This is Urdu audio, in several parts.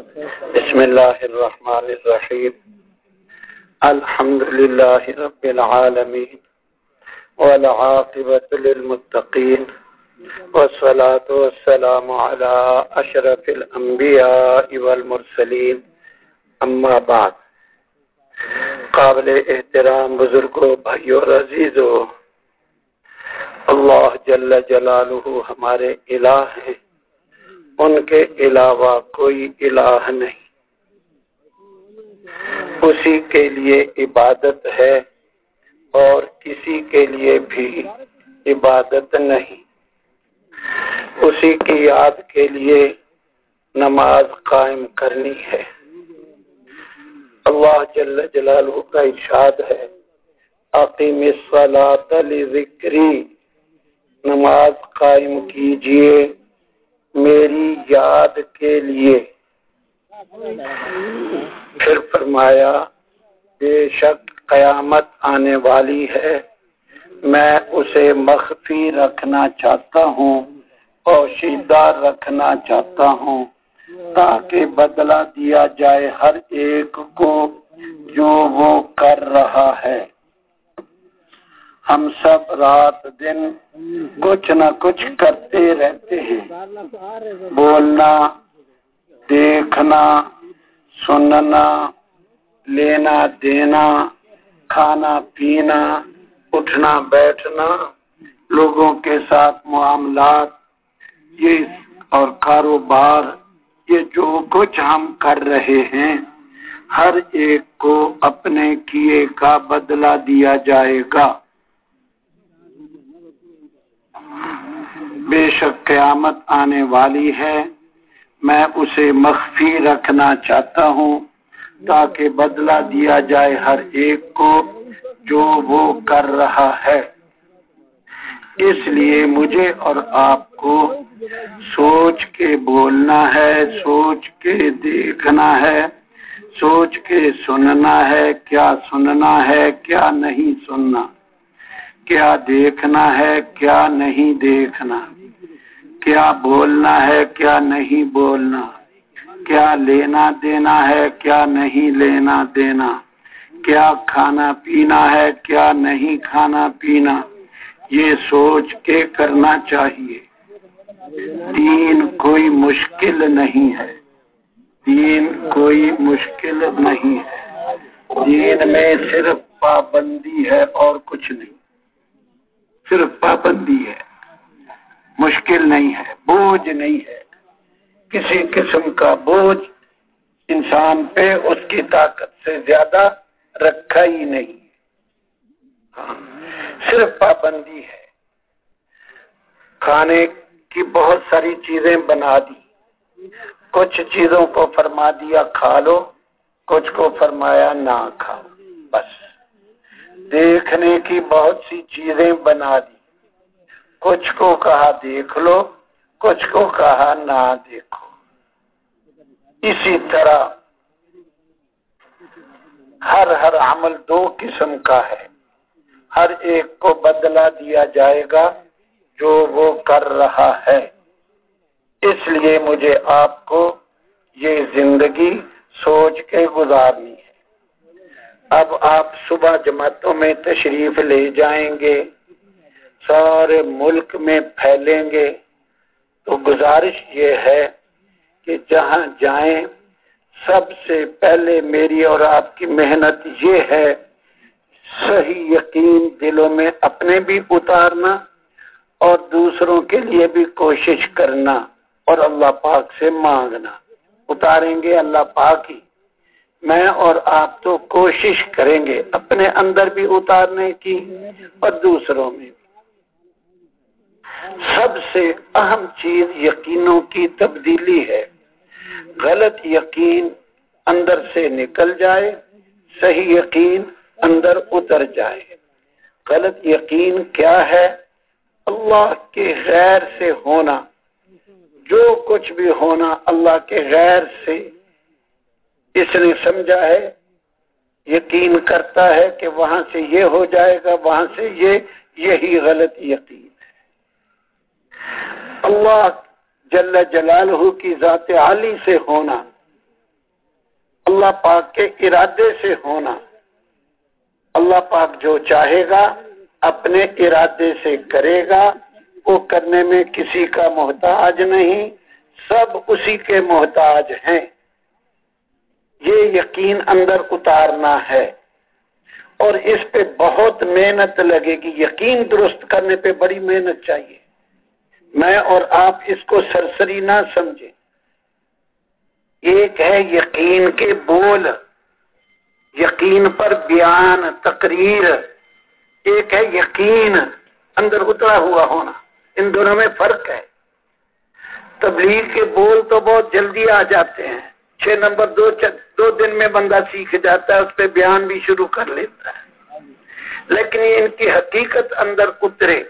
بسم الله الرحمن الرحيم الحمد لله رب العالمين والعاقبة للمتقين والصلاة والسلام على أشرف الأنبياء والمرسلين أما بعد، قابل احترام بزرگوں بھائیو عزیزو اللہ جل جلالہ ہمارے الہ ہیں۔ ان کے علاوہ کوئی الہ نہیں۔ اسی کے لیے عبادت ہے اور کسی کے لیے بھی عبادت نہیں۔ اسی کی یاد کے لیے نماز قائم کرنی ہے۔ اللہ جل جلالہ کا ارشاد ہے عقیم ذکری نماز قائم کیجیے۔ میری یاد کے لیے۔ پھر فرمایا، بے شک قیامت آنے والی ہے۔ میں اسے مخفی رکھنا چاہتا ہوں اور شیدہ رکھنا چاہتا ہوں، تاکہ بدلہ دیا جائے ہر ایک کو جو وہ کر رہا ہے۔ ہم سب رات دن کچھ نہ کچھ کرتے رہتے ہیں۔ بولنا، دیکھنا، سننا، لینا، دینا، کھانا، پینا، اٹھنا، بیٹھنا، لوگوں کے ساتھ معاملات، یہ اور کاروبار، یہ جو کچھ ہم کر رہے ہیں، ہر ایک کو اپنے کیے کا بدلہ دیا جائے گا۔ بے شک قیامت آنے والی ہے۔ میں اسے مخفی رکھنا چاہتا ہوں تاکہ بدلہ دیا جائے ہر ایک کو جو وہ کر رہا ہے۔ اس لیے مجھے اور آپ کو سوچ کے بولنا ہے، سوچ کے دیکھنا ہے، سوچ کے سننا ہے کیا سننا ہے، کیا نہیں سننا، کیا دیکھنا ہے، کیا نہیں دیکھنا۔ کیا بولنا ہے، کیا نہیں بولنا؟ کیا لینا دینا ہے، کیا نہیں لینا دینا؟ کیا کھانا پینا ہے، کیا نہیں کھانا پینا؟ یہ سوچ کے کرنا چاہیے۔ دین کوئی مشکل نہیں ہے۔ دین کوئی مشکل نہیں ہے۔ دین میں صرف پابندی ہے اور کچھ نہیں۔ صرف پابندی ہے۔ مشکل نہیں ہے، بوجھ نہیں ہے۔ کسی قسم کا بوجھ انسان پہ اس کی طاقت سے زیادہ رکھا ہی نہیں۔ ہاں صرف پابندی ہے۔ کھانے کی بہت ساری چیزیں بنا دی۔ کچھ چیزوں کو فرما دیا، کھا لو، کچھ کو فرمایا نہ کھاؤ، بس۔ دیکھنے کی بہت سی چیزیں بنا دی۔ کچھ کو کہا دیکھ لو، کچھ کو کہا نہ دیکھو۔ اسی طرح ہر ہر عمل دو قسم کا ہے۔ ہر ایک کو بدلا دیا جائے گا جو وہ کر رہا ہے۔ اس لیے مجھے آپ کو یہ زندگی سوچ کے گزارنی ہے۔ اب آپ صبح جماعتوں میں تشریف لے جائیں گے۔ سارے ملک میں پھیلیں گے۔ تو گزارش یہ ہے کہ جہاں جائیں، سب سے پہلے میری اور آپ کی محنت یہ ہے، صحیح یقین دلوں میں اپنے بھی اتارنا اور دوسروں کے لیے بھی کوشش کرنا اور اللہ پاک سے مانگنا۔ اتاریں گے اللہ پاک ہی۔ میں اور آپ تو کوشش کریں گے اپنے اندر بھی اتارنے کی اور دوسروں میں بھی۔ سب سے اہم چیز یقینوں کی تبدیلی ہے۔ غلط یقین اندر سے نکل جائے، صحیح یقین اندر اتر جائے۔ غلط یقین کیا ہے؟ اللہ کے غیر سے ہونا۔ جو کچھ بھی ہونا اللہ کے غیر سے۔ اس نے سمجھا ہے، یقین کرتا ہے کہ وہاں سے یہ ہو جائے گا، وہاں سے یہ، یہی غلط یقین۔ اللہ جل جلالہ کی ذات عالی سے ہونا، اللہ پاک کے ارادے سے ہونا۔ اللہ پاک جو چاہے گا، اپنے ارادے سے کرے گا۔ وہ کرنے میں کسی کا محتاج نہیں، سب اسی کے محتاج ہیں۔ یہ یقین اندر اتارنا ہے۔ اور اس پہ بہت محنت لگے گی۔ یقین درست کرنے پہ بڑی محنت چاہیے۔ میں اور آپ اس کو سرسری نہ سمجھیں۔ ایک ہے یقین کے بول، یقین پر بیان، تقریر۔ ایک ہے یقین، اندر اترا ہوا ہونا۔ ان دونوں میں فرق ہے۔ تبلیغ کے بول تو بہت جلدی آ جاتے ہیں۔ چھ نمبر دو دو دن میں بندہ سیکھ جاتا ہے، اس پہ بیان بھی شروع کر لیتا ہے۔ لیکن ان کی حقیقت اندر اترے۔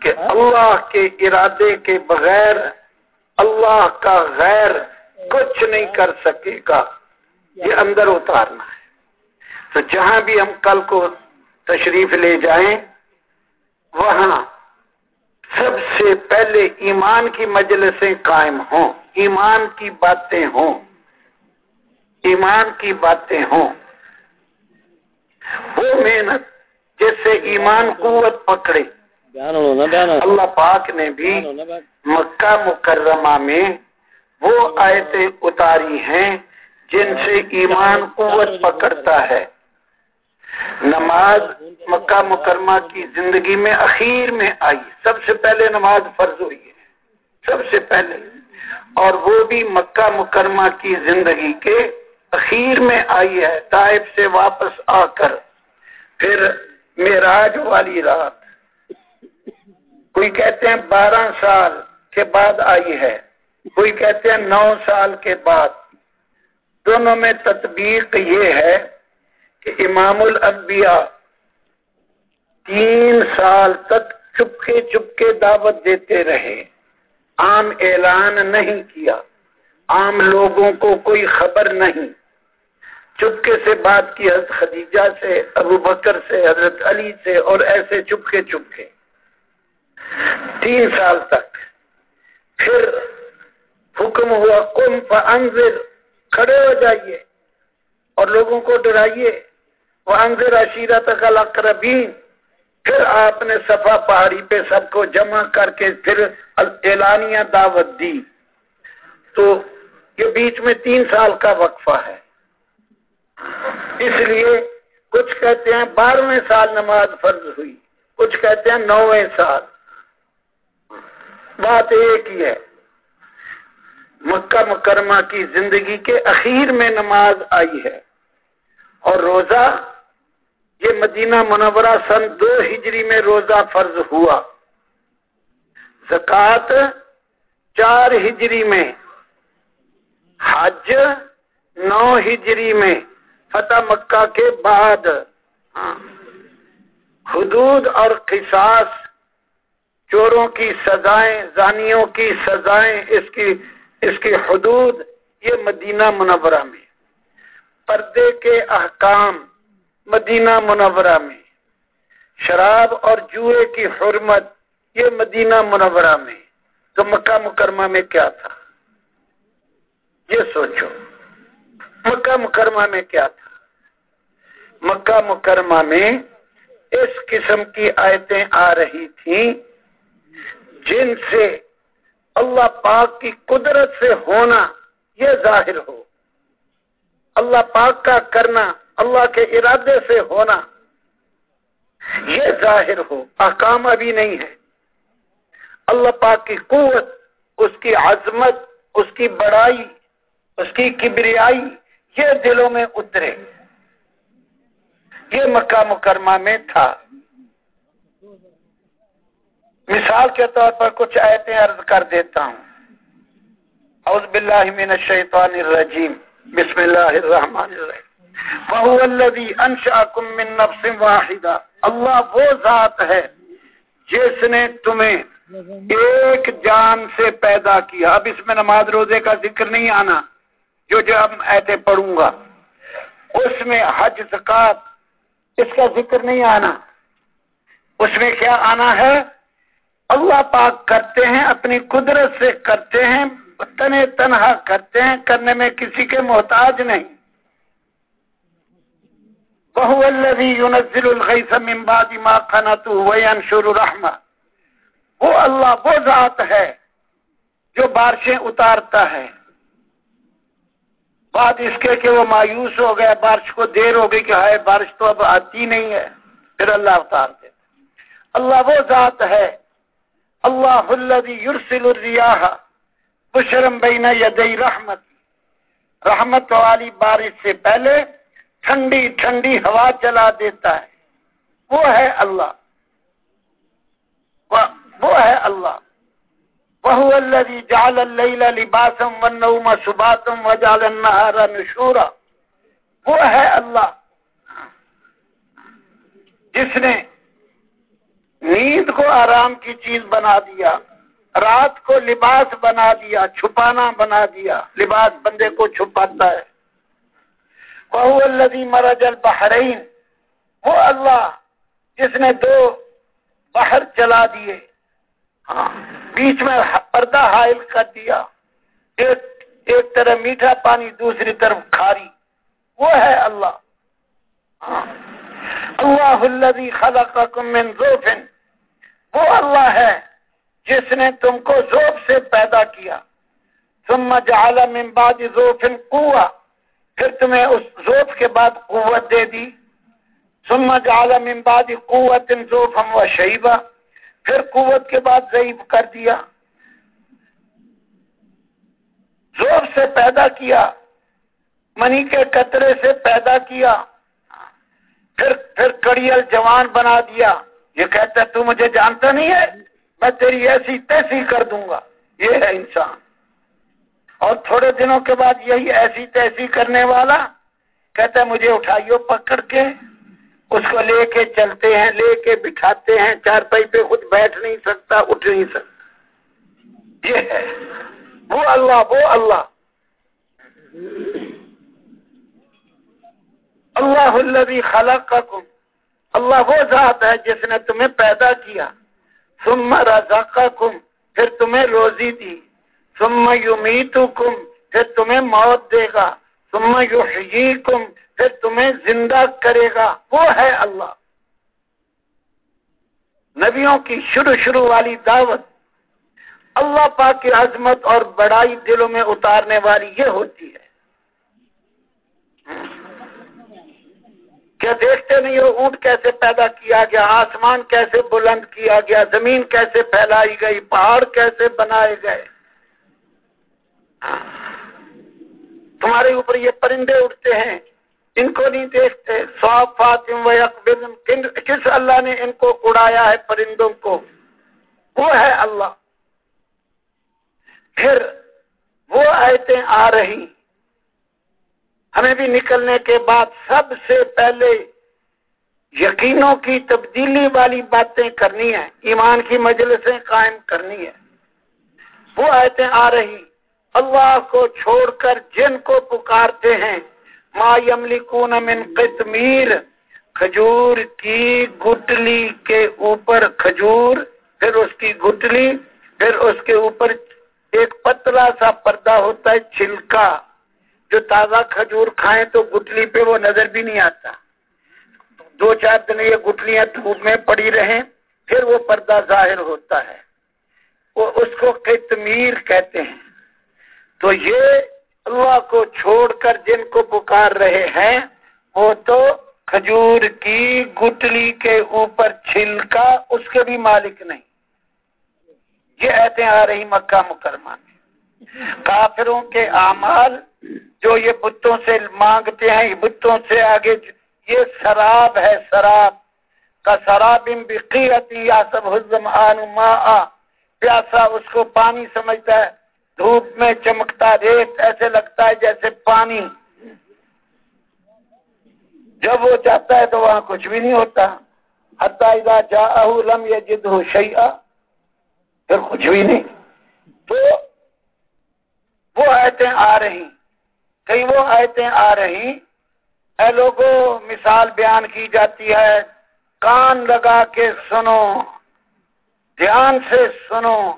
کہ اللہ کے ارادے کے بغیر اللہ کا غیر کچھ نہیں کر سکے گا، یہ اندر اتارنا ہے۔ تو جہاں بھی ہم کل کو تشریف لے جائیں، وہاں سب سے پہلے ایمان کی مجلسیں قائم ہوں، ایمان کی باتیں ہوں، ایمان کی باتیں ہوں۔ وہ محنت جس سے ایمان قوت پکڑے۔ اللہ پاک نے بھی مکہ مکرمہ میں وہ آیتیں اتاری ہیں جن سے ایمان قوت پکڑتا ہے۔ نماز مکہ مکرمہ کی زندگی میں اخیر میں آئی۔ سب سے پہلے نماز فرض ہوئی ہے۔ سب سے پہلے۔ اور وہ بھی مکہ مکرمہ کی زندگی کے اخیر میں آئی ہے۔ طائب سے واپس آ کر پھر میراج والی رات۔ کوئی کہتے ہیں بارہ سال کے بعد آئی ہے، کوئی کہتے ہیں نو سال کے بعد۔ دونوں میں تطبیق یہ ہے کہ امام الانبیاء تین سال تک چپکے چپکے دعوت دیتے رہے۔ عام اعلان نہیں کیا۔ عام لوگوں کو کوئی خبر نہیں۔ چپکے سے بات کی حضرت خدیجہ سے، ابو بکر سے، حضرت علی سے اور ایسے چپکے چپکے۔ تین سال تک۔ پھر حکم ہوا کم فانذر، کھڑے ہو جائیے اور لوگوں کو ڈرائیے۔ وہ انضر عشیرہ تک الاقربین۔ پھر آپ نے صفا پہاڑی پہ سب کو جمع کر کے پھر اعلانیہ دعوت دی۔ تو یہ بیچ میں تین سال کا وقفہ ہے۔ اس لیے کچھ کہتے ہیں بارہویں سال نماز فرض ہوئی، کچھ کہتے ہیں نویں سال۔ بات ایک ہی ہے۔ مکہ مکرمہ کی زندگی کے اخیر میں نماز آئی ہے۔ اور روزہ، یہ مدینہ منورہ سن دو ہجری میں روزہ فرض ہوا۔ زکوٰۃ چار ہجری میں، حج نو ہجری میں، فتح مکہ کے بعد۔ ہاں۔ حدود اور قصاص چوروں کی سزائیں، زانیوں کی سزائیں، اس کی اس کی حدود، یہ مدینہ منورہ میں۔ پردے کے احکام مدینہ منورہ میں۔ شراب اور جوئے کی حرمت یہ مدینہ منورہ میں۔ تو مکہ مکرمہ میں کیا تھا؟ یہ سوچو۔ مکہ مکرمہ میں کیا تھا؟ مکہ مکرمہ میں اس قسم کی آیتیں آ رہی تھیں۔ جن سے اللہ پاک کی قدرت سے ہونا یہ ظاہر ہو۔ اللہ پاک کا کرنا، اللہ کے ارادے سے ہونا یہ ظاہر ہو۔ احکام ابھی نہیں ہے۔ اللہ پاک کی قوت، اس کی عظمت، اس کی بڑائی، اس کی کبریائی یہ دلوں میں اترے۔ یہ مکہ مکرمہ میں تھا۔ مثال کے طور پر کچھ آیتیں عرض کر دیتا ہوں۔ اعوذ باللہ من الشیطان الرجیم۔ بسم اللہ الرحمن الرحیم۔ من نفس واحدہ۔ اللہ وہ ذات ہے جس نے تمہیں ایک جان سے پیدا کیا۔ اب اس میں نماز روزے کا ذکر نہیں آنا، جو جو اب ایتے پڑھوں گا۔ اس میں حج زکات اس کا ذکر نہیں آنا۔ اس میں کیا آنا ہے؟ اللہ پاک کرتے ہیں، اپنی قدرت سے کرتے ہیں، تنے تنہا کرتے ہیں، کرنے میں کسی کے محتاج نہیں۔ بہو الغیث من بعد ما قنطوا وینشر رحمہ۔ وہ اللہ وہ ذات ہے جو بارشیں اتارتا ہے۔ بات اس کے کہ وہ مایوس ہو گیا بارش کو دیر ہو گئی کہ ہائے، بارش تو اب آتی نہیں ہے، پھر اللہ اتار دے اللہ وہ ذات ہے اللہ یرسل الریاح بشرم بین یدئی رحمت۔ رحمت والی بارش سے پہلے ٹھنڈی ٹھنڈی ہوا چلا دیتا ہے۔ وہ ہے اللہ۔ وہ ہے اللہ۔ وہ الذي جعل الليل لباسا والنوم سباتا وجعل النهار نشورا۔ وہ ہے اللہ۔ جس نے نیند کو آرام کی چیز بنا دیا، رات کو لباس بنا دیا، چھپانا بنا دیا، لباس بندے کو چھپاتا ہے۔ وہ مرج البحرين۔ وہ اللہ جس نے دو بحر چلا دیے۔ ہاں بیچ میں پردہ حائل کر دیا۔ ایک ایک طرف میٹھا پانی، دوسری طرف کھاری۔ وہ ہے اللہ۔ ہاں۔ اللہ الذي خلقكم من ذوف وہ اللہ ہے جس نے تم کو ذوف سے پیدا کیا۔ ثم جعل من بعد ذوف قوة۔ پھر تمہیں اس ذوف کے بعد قوت دے دی۔ ثم جعل من بعد قوت ذوفا وشيبا پھر قوت کے بعد ضعیف کر دیا۔ زور سے پیدا کیا۔ منی کے قطرے سے پیدا کیا۔ پھر پھر کڑیل جوان بنا دیا۔ یہ کہتا ہے، تو مجھے جانتا نہیں ہے، میں تیری ایسی تیسی کر دوں گا۔ یہ ہے انسان۔ اور تھوڑے دنوں کے بعد یہی ایسی تیسی کرنے والا کہتا ہے، مجھے اٹھائیو، پکڑ کے اس کو لے کے چلتے ہیں، لے کے بٹھاتے ہیں۔ چار پائی پہ خود بیٹھ نہیں سکتا، اٹھ نہیں سکتا۔ یہ ہے۔ وہ اللہ وہ اللہ۔ اللہ الذي خلقكم اللہ وہ ذات ہے جس نے تمہیں پیدا کیا۔ ثم رزقكم پھر تمہیں روزی دی۔ ثم يميتكم پھر تمہیں موت دے گا۔ ثم يحييكم پھر تمہیں زندہ کرے گا۔ وہ ہے اللہ۔ نبیوں کی شروع شروع والی دعوت۔ اللہ پاک کی عظمت اور بڑائی دلوں میں اتارنے والی یہ ہوتی ہے۔ کیا دیکھتے نہیں ہو؟ اونٹ کیسے پیدا کیا گیا؟ آسمان کیسے بلند کیا گیا؟ زمین کیسے پھیلائی گئی؟ پہاڑ کیسے بنائے گئے؟ تمہارے اوپر یہ پرندے اٹھتے ہیں۔ ان کو نہیں دیکھتے۔ فاطم کس اللہ نے ان کو اڑایا ہے پرندوں کو؟ وہ ہے اللہ۔ پھر وہ آیتیں آ رہی ہمیں بھی نکلنے کے بعد سب سے پہلے یقینوں کی تبدیلی والی باتیں کرنی ہے ایمان کی مجلسیں قائم کرنی ہے وہ آیتیں آ رہی، اللہ کو چھوڑ کر جن کو پکارتے ہیں، ما یملکون من قطمیر، کھجور کی گٹلی کے اوپر کھجور، پھر اس کی گٹلی، پھر اس کے اوپر ایک پتلا سا پردہ ہوتا ہے، چھلکا۔ جو تازہ کھجور کھائیں تو گٹلی پہ وہ نظر بھی نہیں آتا۔ دو چار دن یہ گٹلیاں دھوپ میں پڑی رہیں، پھر وہ پردہ ظاہر ہوتا ہے۔ وہ اس کو قطمیر کہتے ہیں۔ تو یہ اللہ کو چھوڑ کر جن کو پکار رہے ہیں، وہ تو کھجور کی گٹلی کے اوپر چھلکا، اس کے بھی مالک نہیں۔ یہ ایسے آ رہی مکہ مکرمہ میں۔ کافروں کے اعمال جو یہ بتوں سے مانگتے ہیں بتوں سے آگے یہ شراب ہے شراب کا شراب یا سب حزم آن پیاسا اس کو پانی سمجھتا ہے. دھوپ میں چمکتا ریت، ایسے لگتا ہے جیسے پانی. جب وہ جاتا ہے تو وہاں کچھ بھی نہیں ہوتا. حتہ جا لم یا جد ہو شیا پھر کچھ بھی نہیں. تو وہ آیتیں آ رہی کئی وہ آیتیں آ رہی، اے لوگوں مثال بیان کی جاتی ہے، کان لگا کے سنو، دھیان سے سنو۔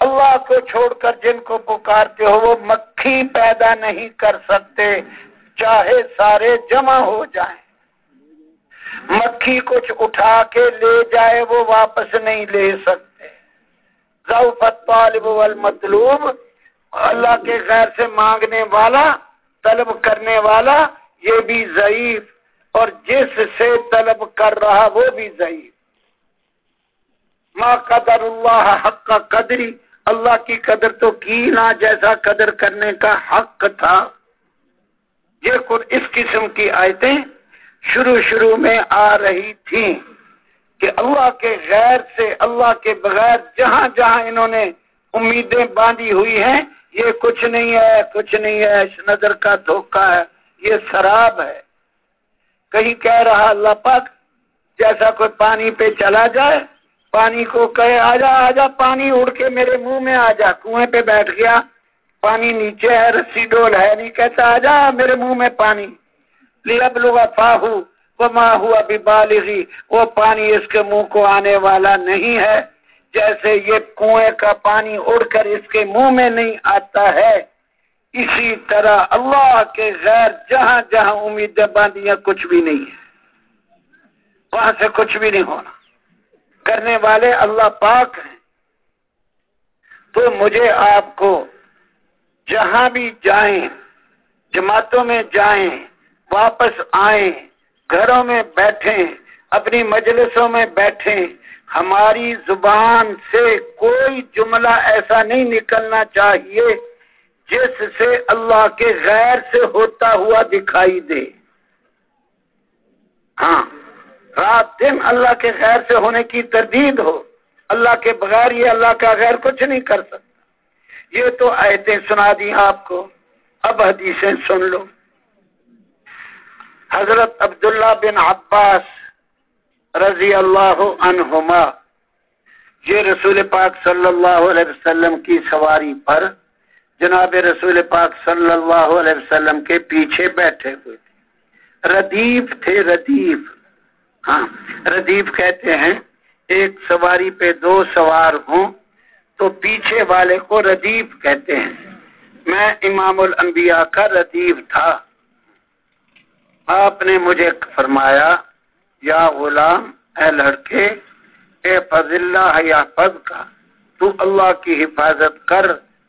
اللہ کو چھوڑ کر جن کو پکارتے ہو، وہ مکھی پیدا نہیں کر سکتے، چاہے سارے جمع ہو جائیں۔ مکھی کچھ اٹھا کے لے جائے، وہ واپس نہیں لے سکتے۔ ضعفت طالب والمطلوب اللہ کے غیر سے مانگنے والا، طلب کرنے والا یہ بھی ضعیف، اور جس سے طلب کر رہا وہ بھی ضعیف۔ ما قدر اللہ حق کا قدری، اللہ کی قدر تو کی نہ جیسا قدر کرنے کا حق تھا۔ یہ اس قسم کی آیتیں شروع شروع میں آ رہی تھیں کہ اللہ کے غیر سے، اللہ کے بغیر جہاں جہاں انہوں نے امیدیں باندھی ہوئی ہیں، یہ کچھ نہیں ہے، کچھ نہیں ہے، اس نظر کا دھوکہ ہے، یہ شراب ہے۔ کہیں کہہ رہا اللہ پاک، جیسا کوئی پانی پہ چلا جائے، پانی کو کہے آ جا آ جا پانی اڑ کے میرے منہ میں آ جا کنویں پہ بیٹھ گیا، پانی نیچے ہے، رسی ڈول ہے، نہیں کہتا آ جا میرے منہ میں پانی لب لوگ فاہو وہ ماں ہوا بھی بالغی وہ پانی اس کے منہ کو آنے والا نہیں ہے۔ جیسے یہ کنویں کا پانی اڑ کر اس کے منہ میں نہیں آتا ہے، اسی طرح اللہ کے غیر جہاں جہاں امیدیں باندھیاں کچھ بھی نہیں ہے وہاں سے کچھ بھی نہیں ہونا۔ کرنے والے اللہ پاک ہیں۔ تو مجھے آپ کو جہاں بھی جائیں، جماعتوں میں جائیں، واپس آئیں، گھروں میں بیٹھیں، اپنی مجلسوں میں بیٹھیں ہماری زبان سے کوئی جملہ ایسا نہیں نکلنا چاہیے جس سے اللہ کے غیر سے ہوتا ہوا دکھائی دے۔ ہاں رات دن اللہ کے غیر سے ہونے کی تردید ہو۔ اللہ کے بغیر یہ اللہ کا غیر کچھ نہیں کر سکتا۔ یہ تو آیتیں سنا دی آپ کو۔ اب حدیثیں سن لو۔ حضرت عبداللہ بن عباس رضی اللہ عنہما۔ یہ رسول پاک صلی اللہ علیہ وسلم کی سواری پر جناب رسول پاک صلی اللہ علیہ وسلم کے پیچھے بیٹھے ہوئے تھے۔ ردیف تھے، ردیف۔ ہاں ردیف کہتے ہیں، ایک سواری پہ دو سوار ہوں تو پیچھے والے کو ردیف کہتے ہیں۔ میں امام الانبیاء کا ردیف تھا۔ آپ نے مجھے فرمایا یا غلام، اے لڑکے، اے فض اللہ یا فض کا، تو اللہ کی حفاظت کر،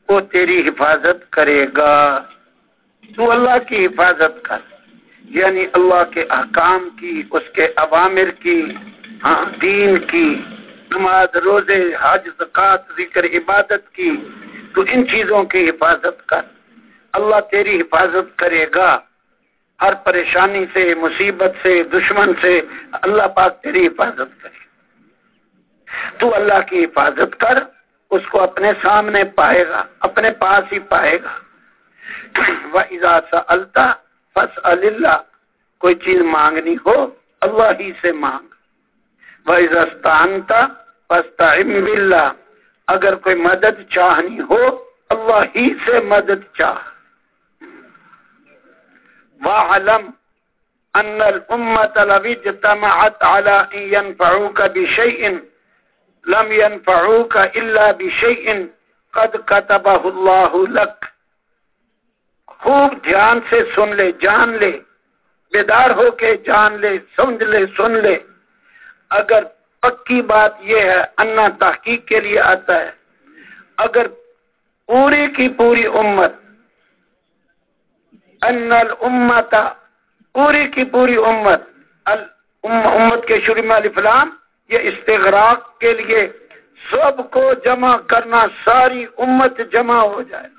وہ تیری حفاظت کرے گا۔ تو اللہ کی حفاظت کر یعنی اللہ کے احکام کی، اس کے عوامر کی ہاں دین کی، نماز، روزے، حج زکات ذکر، عبادت کی، تو ان چیزوں کی حفاظت کر۔ اللہ تیری حفاظت کرے گا۔ ہر پریشانی سے، مصیبت سے، دشمن سے اللہ پاک تیری حفاظت کرے۔ تو اللہ کی حفاظت کر، اس کو اپنے سامنے پائے گا، اپنے پاس ہی پائے گا۔ وہ اضافہ التا فص اللہ۔ کوئی چیز مانگنی ہو، اللہ ہی سے مانگ۔ وہ عزستانتا فستا بلّہ اگر کوئی مدد چاہنی ہو، اللہ ہی سے مدد چاہ۔ وعلم ان الامه لو اجتمعت على ان ينفعوك بشيء، لم ينفعوك الا بشيء قد كتبه الله لك۔ خوب دھیان سے سن لے، جان لے۔ بیدار ہو کے جان لے، سمجھ لے، سن لے۔ اگر پکی بات یہ ہے، انا تحقیق کے لیے آتا ہے۔ اگر پوری کی پوری امت ان الامت پوری کی پوری امت امت کے شروع میں الفلام یہ استغراق کے لیے سب کو جمع کرنا، ساری امت جمع ہو جائے۔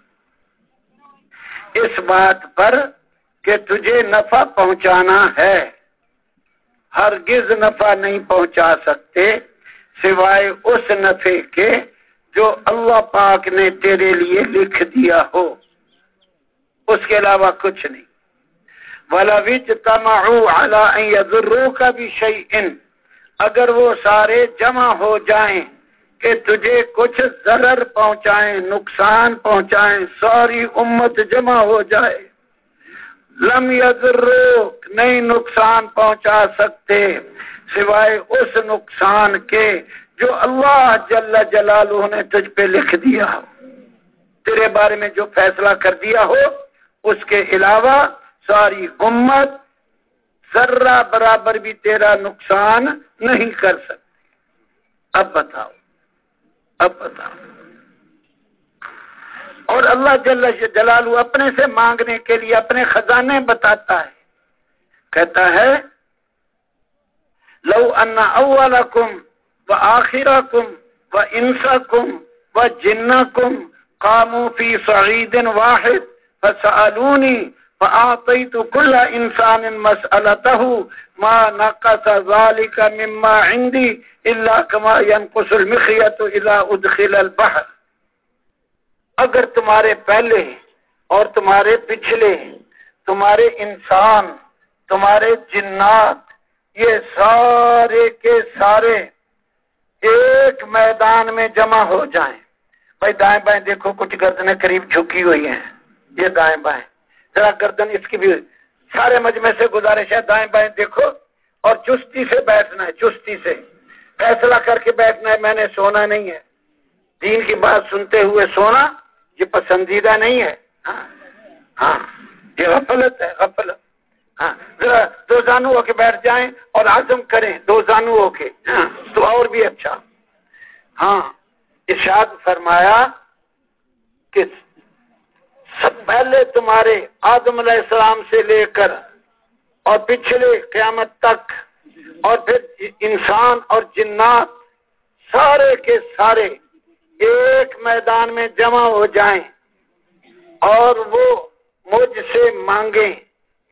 اس بات پر کہ تجھے نفع پہنچانا ہے۔ ہرگز نفع نہیں پہنچا سکتے سوائے اس نفے کے جو اللہ پاک نے تیرے لیے لکھ دیا ہو۔ اس کے علاوہ کچھ نہیں۔ والا وچ تماؤ کا بھی شعی اگر وہ سارے جمع ہو جائیں کہ تجھے کچھ ضرر پہنچائیں، نقصان پہنچائیں، ساری امت جمع ہو جائے۔ لم یذروک نہیں نقصان پہنچا سکتے، سوائے اس نقصان کے جو اللہ جل جلالہ نے تجھ پہ لکھ دیا ہو۔ تیرے بارے میں جو فیصلہ کر دیا ہو اس کے علاوہ ساری امت ذرہ برابر بھی تیرا نقصان نہیں کر سکتی۔ اب بتاؤ اب بتاؤ۔ اور اللہ جل جلالو اپنے سے مانگنے کے لیے اپنے خزانے بتاتا ہے۔ کہتا ہے، لو ان اولکم و آخرکم و انسکم و جنکم قاموا فی سعید واحد۔ فسألونی فآطیت کل انسان مسئلته ما نقص ذلك مما عندي الا كما ينقص المخيط اذا ادخل البحر۔ اگر تمہارے پہلے اور تمہارے پچھلے، تمہارے انسان، تمہارے جنات، یہ سارے کے سارے ایک میدان میں جمع ہو جائیں۔ بھائی دائیں بائیں دیکھو کچھ گردنیں قریب جھکی ہوئی ہیں۔ یہ دائیں بائیں۔ ذرا گردن اس کی بھی سارے مجمع سے گزارش ہے دائیں بائیں دیکھو اور چستی سے بیٹھنا ہے چستی سے۔ فیصلہ کر کے بیٹھنا ہے میں نے سونا نہیں ہے۔ دین کی بات سنتے ہوئے سونا یہ پسندیدہ نہیں ہے۔ ہاں, ہاں، یہ غفلت ہے غفلت۔ ہاں۔ ذرا دو زانو ہو کے بیٹھ جائیں اور عزم کریں دو زانو ہو کے۔ ہاں۔ تو اور بھی اچھا۔ ہاں۔ ارشاد فرمایا کہ سب پہلے تمہارے آدم علیہ السلام سے لے کر اور پچھلے قیامت تک اور پھر انسان اور جنات سارے کے سارے ایک میدان میں جمع ہو جائیں اور وہ مجھ سے مانگیں،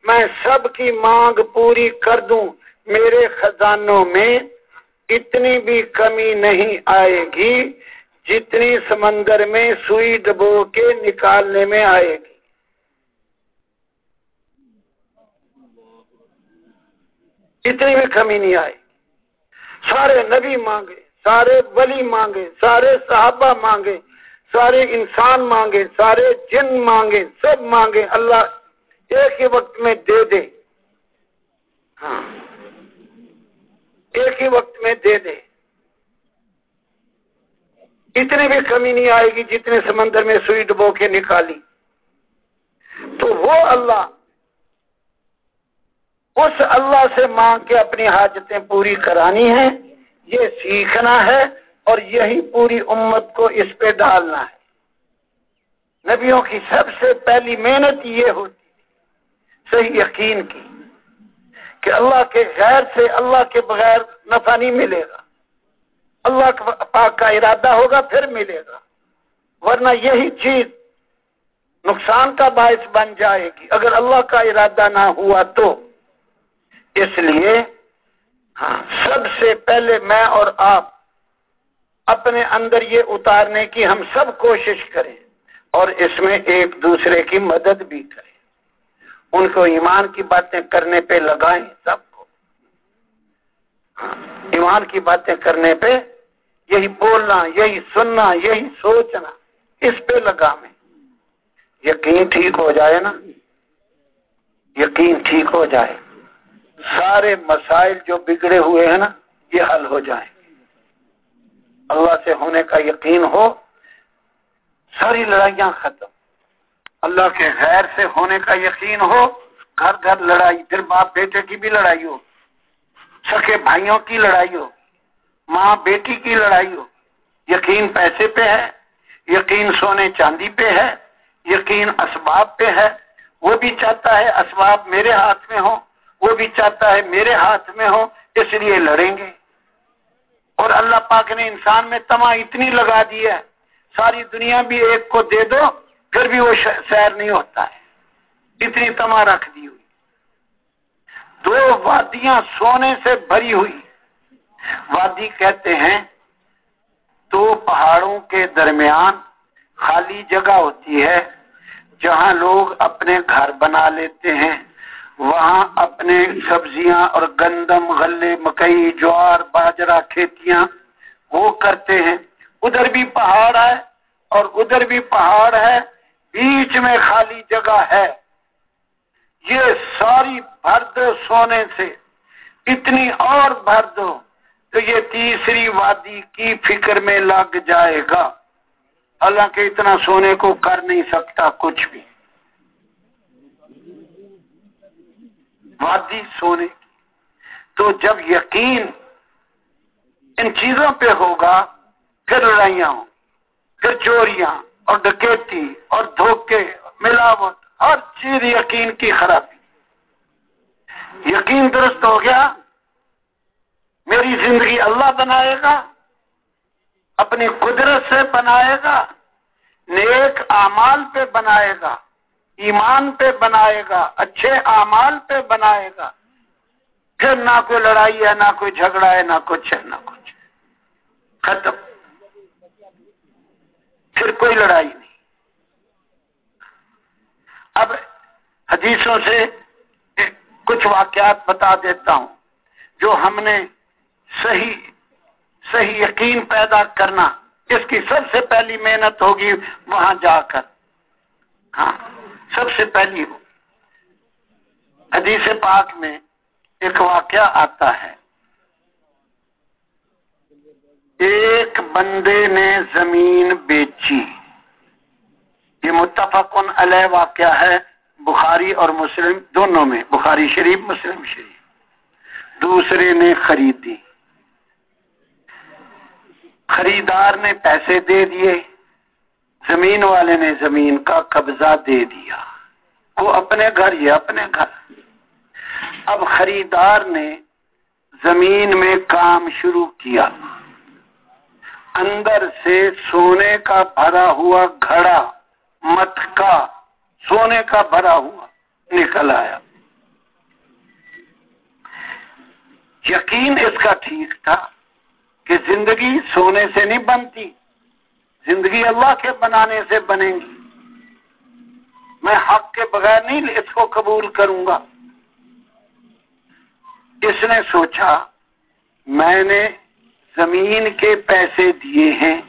میں سب کی مانگ پوری کر دوں، میرے خزانوں میں اتنی بھی کمی نہیں آئے گی۔ جتنی سمندر میں سوئی ڈبو کے نکالنے میں آئے گی۔ اتنی بھی کمی نہیں آئے۔ گی سارے نبی مانگے، سارے ولی مانگے، سارے صحابہ مانگے، سارے انسان مانگے، سارے جن مانگے، سب مانگے، اللہ ایک ہی وقت میں دے دے۔ ہاں۔ ایک ہی وقت میں دے دے۔ اتنی بھی کمی نہیں آئے گی، جتنے سمندر میں سوئی ڈبو کے نکالی۔ تو وہ اللہ اس اللہ سے مانگ کے اپنی حاجتیں پوری کرانی ہیں یہ سیکھنا ہے اور یہی پوری امت کو اس پہ ڈالنا ہے۔ نبیوں کی سب سے پہلی محنت یہ ہوتی صحیح یقین کی کہ اللہ کے غیر سے اللہ کے بغیر نفع نہیں ملے گا۔ اللہ پاک کا ارادہ ہوگا، پھر ملے گا۔ ورنہ یہی چیز نقصان کا باعث بن جائے گی۔ اگر اللہ کا ارادہ نہ ہوا تو۔ اس لیے ہاں سب سے پہلے میں اور آپ اپنے اندر یہ اتارنے کی ہم سب کوشش کریں اور اس میں ایک دوسرے کی مدد بھی کریں۔ ان کو ایمان کی باتیں کرنے پہ لگائیں سب کو۔ ہاں ایمان کی باتیں کرنے پہ یہی بولنا، یہی سننا، یہی سوچنا، اس پہ لگا میں یقین ٹھیک ہو جائے نا۔ یقین ٹھیک ہو جائے۔ سارے مسائل جو بگڑے ہوئے ہیں نا، یہ حل ہو جائیں۔ اللہ سے ہونے کا یقین ہو۔ ساری لڑائیاں ختم۔ اللہ کے غیر سے ہونے کا یقین ہو۔ گھر گھر لڑائی، پھر باپ بیٹے کی بھی لڑائی ہو۔ سکے بھائیوں کی لڑائی ہو۔ ماں بیٹی کی لڑائی ہو۔ یقین پیسے پہ ہے، یقین سونے چاندی پہ ہے، یقین اسباب پہ ہے۔ وہ بھی چاہتا ہے اسباب میرے ہاتھ میں ہو وہ بھی چاہتا ہے میرے ہاتھ میں ہو اس لیے لڑیں گے۔ اور اللہ پاک نے انسان میں تما اتنی لگا دی ہے، ساری دنیا بھی ایک کو دے دو، پھر بھی وہ سیر نہیں ہوتا ہے۔ اتنی تما رکھ دی ہوئی۔ دو وادیاں سونے سے بھری ہوئی۔ وادی کہتے ہیں دو پہاڑوں کے درمیان خالی جگہ ہوتی ہے، جہاں لوگ اپنے گھر بنا لیتے ہیں۔ وہاں اپنے سبزیاں اور گندم، غلے، مکئی، جوار باجرا کھیتیاں وہ کرتے ہیں۔ ادھر بھی پہاڑ ہے اور ادھر بھی پہاڑ ہے، بیچ میں خالی جگہ ہے۔ یہ ساری بھر دو سونے سے، اتنی اور بھر دو۔ تو یہ تیسری وادی کی فکر میں لگ جائے گا۔ حالانکہ اتنا سونے کو کر نہیں سکتا کچھ بھی۔ وادی سونے کی۔ تو جب یقین ان چیزوں پہ ہوگا، پھر لڑائیاں ہوں، پھر چوریاں اور ڈکیتی اور دھوکے، ملاوٹ، ہر چیز یقین کی خرابی۔ یقین درست ہو گیا۔ میری زندگی اللہ بنائے گا، اپنی قدرت سے بنائے گا، نیک اعمال پہ بنائے گا، ایمان پہ بنائے گا، اچھے اعمال پہ بنائے گا۔ پھر نہ کوئی لڑائی ہے، نہ کوئی جھگڑا ہے، نہ کچھ ہے، نہ کچھ ختم۔ پھر کوئی لڑائی نہیں۔ اب حدیثوں سے کچھ واقعات بتا دیتا ہوں جو ہم نے صحیح صحیح یقین پیدا کرنا۔ اس کی سب سے پہلی محنت ہوگی وہاں جا کر۔ ہاں سب سے پہلی ہو۔ حدیث پاک میں ایک واقعہ آتا ہے۔ ایک بندے نے زمین بیچی۔ یہ متفق علیہ واقعہ ہے، بخاری اور مسلم دونوں میں، بخاری شریف، مسلم شریف۔ دوسرے نے خریدی۔ خریدار نے پیسے دے دیے، زمین والے نے زمین کا قبضہ دے دیا۔ وہ اپنے گھر یہ اپنے گھر۔ اب خریدار نے زمین میں کام شروع کیا۔ اندر سے سونے کا بھرا ہوا گھڑا مٹکا سونے کا بھرا ہوا نکل آیا۔ یقین اس کا ٹھیک تھا۔ کہ زندگی سونے سے نہیں بنتی، زندگی اللہ کے بنانے سے بنے گی۔ میں حق کے بغیر نہیں اس کو قبول کروں گا۔ اس نے سوچا، میں نے زمین کے پیسے دیے ہیں۔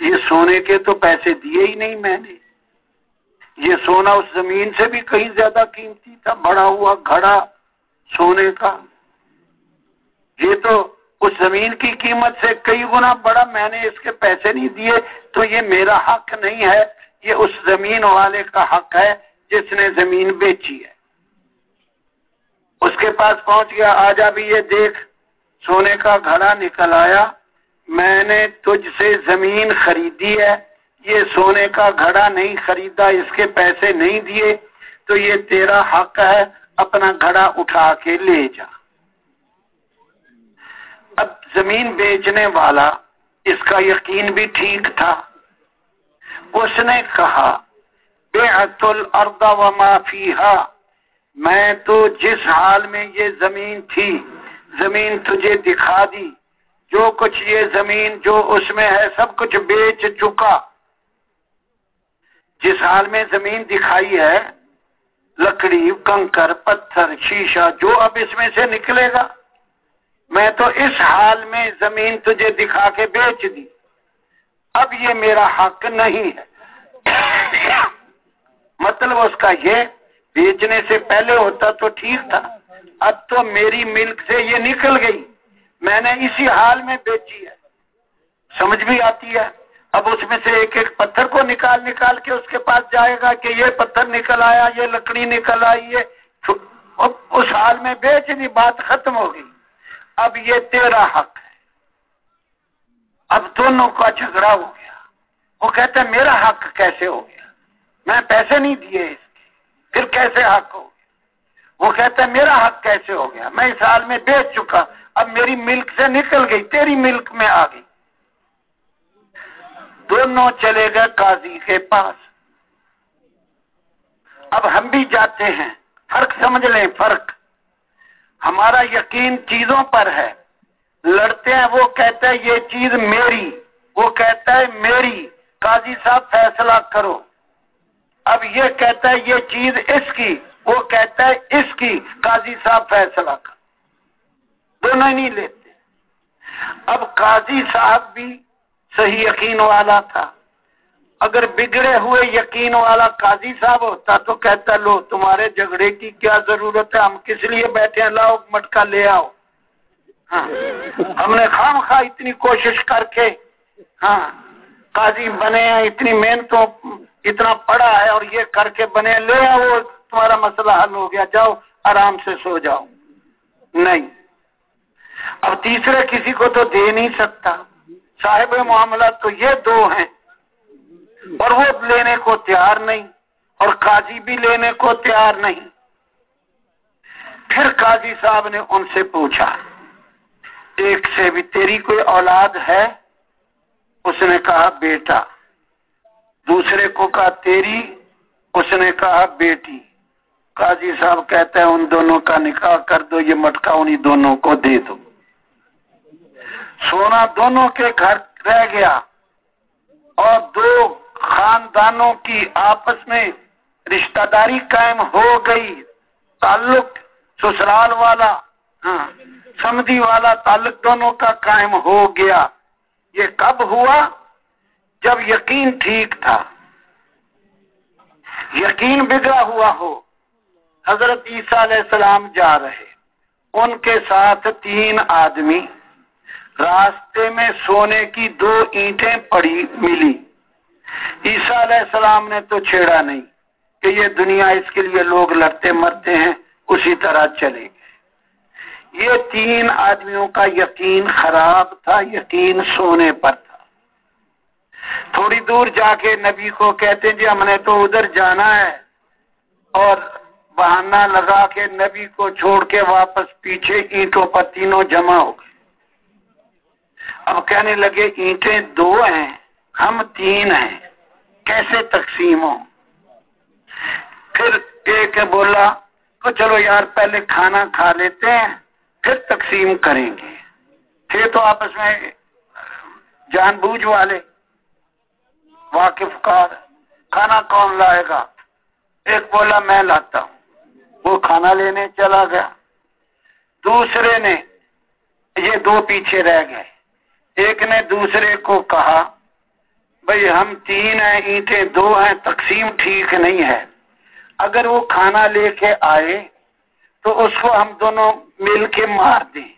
یہ سونے کے تو پیسے دیے ہی نہیں میں نے۔ یہ سونا اس زمین سے بھی کہیں زیادہ قیمتی تھا، بڑا ہوا، گھڑا سونے کا۔ یہ تو اس زمین کی قیمت سے کئی گنا بڑا میں نے اس کے پیسے نہیں دیے، تو یہ میرا حق نہیں ہے، یہ اس زمین والے کا حق ہے جس نے زمین بیچی ہے۔ اس کے پاس پہنچ گیا آجا بھی یہ دیکھ، سونے کا گھڑا نکل آیا، میں نے تجھ سے زمین خریدی ہے، یہ سونے کا گھڑا نہیں خریدا، اس کے پیسے نہیں دیے، تو یہ تیرا حق ہے، اپنا گھڑا اٹھا کے لے جا۔ اب زمین بیچنے والا اس کا یقین بھی ٹھیک تھا۔ اس نے کہا بے الارض وما فیہا، میں تو جس حال میں یہ زمین تھی، زمین تجھے دکھا دی۔ جو کچھ یہ زمین، جو اس میں ہے، سب کچھ بیچ چکا۔ جس حال میں زمین دکھائی ہے، لکڑی، کنکر، پتھر، شیشہ، جو اب اس میں سے نکلے گا۔ میں تو اس حال میں زمین تجھے دکھا کے بیچ دی۔ اب یہ میرا حق نہیں ہے۔ مطلب اس کا یہ، بیچنے سے پہلے ہوتا تو ٹھیک تھا، اب تو میری ملک سے یہ نکل گئی۔ میں نے اسی حال میں بیچی ہے۔ سمجھ بھی آتی ہے؟ اب اس میں سے ایک ایک پتھر کو نکال نکال کے اس کے پاس جائے گا کہ یہ پتھر نکل آیا، یہ لکڑی نکل آئی ہے اس حال میں بیچ دی بات ختم ہو گئی۔ اب یہ تیرا حق ہے۔ اب دونوں کا جھگڑا ہو گیا۔ وہ کہتا ہے میرا حق کیسے ہو گیا؟ میں پیسے نہیں دیے اس کے۔ پھر کیسے حق ہو گیا؟ وہ کہتا ہے میرا حق کیسے ہو گیا؟ میں اس حال میں بیچ چکا۔ اب میری ملک سے نکل گئی، تیری ملک میں آ گئی۔ دونوں چلے گئے قاضی کے پاس۔ اب ہم بھی جاتے ہیں۔ فرق سمجھ لیں، فرق۔ ہمارا یقین چیزوں پر ہے۔ لڑتے ہیں، وہ کہتا ہے یہ چیز میری۔ وہ کہتا ہے، میری۔ قاضی صاحب، فیصلہ کرو۔ اب یہ کہتا ہے، یہ چیز اس کی۔ وہ کہتا ہے، اس کی۔ قاضی صاحب، فیصلہ کر۔ دونوں ہی نہیں لیتے۔ اب قاضی صاحب بھی صحیح یقین والا تھا۔ اگر بگڑے ہوئے یقین والا قاضی صاحب ہوتا تو کہتا، لو، تمہارے جھگڑے کی کیا ضرورت ہے؟ ہم کس لیے بیٹھے ہیں؟ لاؤ، مٹکا لے آؤ۔ ہاں۔ ہم نے خام خواہ اتنی کوشش کر کے ہاں قاضی بنے ہیں، اتنی محنتوں اتنا پڑا ہے اور یہ کر کے بنے لے وہ تمہارا مسئلہ حل ہو گیا۔ جاؤ، آرام سے سو جاؤ۔ نہیں۔ اب تیسرے کسی کو تو دے نہیں سکتا۔ صاحب معاملہ تو یہ دو ہیں۔ اور وہ لینے کو تیار نہیں اور قاضی بھی لینے کو تیار نہیں۔ پھر قاضی صاحب نے ان سے پوچھا، ایک سے بھی تیری کوئی اولاد ہے؟ اس نے کہا، بیٹا۔ دوسرے کو کہا، تیری؟ اس نے کہا، بیٹی۔ قاضی صاحب کہتے ہیں، ان دونوں کا نکاح کر دو، یہ مٹکا انہیں دونوں کو دے دو۔ سونا دونوں کے گھر رہ گیا اور دو خاندانوں کی آپس میں رشتہ داری قائم ہو گئی، تعلق سسرال والا ہاں، سمدھی والا تعلق دونوں کا قائم ہو گیا۔ یہ کب ہوا؟ جب یقین ٹھیک تھا۔ یقین بگڑا ہوا ہو۔ حضرت عیسیٰ علیہ السلام جا رہے۔ ان کے ساتھ تین آدمی۔ راستے میں سونے کی دو اینٹیں پڑی، ملی۔ عیسیٰ علیہ السلام نے تو چھیڑا نہیں کہ یہ دنیا اس کے لیے لوگ لڑتے مرتے ہیں، اسی طرح چلے گئے۔ یہ تین آدمیوں کا یقین خراب تھا، یقین سونے پر تھا۔ تھوڑی دور جا کے نبی کو کہتے جی ہم نے تو ادھر جانا ہے اور بہانہ لگا کے نبی کو چھوڑ کے واپس پیچھے اینٹوں پر تینوں جمع ہو گئے۔ اب کہنے لگے اینٹیں دو ہیں۔ ہم تین ہیں۔ کیسے تقسیم ہو پھر ایک بولا، تو چلو یار، پہلے کھانا کھا لیتے ہیں، پھر تقسیم کریں گے۔ تھے تو آپس میں جان بوجھ والے۔ واقف کار، کھانا کون لائے گا؟ ایک بولا، میں لاتا ہوں۔ وہ کھانا لینے چلا گیا۔ دوسرے نے، یہ دو پیچھے رہ گئے۔ ایک نے دوسرے کو کہا بھائی ہم تین ہیں، اینٹیں دو ہیں، تقسیم ٹھیک نہیں ہے۔ اگر وہ کھانا لے کے آئے تو اس کو ہم دونوں مل کے مار دیں۔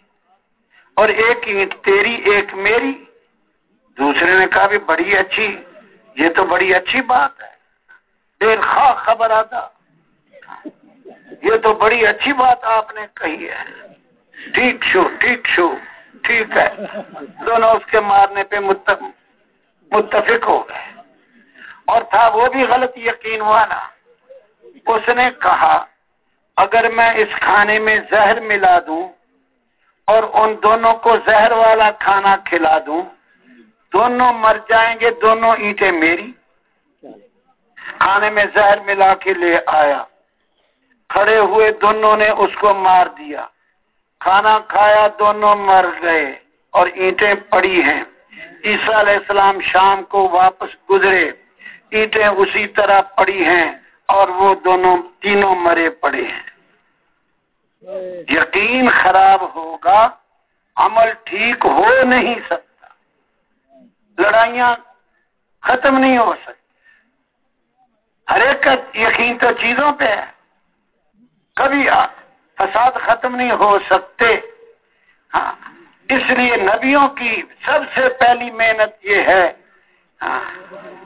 اور ایک اینٹ تیری، ایک میری۔ دوسرے نے کہا بھی بڑی اچھی، یہ تو بڑی اچھی بات ہے۔ دیر خواہ خبر آتا۔ یہ تو بڑی اچھی بات آپ نے کہی ہے۔ ٹھیک شو ٹھیک شو، ٹھیک ہے۔ دونوں اس کے مارنے پہ متفق۔ متفق ہو گئے۔ اور تھا وہ بھی غلط یقین ہوا نا اس نے کہا، اگر میں اس کھانے میں زہر ملا دوں اور ان دونوں کو زہر والا کھانا کھلا دوں، دونوں مر جائیں گے، دونوں اینٹیں میری۔ کھانے میں زہر ملا کے لے آیا۔ کھڑے ہوئے دونوں نے اس کو مار دیا۔ کھانا کھایا، دونوں مر گئے اور اینٹیں پڑی ہیں۔ عیسیٰ علیہ السلام شام کو واپس گزرے۔ اینٹیں اسی طرح پڑی ہیں اور وہ دونوں تینوں مرے پڑے ہیں۔ یقین خراب ہوگا، عمل ٹھیک ہو نہیں سکتا۔ لڑائیاں ختم نہیں ہو سکتی۔ ہر ایک کا یقین تو چیزوں پہ ہے۔ کبھی فساد ختم نہیں ہو سکتے۔ ہاں۔ اس لیے نبیوں کی سب سے پہلی محنت یہ ہے ہاں،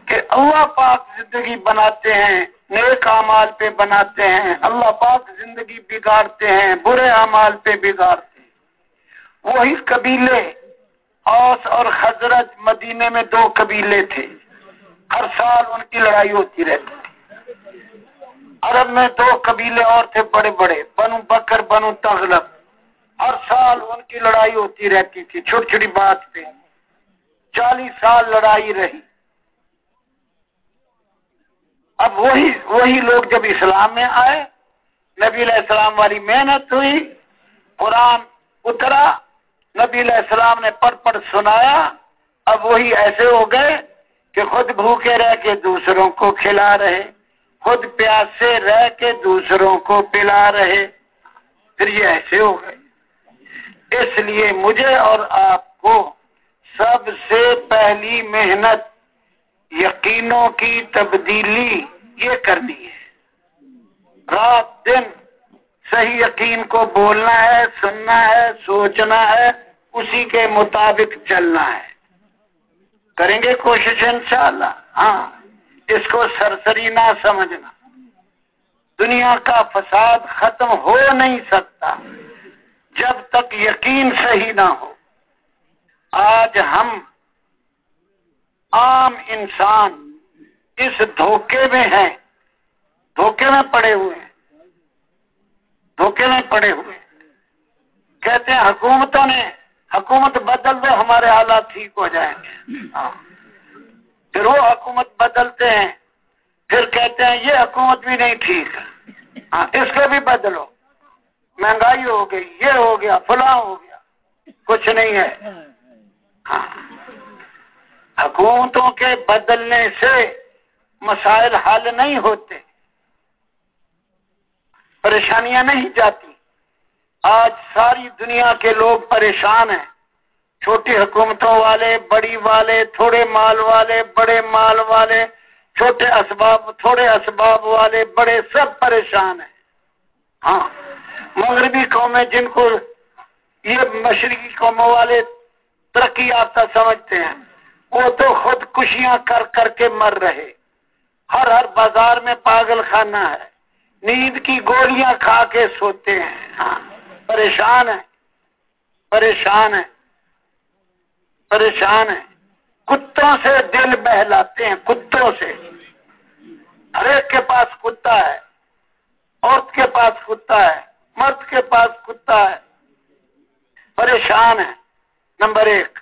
کہ اللہ پاک زندگی بناتے ہیں، نیک امال پہ بناتے ہیں، اللہ پاک زندگی بگاڑتے ہیں، برے امال پہ بگاڑتے ہیں۔ وہی قبیلے اوس اور حضرت مدینے میں دو قبیلے تھے۔ ہر سال ان کی لڑائی ہوتی رہتی عرب میں دو قبیلے اور تھے، بڑے بڑے، بنو بکر، بنو تغلب۔ ہر سال ان کی لڑائی ہوتی رہتی تھی، چھوٹی چھوٹی بات پہ۔ چالیس سال لڑائی رہی۔ اب وہی وہی لوگ جب اسلام میں آئے، نبی علیہ السلام والی محنت ہوئی، قرآن اترا، نبی علیہ السلام نے پڑھ پڑھ سنایا، اب وہی ایسے ہو گئے کہ خود بھوکے رہ کے دوسروں کو کھلا رہے، خود پیاسے رہ کے دوسروں کو پلا رہے۔ پھر یہ ایسے ہو گئے۔ اس لیے مجھے اور آپ کو سب سے پہلی محنت یقینوں کی تبدیلی یہ کرنی ہے۔ رات دن صحیح یقین کو بولنا ہے، سننا ہے، سوچنا ہے، اسی کے مطابق چلنا ہے۔ کریں گے کوشش انشاءاللہ؟ ہاں اس کو سرسری نہ سمجھنا۔ دنیا کا فساد ختم ہو نہیں سکتا۔ جب تک یقین صحیح نہ ہو۔ آج ہم عام انسان اس دھوکے میں ہیں۔ دھوکے میں پڑے ہوئے ہیں۔ دھوکے میں پڑے ہوئے کہتے ہیں حکومتوں نے، حکومت بدل دے، ہمارے حالات ٹھیک ہو جائیں گے۔ ہاں۔ پھر وہ حکومت بدلتے ہیں۔ پھر کہتے ہیں یہ حکومت بھی نہیں ٹھیک۔ ہے ہاں اس کو بھی بدلو۔ مہنگائی ہو گئی، یہ ہو گیا، فلاں ہو گیا، کچھ نہیں ہے۔ ہاں۔ حکومتوں کے بدلنے سے مسائل حل نہیں ہوتے۔ پریشانیاں نہیں جاتی۔ آج ساری دنیا کے لوگ پریشان ہیں۔ چھوٹی حکومتوں والے، بڑی والے، تھوڑے مال والے، بڑے مال والے، چھوٹے اسباب، تھوڑے اسباب والے، بڑے سب پریشان ہیں۔ ہاں۔ مغربی قومیں جن کو یہ مشرقی قوموں والے ترقی یافتہ سمجھتے ہیں، وہ تو خود کشیاں کر کر کے مر رہے۔ ہر ہر بازار میں پاگل خانہ ہے۔ نیند کی گولیاں کھا کے سوتے ہیں۔ ہاں پریشان ہے پریشان ہے پریشان ہے کتوں سے دل بہلاتے ہیں؟ کتوں سے؟ ہر ایک کے پاس کتا ہے، عورت کے پاس کتا ہے۔ مرد کے پاس کتا ہے۔ پریشان ہے۔ نمبر ایک۔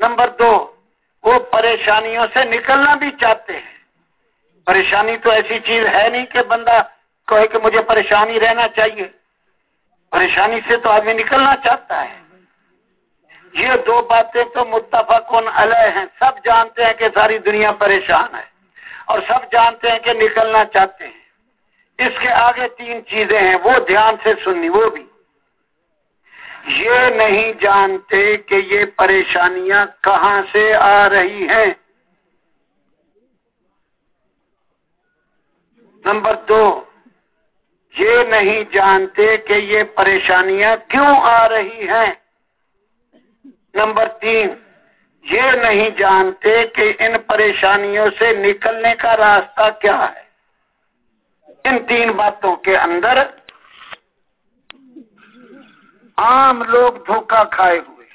نمبر دو، وہ پریشانیوں سے نکلنا بھی چاہتے ہیں۔ پریشانی تو ایسی چیز ہے نہیں کہ بندہ کہے کہ مجھے پریشانی رہنا چاہیے۔ پریشانی سے تو آدمی نکلنا چاہتا ہے۔ یہ دو باتیں تو متفق علیہ ہیں۔ سب جانتے ہیں کہ ساری دنیا پریشان ہے اور سب جانتے ہیں کہ نکلنا چاہتے ہیں۔ اس کے آگے تین چیزیں ہیں، وہ دھیان سے سننی، وہ بھی۔ یہ نہیں جانتے کہ یہ پریشانیاں کہاں سے آ رہی ہیں۔ نمبر دو، یہ نہیں جانتے کہ یہ پریشانیاں کیوں آ رہی ہیں۔ نمبر تین، یہ نہیں جانتے کہ ان پریشانیوں سے نکلنے کا راستہ کیا ہے۔ ان تین باتوں کے اندر عام لوگ دھوکہ کھائے ہوئے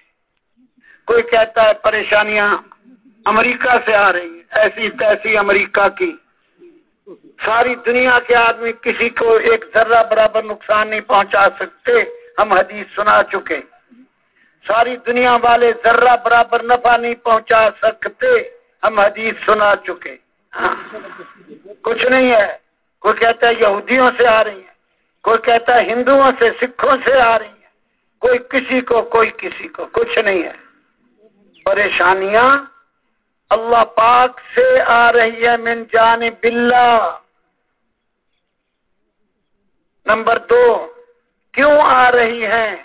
کوئی کہتا ہے پریشانیاں امریکہ سے آ رہی ایسی تیسی امریکہ کی۔ ساری دنیا کے آدمی کسی کو ایک ذرہ برابر نقصان نہیں پہنچا سکتے، ہم حدیث سنا چکے ساری دنیا والے ذرہ برابر نفع نہیں پہنچا سکتے، ہم حدیث سنا چکے ہاں۔ کچھ نہیں ہے۔ کوئی کہتا ہے یہودیوں سے آ رہی ہیں، کوئی کہتا ہے ہندوؤں سے، سکھوں سے آ رہی ہیں۔ کوئی کسی کو، کوئی کسی کو، کچھ نہیں ہے۔ پریشانیاں اللہ پاک سے آ رہی ہے من جانب اللہ۔ نمبر دو، کیوں آ رہی ہیں؟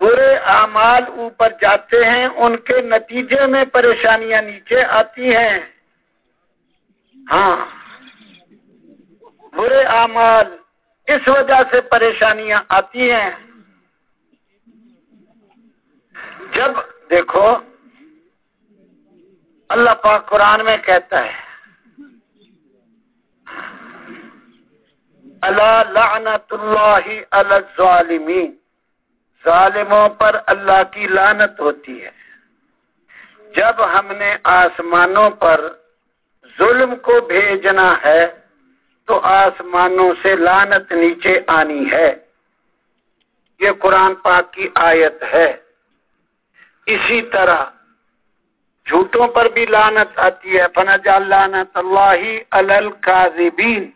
برے اعمال اوپر جاتے ہیں، ان کے نتیجے میں پریشانیاں نیچے آتی ہیں۔ ہاں۔ برے اعمال اس وجہ سے پریشانیاں آتی ہیں۔ جب دیکھو، اللہ پاک قرآن میں کہتا ہے اللہ لعنت اللہ الظالمین ظالموں پر اللہ کی لانت ہوتی ہے۔ جب ہم نے آسمانوں پر ظلم کو بھیجنا ہے تو آسمانوں سے لانت نیچے آنی ہے۔ یہ قرآن پاک کی آیت ہے۔ اسی طرح جھوٹوں پر بھی لانت آتی ہے۔ فنجا لانت اللہ الکاذبین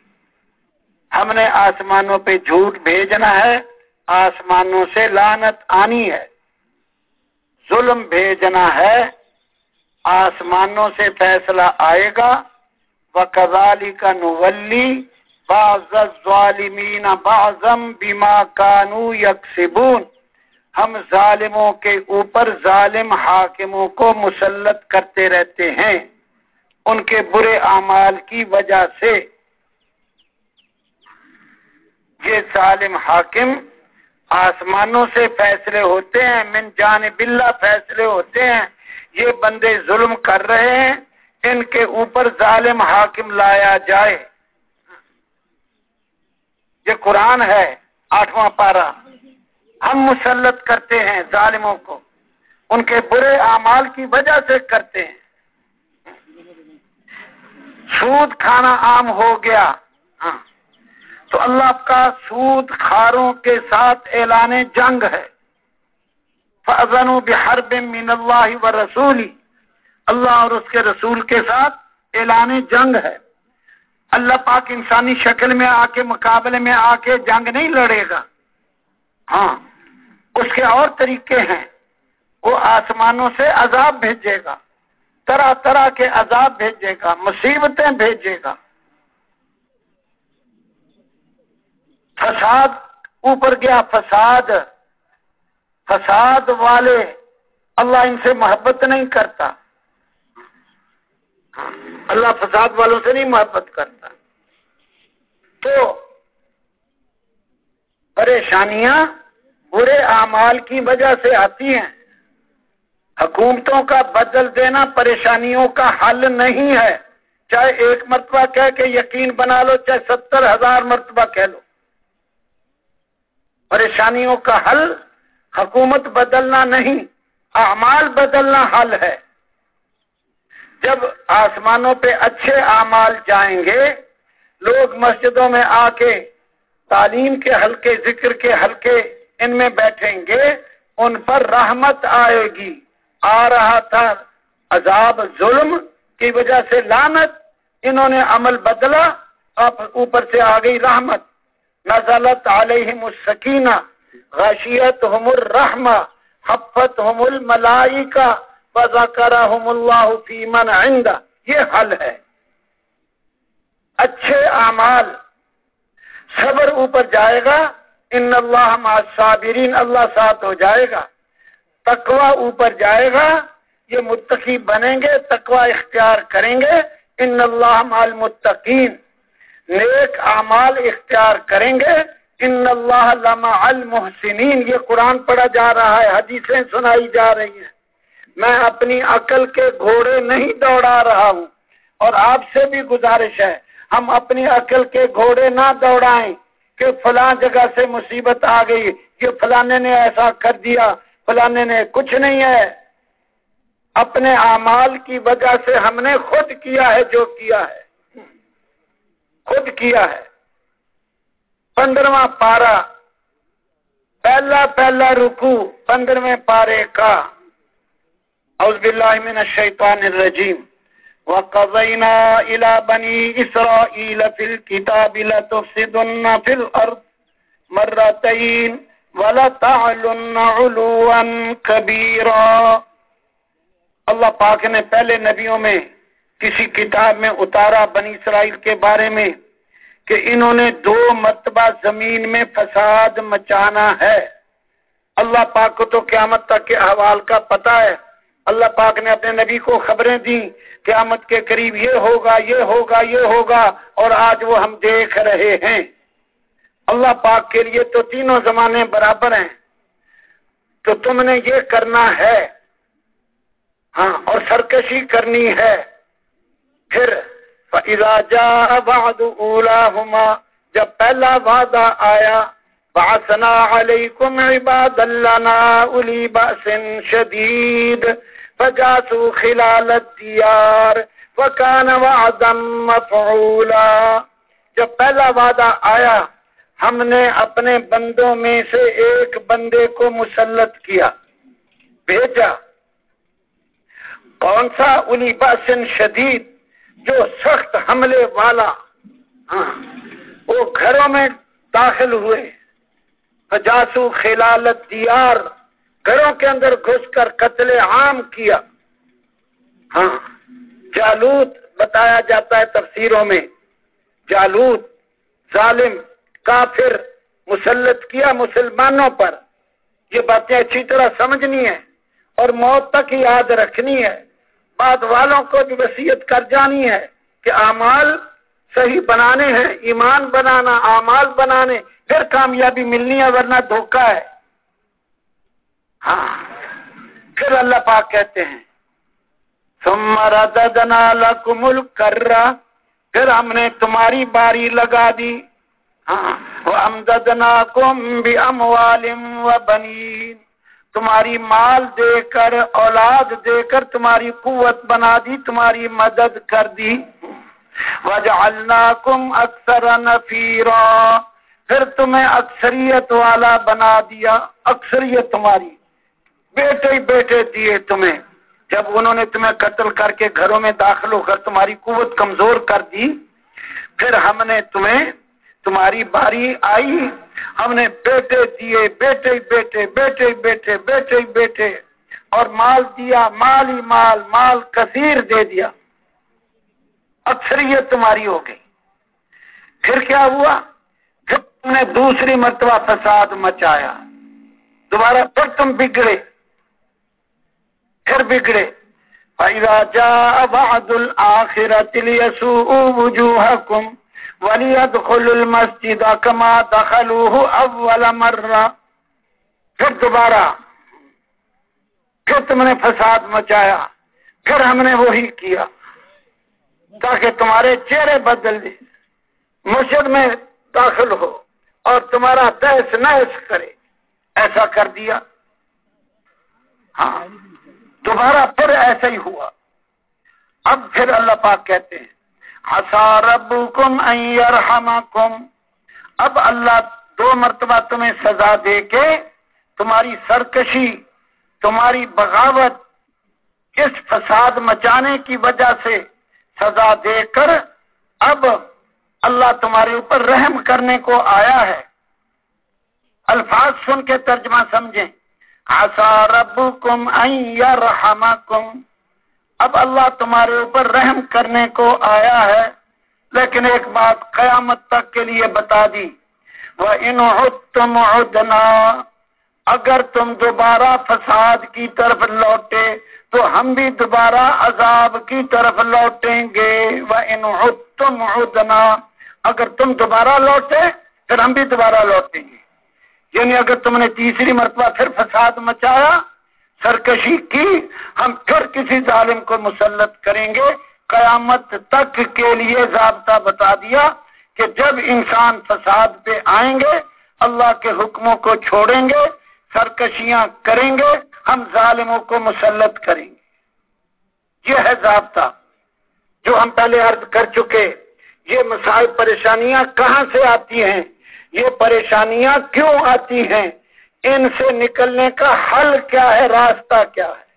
ہم نے آسمانوں پہ جھوٹ بھیجنا ہے۔ آسمانوں سے لانت آنی ہے۔ ظلم بھیجنا ہے۔ آسمانوں سے فیصلہ آئے گا۔ وہ کزالی کا نولی باز ظالمین بازم بیما کانو یکسبون ہم ظالموں کے اوپر ظالم حاکموں کو مسلط کرتے رہتے ہیں۔ ان کے برے اعمال کی وجہ سے یہ ظالم حاکم آسمانوں سے فیصلے ہوتے ہیں، من جانب اللہ فیصلے ہوتے ہیں۔ یہ بندے ظلم کر رہے ہیں، ان کے اوپر ظالم حاکم لایا جائے۔ یہ قرآن ہے، آٹھواں پارا ہم مسلط کرتے ہیں ظالموں کو۔ ان کے برے اعمال کی وجہ سے کرتے ہیں۔ سود کھانا عام ہو گیا۔ ہاں۔ تو اللہ کا سود خاروں کے ساتھ اعلان جنگ ہے۔ فضن بحرب من اللہ و رسولی اللہ اور اس کے رسول کے ساتھ اعلان جنگ ہے۔ اللہ پاک انسانی شکل میں آ کے، مقابلے میں آ کے جنگ نہیں لڑے گا۔ ہاں اس کے اور طریقے ہیں۔ وہ آسمانوں سے عذاب بھیجے گا۔ طرح طرح کے عذاب بھیجے گا، مصیبتیں بھیجے گا۔ فساد، اوپر گیا فساد۔ فساد والے اللہ ان سے محبت نہیں کرتا۔ اللہ فساد والوں سے نہیں محبت کرتا۔ تو پریشانیاں برے اعمال کی وجہ سے آتی ہیں۔ حکومتوں کا بدل دینا پریشانیوں کا حل نہیں ہے۔ چاہے ایک مرتبہ کہہ کے یقین بنا لو، چاہے ستر ہزار مرتبہ کہہ لو۔ پریشانیوں کا حل حکومت بدلنا نہیں، اعمال بدلنا حل ہے۔ جب آسمانوں پہ اچھے اعمال جائیں گے، لوگ مسجدوں میں آ کے تعلیم کے حلقے، ذکر کے حلقے ان میں بیٹھیں گے، ان پر رحمت آئے گی۔ آ رہا تھا عذاب، ظلم کی وجہ سے لانت انہوں نے عمل بدلا، اب اوپر سے آ گئی رحمت۔ نزلت علیہم السکینہ۔ غشیت ہم الرحمہ حفت ہم الملائی کا اللہ فی من عندہ یہ حل ہے۔ اچھے اعمال۔ صبر اوپر جائے گا۔ ان اللہ مع صابرین اللہ ساتھ ہو جائے گا۔ تقوا اوپر جائے گا۔ یہ متقی بنیں گے تقوا اختیار کریں گے۔ ان اللہ مال متقین نیک اعمال اختیار کریں گے۔ ان اللہ لما المحسنین یہ قرآن پڑھا جا رہا ہے، حدیثیں سنائی جا رہی ہیں۔ میں اپنی عقل کے گھوڑے نہیں دوڑا رہا ہوں، اور آپ سے بھی گزارش ہے، ہم اپنی عقل کے گھوڑے نہ دوڑائیں کہ فلاں جگہ سے مصیبت آ گئی، کہ فلانے نے ایسا کر دیا، فلانے نے کچھ نہیں ہے۔ اپنے اعمال کی وجہ سے ہم نے خود کیا ہے جو کیا ہے۔ خود کیا ہے۔ پندرواں پارا پہلا پہلا رکو پندرہویں پارے کا اعوذ باللہ من الشیطان الرجیم وقضینا الى بنی اسرائیل فی الكتاب لتفسدن فی الارض مرتین وَلَتَعْلُنَّ عُلُوًا كَبِيرًا اللہ پاک نے پہلے نبیوں میں کسی کتاب میں اتارا بنی اسرائیل کے بارے میں کہ انہوں نے دو مرتبہ زمین میں فساد مچانا ہے۔ اللہ پاک کو تو قیامت تک کے احوال کا پتہ ہے۔ اللہ پاک نے اپنے نبی کو خبریں دی قیامت کے قریب یہ ہوگا یہ ہوگا یہ ہوگا اور آج وہ ہم دیکھ رہے ہیں۔ اللہ پاک کے لیے تو تینوں زمانے برابر ہیں۔ تو تم نے یہ کرنا ہے۔ ہاں اور سرکشی کرنی ہے۔ پھر جب پہلا وعدہ آیا باسنا علیکم عباد اللہ علی باسن شدید فجاسو خلال الدیار وکان وعدا مفعولا۔ جب پہلا وعدہ آیا، ہم نے اپنے بندوں میں سے ایک بندے کو مسلط کیا، بھیجا۔ کون سا؟ الی باسن شدید جو سخت حملے والا ہاں وہ گھروں میں داخل ہوئے۔ جاسو خلالت دیار، گھروں کے اندر گھس کر قتل عام کیا۔ ہاں جالوت بتایا جاتا ہے تفسیروں میں۔ جالوت ظالم، کافر، مسلط کیا مسلمانوں پر۔ یہ باتیں اچھی طرح سمجھنی ہے اور موت تک یاد رکھنی ہے۔ بعد والوں کو بھی وسیعت کر جانی ہے کہ اعمال صحیح بنانے ہیں، ایمان بنانا، اعمال بنانے، پھر کامیابی ملنی ہے ورنہ دھوکہ ہے۔ ہاں پھر اللہ پاک کہتے ہیں لکم الکرہ، پھر ہم نے تمہاری باری لگا دی۔ ہاں و بنین تمہاری مال دے کر، اولاد دے کر تمہاری قوت بنا دی، تمہاری مدد کر دی۔ وجعلناکم اکثر نفیرا پھر تمہیں اکثریت والا بنا دیا، اکثریت تمہاری۔ بیٹے بیٹے دیے تمہیں۔ جب انہوں نے تمہیں قتل کر کے گھروں میں داخل ہو کر تمہاری قوت کمزور کر دی، پھر ہم نے تمہیں، تمہاری باری آئی۔ ہم نے بیٹے دیے، بیٹے بیٹے بیٹے بیٹے بیٹے بیٹے، اور مال دیا، مال ہی مال مال کثیر دے دیا۔ اکثریت تمہاری ہو گئی۔ پھر کیا ہوا؟ پھر تم نے دوسری مرتبہ فساد مچایا، دوبارہ پھر تم بگڑے، پھر بگڑے۔ المسجد كما دخلوه اول مرہ پھر دوبارہ پھر تم نے فساد مچایا، پھر ہم نے وہی کیا تاکہ تمہارے چہرے بدل دے، مسجد میں داخل ہو اور تمہارا تحس نحس کرے۔ ایسا کر دیا۔ ہاں دوبارہ پھر ایسا ہی ہوا۔ اب پھر اللہ پاک کہتے ہیں ربکم ان یرحمکم اب اللہ دو مرتبہ تمہیں سزا دے کے تمہاری سرکشی، تمہاری بغاوت اس فساد مچانے کی وجہ سے سزا دے کر اب اللہ تمہارے اوپر رحم کرنے کو آیا ہے۔ الفاظ سن کے ترجمہ سمجھیں۔ آسا رب کم کم اب اللہ تمہارے اوپر رحم کرنے کو آیا ہے، لیکن ایک بات قیامت تک کے لیے بتا دی۔ وہ ان تم اگر تم دوبارہ فساد کی طرف لوٹے، تو ہم بھی دوبارہ عذاب کی طرف لوٹیں گے۔ وہ ان تم اگر تم دوبارہ لوٹے، پھر ہم بھی دوبارہ لوٹیں گے۔ یعنی اگر تم نے تیسری مرتبہ پھر فساد مچایا سرکشی کی ہم پھر کسی ظالم کو مسلط کریں گے۔ قیامت تک کے لیے ضابطہ بتا دیا کہ جب انسان فساد پہ آئیں گے، اللہ کے حکموں کو چھوڑیں گے، سرکشیاں کریں گے، ہم ظالموں کو مسلط کریں گے۔ یہ ہے ضابطہ جو ہم پہلے عرض کر چکے۔ یہ مسائل پریشانیاں کہاں سے آتی ہیں؟ یہ پریشانیاں کیوں آتی ہیں؟ ان سے نکلنے کا حل کیا ہے؟ راستہ کیا ہے؟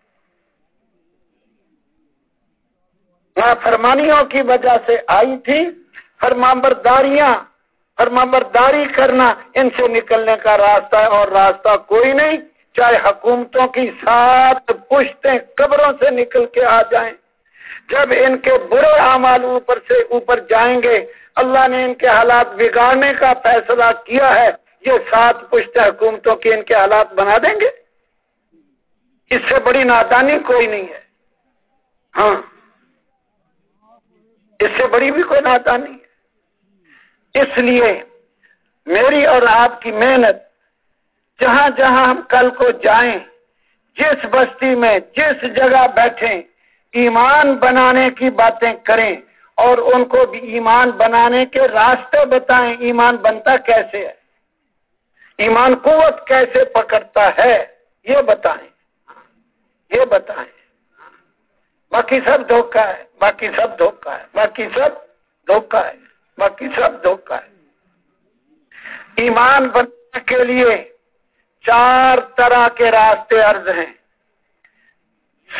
فرمانیوں کی وجہ سے آئی تھی۔ فرمامبرداریاں فرمامبرداری کرنا ان سے نکلنے کا راستہ ہے اور راستہ کوئی نہیں۔ چاہے حکومتوں کی سات پشتیں قبروں سے نکل کے آ جائیں۔ جب ان کے برے اعمال اوپر سے اوپر جائیں گے، اللہ نے ان کے حالات بگاڑنے کا فیصلہ کیا ہے۔ یہ سات پشت حکومتوں کے ان کے حالات بنا دیں گے؟ اس سے بڑی نادانی کوئی نہیں ہے۔ ہاں۔ اس سے بڑی بھی کوئی نادانی ہے۔ اس لیے میری اور آپ کی محنت جہاں جہاں ہم کل کو جائیں، جس بستی میں، جس جگہ بیٹھیں، ایمان بنانے کی باتیں کریں اور ان کو بھی ایمان بنانے کے راستے بتائیں، ایمان بنتا کیسے ہے؟ ایمان قوت کیسے پکڑتا ہے یہ بتائیں۔ یہ بتائیں۔ باقی سب دھوکا ہے، باقی سب دھوکا ہے، باقی سب دھوکا ہے، باقی سب دھوکا ہے۔ ایمان بننے کے لیے چار طرح کے راستے عرض ہیں۔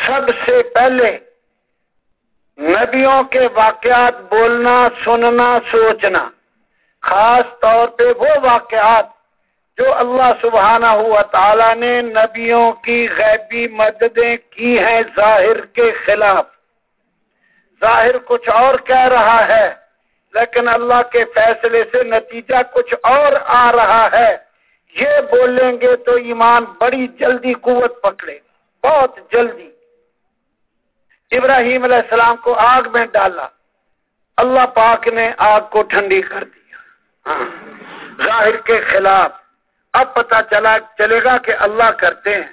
سب سے پہلے نبیوں کے واقعات بولنا، سننا، سوچنا، خاص طور پہ وہ واقعات جو اللہ سبحانہ ہوا تعالیٰ نے نبیوں کی غیبی مددیں کی ہیں ظاہر کے خلاف۔ ظاہر کچھ اور کہہ رہا ہے، لیکن اللہ کے فیصلے سے نتیجہ کچھ اور آ رہا ہے۔ یہ بولیں گے تو ایمان بڑی جلدی قوت پکڑے گا بہت جلدی۔ ابراہیم علیہ السلام کو آگ میں ڈالا، اللہ پاک نے آگ کو ٹھنڈی کر دیا۔ ہاں، ظاہر کے خلاف۔ اب پتا چلا چلے گا کہ اللہ کرتے ہیں۔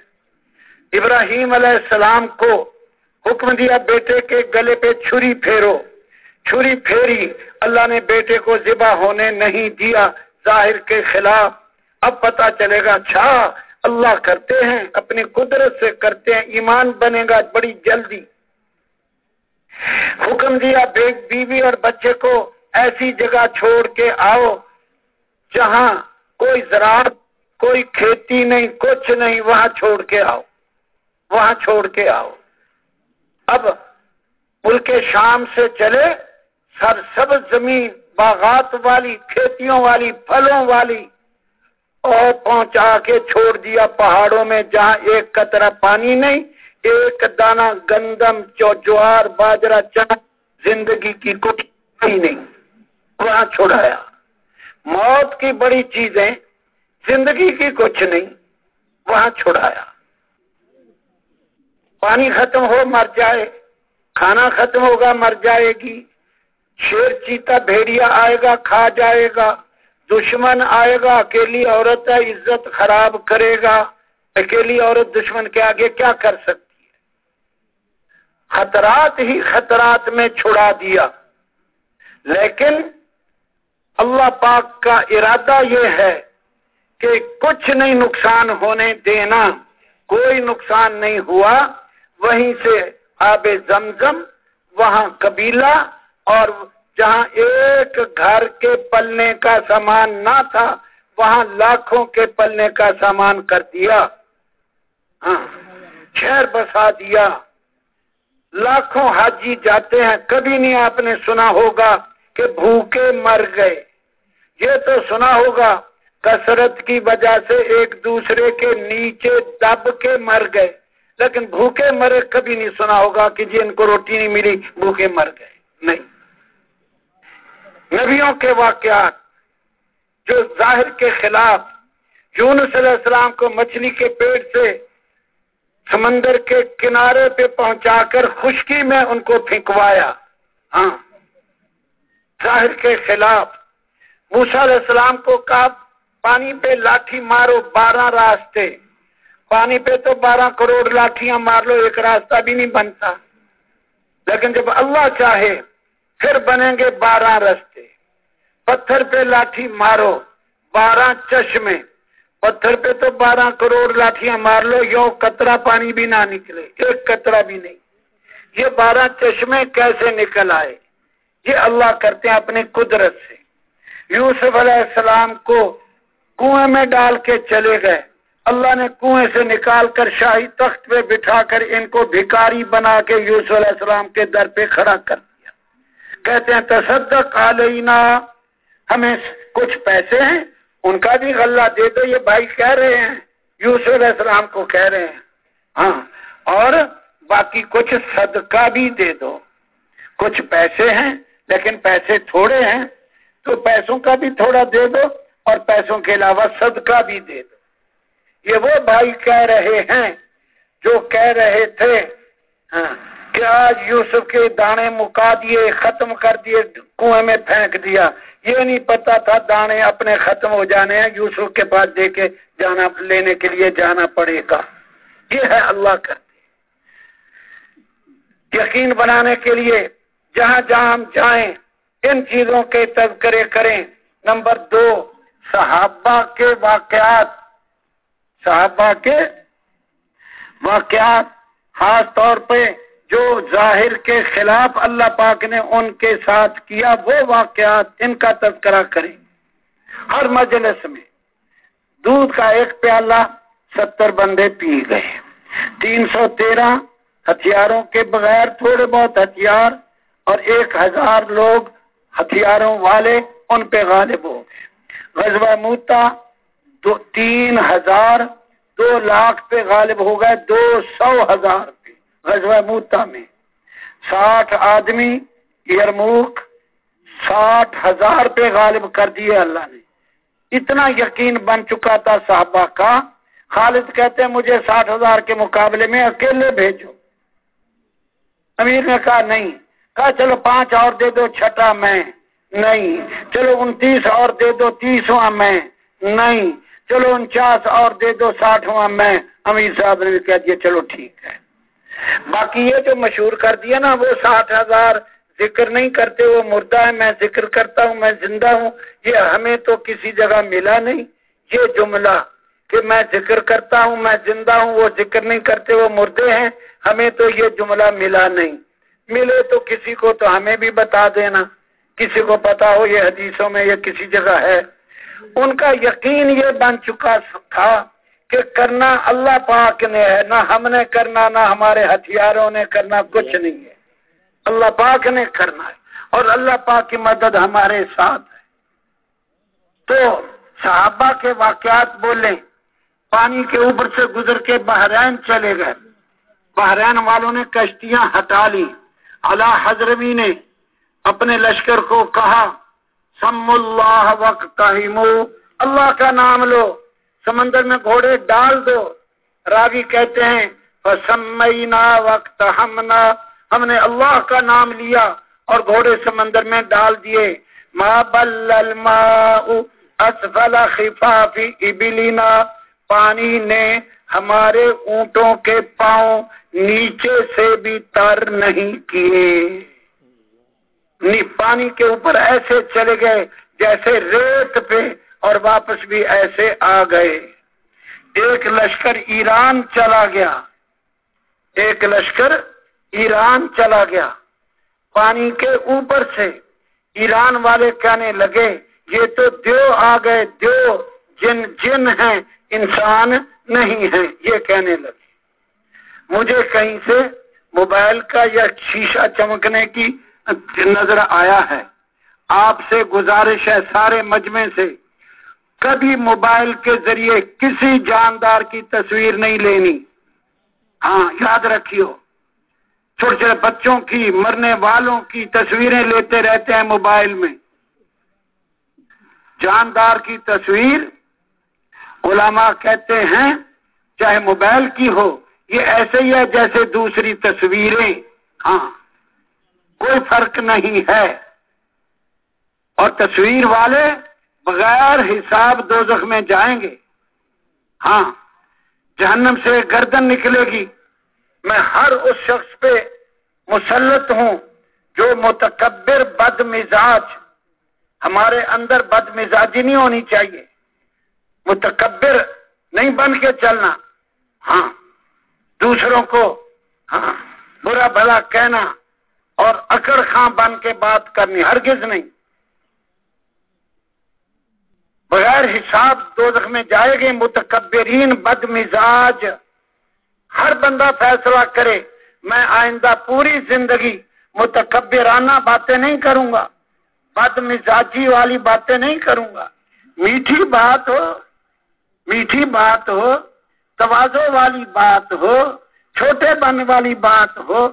ابراہیم علیہ السلام کو حکم دیا، بیٹے کے گلے پہ چھری پھیرو۔ چھری پھیری، اللہ نے بیٹے کو ذبح ہونے نہیں دیا ظاہر کے خلاف۔ اب پتا چلے گا اچھا اللہ کرتے ہیں، اپنی قدرت سے کرتے ہیں، ایمان بنے گا بڑی جلدی۔ حکم دیا بیوی اور بچے کو، ایسی جگہ چھوڑ کے آؤ جہاں کوئی زراعت کوئی کھیتی نہیں، کچھ نہیں، وہاں چھوڑ کے آؤ، وہاں چھوڑ کے آؤ۔ اب ملک شام سے چلے، سر سب زمین، باغات والی، کھیتیوں والی، پھلوں والی، اور پہنچا کے چھوڑ دیا پہاڑوں میں، جہاں ایک قطرہ پانی نہیں، ایک دانہ گندم جوار باجرا چنا زندگی کی کچھ نہیں، وہاں چھوڑایا۔ موت کی بڑی چیزیں زندگی کی کچھ نہیں، وہاں چھوڑایا پانی ختم ہو، مر جائے۔ کھانا ختم ہوگا، مر جائے گی۔ شیر چیتا بھیڑیا آئے گا، کھا جائے گا۔ دشمن آئے گا، اکیلی عورت ہے، عزت خراب کرے گا۔ اکیلی عورت دشمن کے آگے کیا کر سکتی ہے؟ خطرات ہی خطرات میں چھڑا دیا۔ لیکن اللہ پاک کا ارادہ یہ ہے کہ کچھ نہیں نقصان ہونے دینا، کوئی نقصان نہیں ہوا، وہیں سے آب زمزم، وہاں قبیلہ اور جہاں ایک گھر کے پلنے کا سامان نہ تھا، وہاں لاکھوں کے پلنے کا سامان کر دیا۔ ہاں شہر بسا دیا۔ لاکھوں حاجی جاتے ہیں، کبھی نہیں آپ نے سنا ہوگا کہ بھوکے مر گئے۔ یہ تو سنا ہوگا۔ کثرت کی وجہ سے ایک دوسرے کے نیچے دب کے مر گئے۔ لیکن بھوکے مرے کبھی نہیں سنا ہوگا کہ جی ان کو روٹی نہیں ملی، بھوکے مر گئے۔ نہیں۔ نبیوں کے واقعات جو ظاہر کے خلاف جون صلی اللہ علیہ السلام کو مچھلی کے پیٹ سے سمندر کے کنارے پہ پہنچا کر خشکی میں ان کو پھینکوایا۔ ہاں۔ ظاہر کے خلاف موسا علیہ السلام کو کہا پانی پہ لاٹھی مارو بارہ راستے۔ پانی پہ تو بارہ کروڑ لاٹیاں مار لو ایک راستہ بھی نہیں بنتا۔ لیکن جب اللہ چاہے، پھر بنیں گے بارہ رستے پتھر پہ لاٹھی مارو، بارہ چشمے۔ پتھر پہ تو بارہ کروڑ لاٹیاں مار لو یو کترا پانی بھی نہ نکلے، ایک کترا بھی نہیں۔ یہ بارہ چشمے کیسے نکل آئے؟ یہ اللہ کرتے ہیں اپنی قدرت سے۔ یوسف علیہ السلام کو کنویں میں ڈال کے چلے گئے۔ اللہ نے کنویں سے نکال کر شاہی تخت پہ بٹھا کر ان کو بھکاری بنا کے یوسف علیہ السلام کے در پہ کھڑا کر دیا۔ کہتے ہیں، تصدق علینا ہمیں کچھ پیسے ہیں؟ ان کا بھی غلہ دے دو، یہ بھائی کہہ رہے ہیں۔ یوسف علیہ السلام کو کہہ رہے ہیں۔ ہاں اور باقی کچھ صدقہ بھی دے دو۔ کچھ پیسے ہیں، لیکن پیسے تھوڑے ہیں، تو پیسوں کا بھی تھوڑا دے دو۔ اور پیسوں کے علاوہ صدقہ بھی دے دو۔ یہ وہ بھائی کہہ رہے ہیں جو کہہ رہے تھے ہاں، کہ آج یوسف کے دانے مکا دیے، ختم کر دیے، کنویں میں پھینک دیا۔ یہ نہیں پتا تھا دانے اپنے ختم ہو جانے ہیں، یوسف کے پاس دے کے جانا، لینے کے لیے جانا پڑے گا۔ یہ ہے اللہ کا۔ یقین بنانے کے لیے جہاں جہاں ہم جائیں، ان چیزوں کے تذکرے کریں۔ نمبر دو صحابہ کے واقعات، صحابہ کے واقعات، خاص طور پہ جو ظاہر کے خلاف اللہ پاک نے ان کے ساتھ کیا، وہ واقعات ان کا تذکرہ کریں۔ ہر مجلس میں دودھ کا ایک پیالہ ستر بندے پی گئے۔ تین سو تیرہ ہتھیاروں کے بغیر تھوڑے بہت ہتھیار اور ایک ہزار لوگ ہتھیاروں والے ان پہ غالب ہو گئے۔ غزوہ موتا دو تین ہزار دو لاکھ پہ غالب ہو گئے، دو سو ہزار پہ غزوہ موتا میں۔ ساٹھ آدمی یرموک ساٹھ ہزار پہ غالب کر دیے اللہ نے۔ اتنا یقین بن چکا تھا صحابہ کا۔ خالد کہتے ہیں، مجھے ساٹھ ہزار کے مقابلے میں اکیلے بھیجو۔ امیر نے کہا، نہیں۔ کہا، چلو پانچ اور دے دو، چھٹا میں۔ نہیں۔ چلو انتیس اور دے دو تیسواں میں نہیں۔ چلو انچاس اور دے دو ساٹھواں میں امیر صاحب نے بھی کہہ دیا، چلو ٹھیک ہے۔ باقی یہ جو مشہور کر دیا نا، وہ ساٹھ ہزار ذکر نہیں کرتے، وہ مردہ ہے میں ذکر کرتا ہوں، میں زندہ ہوں۔ یہ ہمیں تو کسی جگہ ملا نہیں۔ یہ جملہ کہ میں ذکر کرتا ہوں، میں زندہ ہوں، وہ ذکر نہیں کرتے، وہ مردے ہیں۔ ہمیں تو یہ جملہ ملا نہیں۔ ملے تو کسی کو تو ہمیں بھی بتا دینا۔ کسی کو پتا ہو یہ حدیثوں میں یہ کسی جگہ ہے، ان کا یقین یہ بن چکا تھا کہ کرنا اللہ پاک نے ہے، نہ ہم نے کرنا، نہ ہمارے ہتھیاروں نے کرنا، کچھ نہیں ہے۔ اللہ پاک نے کرنا ہے اور اللہ پاک کی مدد ہمارے ساتھ ہے۔ تو صحابہ کے واقعات بولے پانی کے اوپر سے گزر کے بحرین چلے گئے۔ بحرین والوں نے کشتیاں ہٹا لی اللہ حضرمی نے اپنے لشکر کو کہا سم اللہ وقت اللہ کا نام لو، سمندر میں گھوڑے ڈال دو۔ راوی کہتے ہیں وقت ہم نے اللہ کا نام لیا اور گھوڑے سمندر میں ڈال دیے۔ ما بل الماء اسفل خفافی ابلینا پانی نے ہمارے اونٹوں کے پاؤں نیچے سے بھی تر نہیں کیے۔ پانی کے اوپر ایسے چلے گئے جیسے ریت پہ اور واپس بھی ایسے آ گئے۔ ایک لشکر ایران چلا گیا۔ ایک لشکر ایران چلا گیا۔ پانی کے اوپر سے ایران والے کہنے لگے، یہ تو دیو آ گئے، دیو جن جن ہیں، انسان نہیں ہیں، یہ کہنے لگے۔ مجھے کہیں سے موبائل کا یا شیشہ چمکنے کی نظر آیا ہے۔ آپ سے گزارش ہے سارے مجمع سے۔ کبھی موبائل کے ذریعے کسی جاندار کی تصویر نہیں لینی۔ ہاں یاد رکھیو۔ چھوٹے چھوٹے بچوں کی، مرنے والوں کی تصویریں لیتے رہتے ہیں موبائل میں۔ جاندار کی تصویر علماء کہتے ہیں، چاہے موبائل کی ہو، یہ ایسے ہی ہے جیسے دوسری تصویریں۔ ہاں۔ کوئی فرق نہیں ہے۔ اور تصویر والے بغیر حساب دوزخ میں جائیں گے۔ ہاں جہنم سے گردن نکلے گی۔ میں ہر اس شخص پہ مسلط ہوں جو متکبر بد مزاج ہمارے اندر بد مزاجی نہیں ہونی چاہیے۔ متکبر نہیں بن کے چلنا۔ ہاں دوسروں کو ہاں برا بھلا کہنا۔ اور اکڑ خاں بن کے بات کرنی، ہرگز نہیں۔ بغیر حساب دو میں جائے گے متکبرین بد مزاج ہر بندہ فیصلہ کرے، میں آئندہ پوری زندگی متکبرانہ باتیں نہیں کروں گا بد مزاجی والی باتیں نہیں کروں گا۔ میٹھی بات ہو، میٹھی بات ہو، توازو والی بات ہو، چھوٹے بن والی بات ہو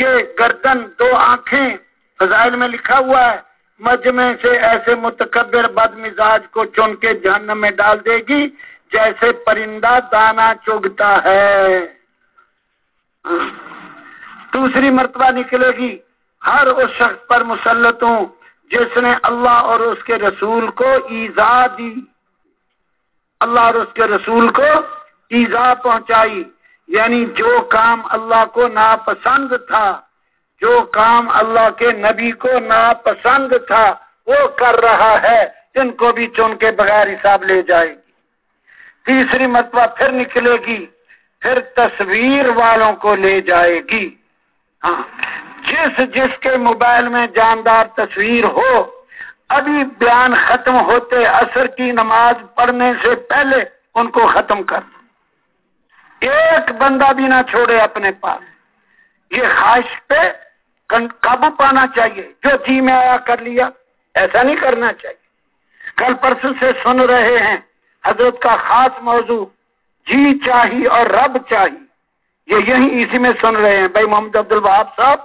یہ گردن دو آنکھیں فضائل میں لکھا ہوا ہے، مجمع سے ایسے متکبر بد مزاج کو چن کے جہنم میں ڈال دے گی جیسے پرندہ دانا چگتا ہے۔ دوسری مرتبہ نکلے گی، ہر اس شخص پر مسلط ہوں جس نے اللہ اور اس کے رسول کو ایزا دی۔ اللہ اور اس کے رسول کو ایزا پہنچائی۔ یعنی جو کام اللہ کو ناپسند تھا، جو کام اللہ کے نبی کو ناپسند تھا، وہ کر رہا ہے ان کو بھی چن کے بغیر حساب لے جائے گی۔ تیسری مرتبہ پھر نکلے گی، پھر تصویر والوں کو لے جائے گی۔ ہاں جس جس کے موبائل میں جاندار تصویر ہو، ابھی بیان ختم ہوتے اثر کی نماز پڑھنے سے پہلے ان کو ختم کر۔ ایک بندہ بھی نہ چھوڑے اپنے پاس۔ یہ خواہش پہ قابو پانا چاہیے۔ جو جی میں آیا کر لیا، ایسا نہیں کرنا چاہیے۔ کل پرسوں سے سن رہے ہیں، حضرت کا خاص موضوع جی چاہی اور رب چاہی۔ یہ یہی اسی میں سن رہے ہیں۔ بھائی محمد عبد الباب صاحب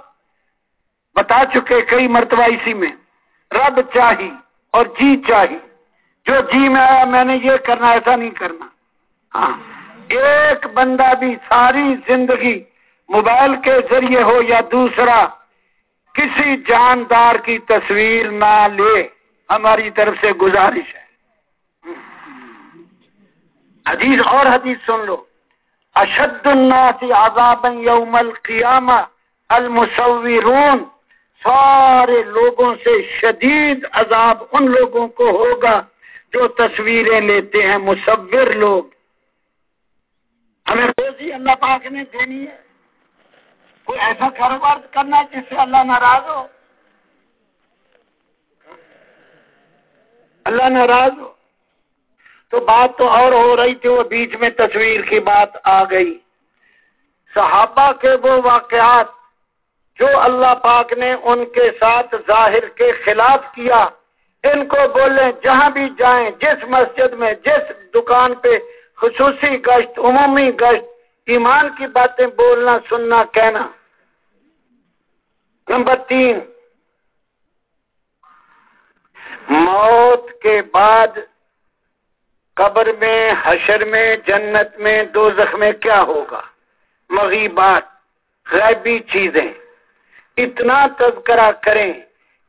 بتا چکے کئی مرتبہ اسی میں۔ رب چاہی اور جی چاہی۔ جو جی میں آیا، میں نے یہ کرنا، ایسا نہیں کرنا۔ ہاں۔ ایک بندہ بھی ساری زندگی موبائل کے ذریعے ہو یا دوسرا، کسی جاندار کی تصویر نہ لے، ہماری طرف سے گزارش ہے۔ حدیث اور حدیث سن لو۔ اشد الناس عذابا یوم القیامہ المصورون، سارے لوگوں سے شدید عذاب ان لوگوں کو ہوگا جو تصویریں لیتے ہیں، مصور لوگ۔ ہمیں روزی اللہ پاک نے دینی ہے۔ کوئی ایسا کاروبار کرنا جس سے اللہ ناراض ہو؟ اللہ ناراض ہو۔ تو بات تو اور ہو رہی تھی، وہ بیچ میں تصویر کی بات آ گئی۔ صحابہ کے وہ واقعات جو اللہ پاک نے ان کے ساتھ ظاہر کے خلاف کیا، ان کو بولیں، جہاں بھی جائیں، جس مسجد میں، جس دکان پہ خصوصی گشت، عمومی گشت، ایمان کی باتیں بولنا، سننا، کہنا۔ نمبر تین، موت کے بعد قبر میں، حشر میں، جنت میں دو میں کیا ہوگا؟ مغیبات، غیبی چیزیں۔ اتنا تذکرہ کریں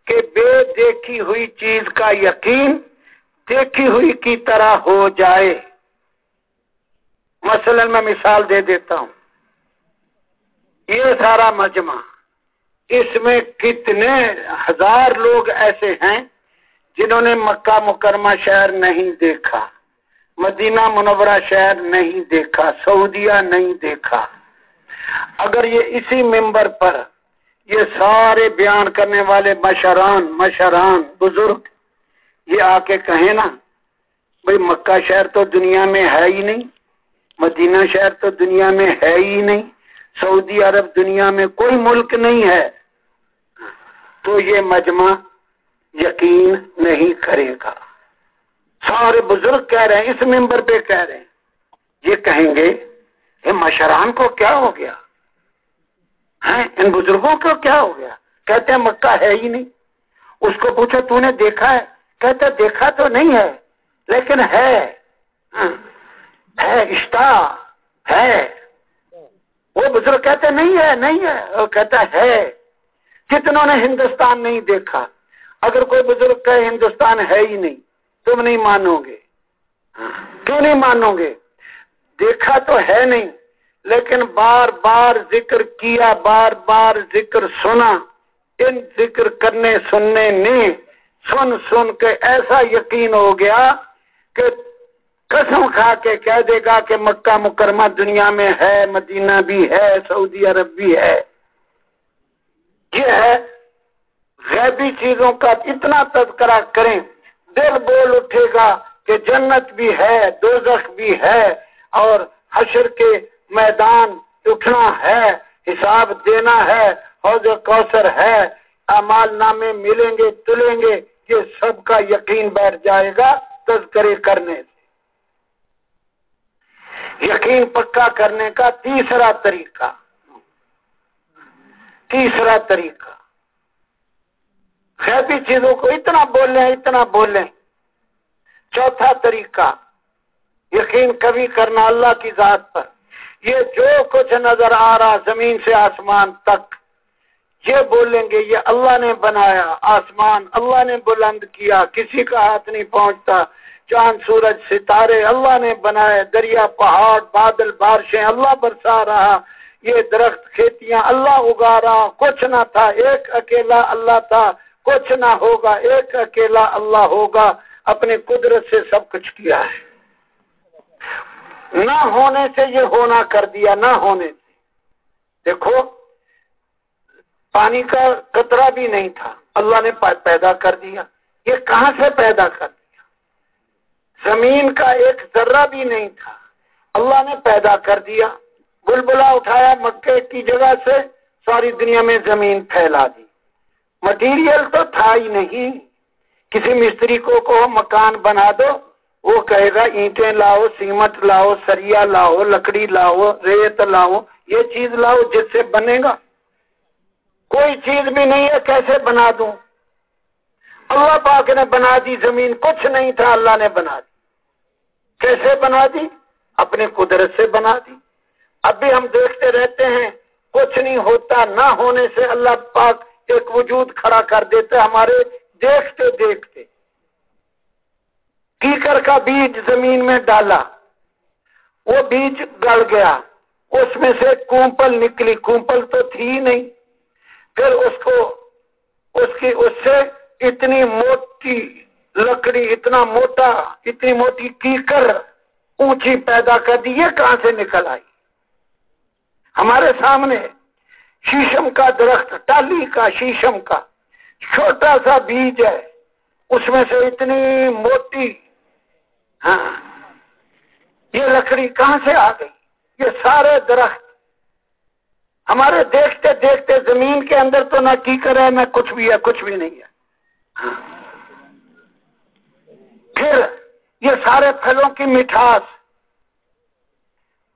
کہ بے دیکھی ہوئی چیز کا یقین دیکھی ہوئی کی طرح ہو جائے۔ مثلا میں مثال دے دیتا ہوں۔ یہ سارا مجمع، اس میں کتنے ہزار لوگ ایسے ہیں جنہوں نے مکہ مکرمہ شہر نہیں دیکھا، مدینہ منورہ شہر نہیں دیکھا، سعودیہ نہیں دیکھا۔ اگر یہ اسی ممبر پر یہ سارے بیان کرنے والے مشران مشران، بزرگ، یہ آ کے کہیں نا بھائی مکہ شہر تو دنیا میں ہے ہی نہیں۔ مدینہ شہر تو دنیا میں ہے ہی نہیں، سعودی عرب دنیا میں کوئی ملک نہیں ہے۔ تو یہ مجمع یقین نہیں کرے گا۔ سارے بزرگ کہہ رہے ہیں، اس ممبر پہ کہہ رہے ہیں۔ یہ کہیں گے کہ مشران کو کیا ہو گیا؟ ان بزرگوں کو کیا ہو گیا؟ کہتے ہیں مکہ ہے ہی نہیں۔ اس کو پوچھو، تو نے دیکھا ہے؟ کہتے دیکھا تو نہیں ہے، لیکن ہے۔ ہے اشتا ہے۔ وہ بزرگ کہتے نہیں ہے نہیں ہے۔ وہ کہتا ہے کتنوں نے ہندوستان نہیں دیکھا، اگر کوئی بزرگ کہے ہندوستان ہے ہی نہیں، تم نہیں مانو گے۔ ہاں، کیوں نہیں مانو گے؟ دیکھا تو ہے نہیں، لیکن بار بار ذکر کیا، بار بار ذکر سنا۔ ان ذکر کرنے، سننے نے سن سن کے ایسا یقین ہو گیا کہ قسم کھا کے کہہ دے گا کہ مکہ مکرمہ دنیا میں ہے، مدینہ بھی ہے، سعودی عرب بھی ہے۔ یہ ہے غیبی چیزوں کا اتنا تذکرہ کریں، دل بول اٹھے گا کہ جنت بھی ہے، دوزخ بھی ہے اور حشر کے میدان اٹھنا ہے، حساب دینا ہے اور جو کوثر ہے امال نامے ملیں گے، تلیں گے، یہ سب کا یقین بیٹھ جائے گا تذکرے کرنے سے۔ یقین پکا کرنے کا تیسرا طریقہ۔ تیسرا طریقہ۔ خیبی چیزوں کو اتنا بولیں اتنا بولیں۔ چوتھا طریقہ، یقین کبھی کرنا اللہ کی ذات پر۔ یہ جو کچھ نظر آ رہا زمین سے آسمان تک، یہ بولیں گے، یہ اللہ نے بنایا۔ آسمان اللہ نے بلند کیا، کسی کا ہاتھ نہیں پہنچتا۔ چاند، سورج، ستارے اللہ نے بنائے، دریا، پہاڑ، بادل، بارشیں اللہ برسا رہا۔ یہ درخت، کھیتیاں اللہ اگا رہا کچھ نہ تھا، ایک اکیلا اللہ تھا۔ کچھ نہ ہوگا، ایک اکیلا اللہ ہوگا۔ اپنے قدرت سے سب کچھ کیا ہے۔ نہ ہونے سے یہ ہونا کر دیا، نہ ہونے سے۔ دیکھو، پانی کا قطرہ بھی نہیں تھا۔ اللہ نے پیدا کر دیا۔ یہ کہاں سے پیدا کر دیا زمین کا ایک ذرہ بھی نہیں تھا۔ اللہ نے پیدا کر دیا بلبلا اٹھایا مکے کی جگہ سے، ساری دنیا میں زمین پھیلا دی۔ مٹیریل تو تھا ہی نہیں۔ کسی مستری کو کہو مکان بنا دو، وہ کہے گا اینٹیں لاؤ سیمت لاؤ، سریا لاؤ، لکڑی لاؤ، ریت لاؤ، یہ چیز لاؤ جس سے بنے گا۔ کوئی چیز بھی نہیں ہے، کیسے بنا دوں؟ اللہ پاک نے بنا دی، زمین کچھ نہیں تھا، اللہ نے بنا دی۔ کیسے بنا دی؟ اپنے قدرت سے بنا دی۔ اب بھی ہم دیکھتے رہتے ہیں، کچھ نہیں ہوتا، نہ ہونے سے اللہ پاک ایک وجود کھڑا کر دیتے ہمارے دیکھتے دیکھتے۔ کیکر کا بیج زمین میں ڈالا، وہ بیج گل گیا۔ اس میں سے کومپل نکلی کومپل تو تھی نہیں۔ پھر اس کو، اس کی، اس سے اتنی موٹی لکڑی، اتنا موٹا، اتنی موٹی کیکر اونچی پیدا کر دی، یہ کہاں سے نکل آئی؟ ہمارے سامنے شیشم کا درخت، ٹالی کا شیشم کا چھوٹا سا بیج ہے، اس میں سے اتنی موٹی ہاں یہ لکڑی کہاں سے آ گئی؟ یہ سارے درخت۔ ہمارے دیکھتے دیکھتے زمین کے اندر تو نہ کیکر ہے، نہ کچھ بھی ہے، کچھ بھی نہیں ہے۔ پھر یہ سارے پھلوں کی مٹھاس،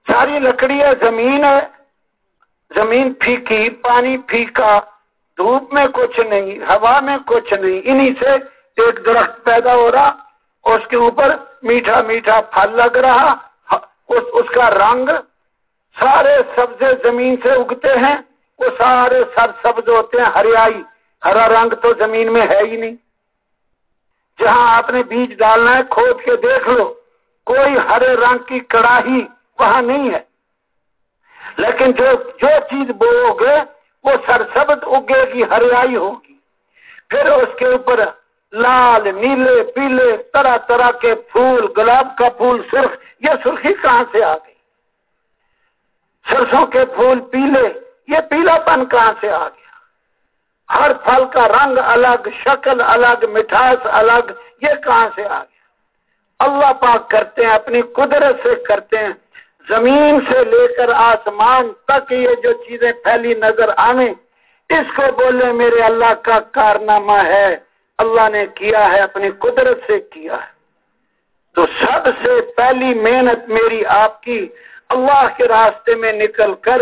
ساری لکڑی ہے زمین ہے، زمین پھیکی، پانی پھیکا، دھوپ میں کچھ نہیں، ہوا میں کچھ نہیں، انہی سے ایک درخت پیدا ہو رہا، اس کے اوپر میٹھا میٹھا پھل لگ رہا، اس اس کا رنگ سارے سبزے زمین سے اگتے ہیں، وہ سارے سر سبز ہوتے ہیں، ہریائی ہرا رنگ تو زمین میں ہے ہی نہیں۔ جہاں آپ نے بیج ڈالنا ہے، کھود کے دیکھ لو۔ کوئی ہرے رنگ کی کڑاہی وہاں نہیں ہے۔ لیکن جو جو چیز بو گے وہ سرسبت اگے گی، ہریائی ہوگی۔ پھر اس کے اوپر لال، نیلے، پیلے، طرح طرح کے پھول، گلاب کا پھول، سرخ، یہ سرخی کہاں سے آ گئی؟ سرسوں کے پھول پیلے، یہ پیلا پن کہاں سے آ گیا ہر پھل کا رنگ الگ، شکل الگ، مٹھاس الگ، یہ کہاں سے آ گیا؟ اللہ پاک کرتے ہیں، اپنی قدرت سے کرتے ہیں۔ زمین سے لے کر آسمان تک یہ جو چیزیں پھیلی نظر آنے، اس کو بولے میرے اللہ کا کارنامہ ہے۔ اللہ نے کیا ہے، اپنی قدرت سے کیا ہے۔ تو سب سے پہلی محنت میری آپ کی، اللہ کے راستے میں نکل کر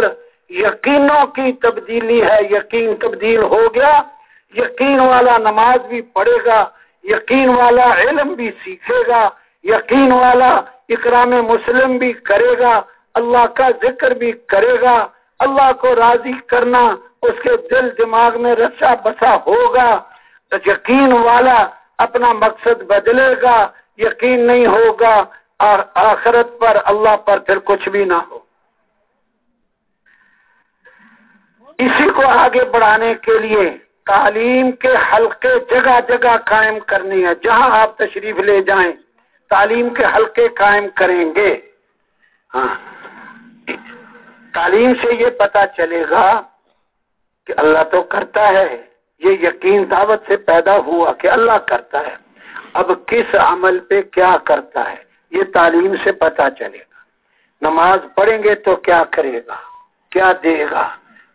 یقینوں کی تبدیلی ہے، یقین تبدیل ہو گیا، یقین والا نماز بھی پڑھے گا، یقین والا علم بھی سیکھے گا، یقین والا اکرام مسلم بھی کرے گا، اللہ کا ذکر بھی کرے گا، اللہ کو راضی کرنا اس کے دل دماغ میں رسا بسا ہوگا یقین والا اپنا مقصد بدلے گا، یقین نہیں ہوگا، اور آخرت پر اللہ پر پھر کچھ بھی نہ ہو۔ اسی کو آگے بڑھانے کے لیے تعلیم کے حلقے جگہ جگہ قائم کرنی ہے۔ جہاں آپ تشریف لے جائیں، تعلیم کے حلقے قائم کریں گے۔ ہاں۔ تعلیم سے یہ پتا چلے گا کہ اللہ تو کرتا ہے۔ یہ یقین دعوت سے پیدا ہوا کہ اللہ کرتا ہے۔ اب کس عمل پہ کیا کرتا ہے، یہ تعلیم سے پتا چلے گا۔ نماز پڑھیں گے تو کیا کرے گا؟ کیا دے گا؟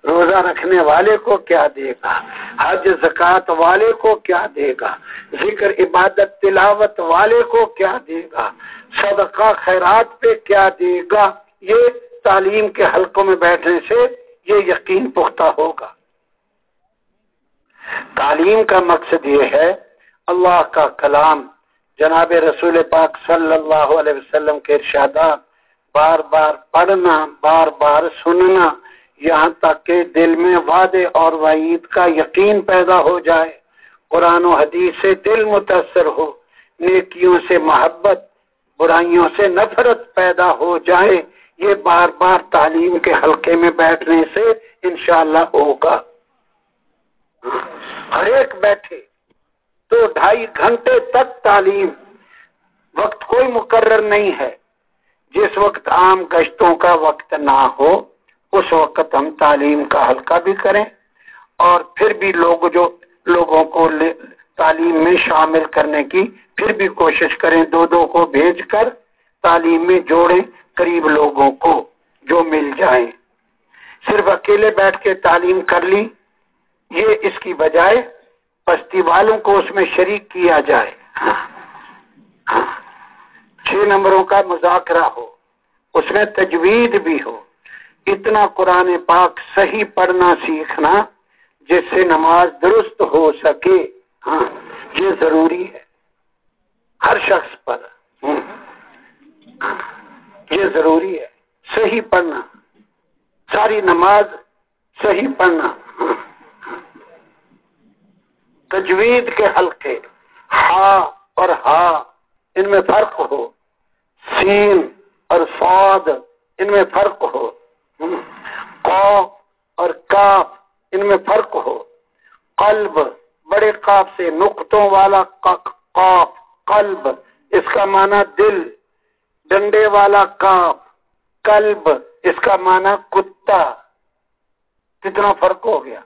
روزہ رکھنے والے کو کیا دے گا؟ حج زکات والے کو کیا دے گا؟ ذکر عبادت تلاوت والے کو کیا دے گا؟ صدقہ خیرات پہ کیا دے گا؟ یہ تعلیم کے حلقوں میں بیٹھنے سے یہ یقین پختہ ہوگا۔ تعلیم کا مقصد یہ ہے، اللہ کا کلام۔ جناب رسول پاک صلی اللہ علیہ وسلم کے ارشادات بار بار پڑھنا، بار بار سننا۔ یہاں تک کہ دل میں وعدے اور وعید کا یقین پیدا ہو جائے۔ قرآن و حدیث سے دل متاثر ہو، نیکیوں سے محبت، برائیوں سے نفرت پیدا ہو جائے۔ یہ بار بار تعلیم کے حلقے میں بیٹھنے سے انشاءاللہ ہوگا۔ ہر ایک بیٹھے تو ڈھائی گھنٹے تک تعلیم، وقت کوئی مقرر نہیں ہے۔ جس وقت عام گشتوں کا وقت نہ ہو اس وقت ہم تعلیم کا حلقہ بھی کریں اور پھر بھی لوگ جو لوگوں کو تعلیم میں شامل کرنے کی پھر بھی کوشش کریں، دو دو کو بھیج کر تعلیم میں جوڑیں قریب لوگوں کو جو مل جائیں۔ صرف اکیلے بیٹھ کے تعلیم کر لی، یہ اس کی بجائے بستی والوں کو اس میں شریک کیا جائے۔ ہاں، ہاں، چھ نمبروں کا مذاکرہ ہو، اس میں تجوید بھی ہو۔ اتنا قرآن پاک صحیح پڑھنا سیکھنا جس سے نماز درست ہو سکے۔ ہاں یہ ضروری ہے۔ ہر شخص پر۔ ہاں، یہ ضروری ہے۔ صحیح پڑھنا۔ ساری نماز صحیح پڑھنا۔ ہاں، تجوید کے حلقے۔ ہا اور ہا، ان میں فرق ہو۔ سین اور سعود ان میں فرق ہو۔ اور کاف، ان میں فرق ہو۔ قلب، بڑے کاف سے نقطوں والا قاف، قلب، اس کا معنی دل۔ ڈنڈے والا کاف، قلب، اس کا معنی کتا۔ کتنا فرق ہو گیا۔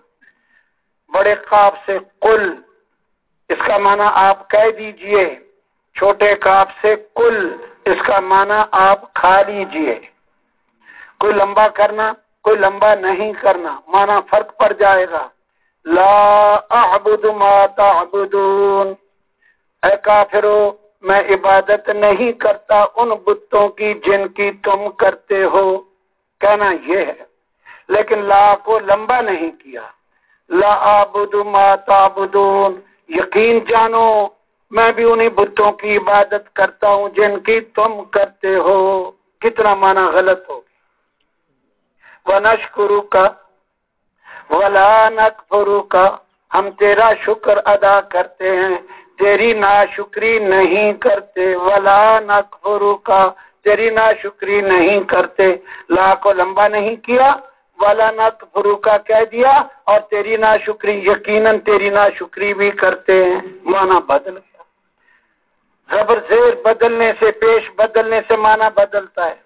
بڑے کاف سے کل اس کا معنی آپ کہہ دیجیے۔ چھوٹے کاف سے کل، اس کا معنی آپ کھا لیجیے۔ کوئی لمبا کرنا، کوئی لمبا نہیں کرنا، مانا فرق پڑ جائے گا۔ لا اعبد ما تعبدون۔ اے کافرو، میں عبادت نہیں کرتا ان بتوں کی جن کی تم کرتے ہو۔ کہنا یہ ہے۔ لیکن لا کو لمبا نہیں کیا۔ لا اعبد ما تعبدون۔ یقین جانو، میں بھی انہیں بتوں کی عبادت کرتا ہوں جن کی تم کرتے ہو۔ کتنا مانا غلط ہو۔ ونشکرو کا ولا نکفرو کا ہم تیرا شکر ادا کرتے ہیں، تیری ناشکری نہیں کرتے، ولا نکفرو کا تیری ناشکری نہیں کرتے لا کو لمبا نہیں کیا والا نکفرو کا کہہ دیا، اور تیری ناشکری، یقیناً تیری ناشکری بھی کرتے ہیں مانا بدل گیا۔ زبر زیر بدلنے سے، پیش بدلنے سے مانا بدلتا ہے۔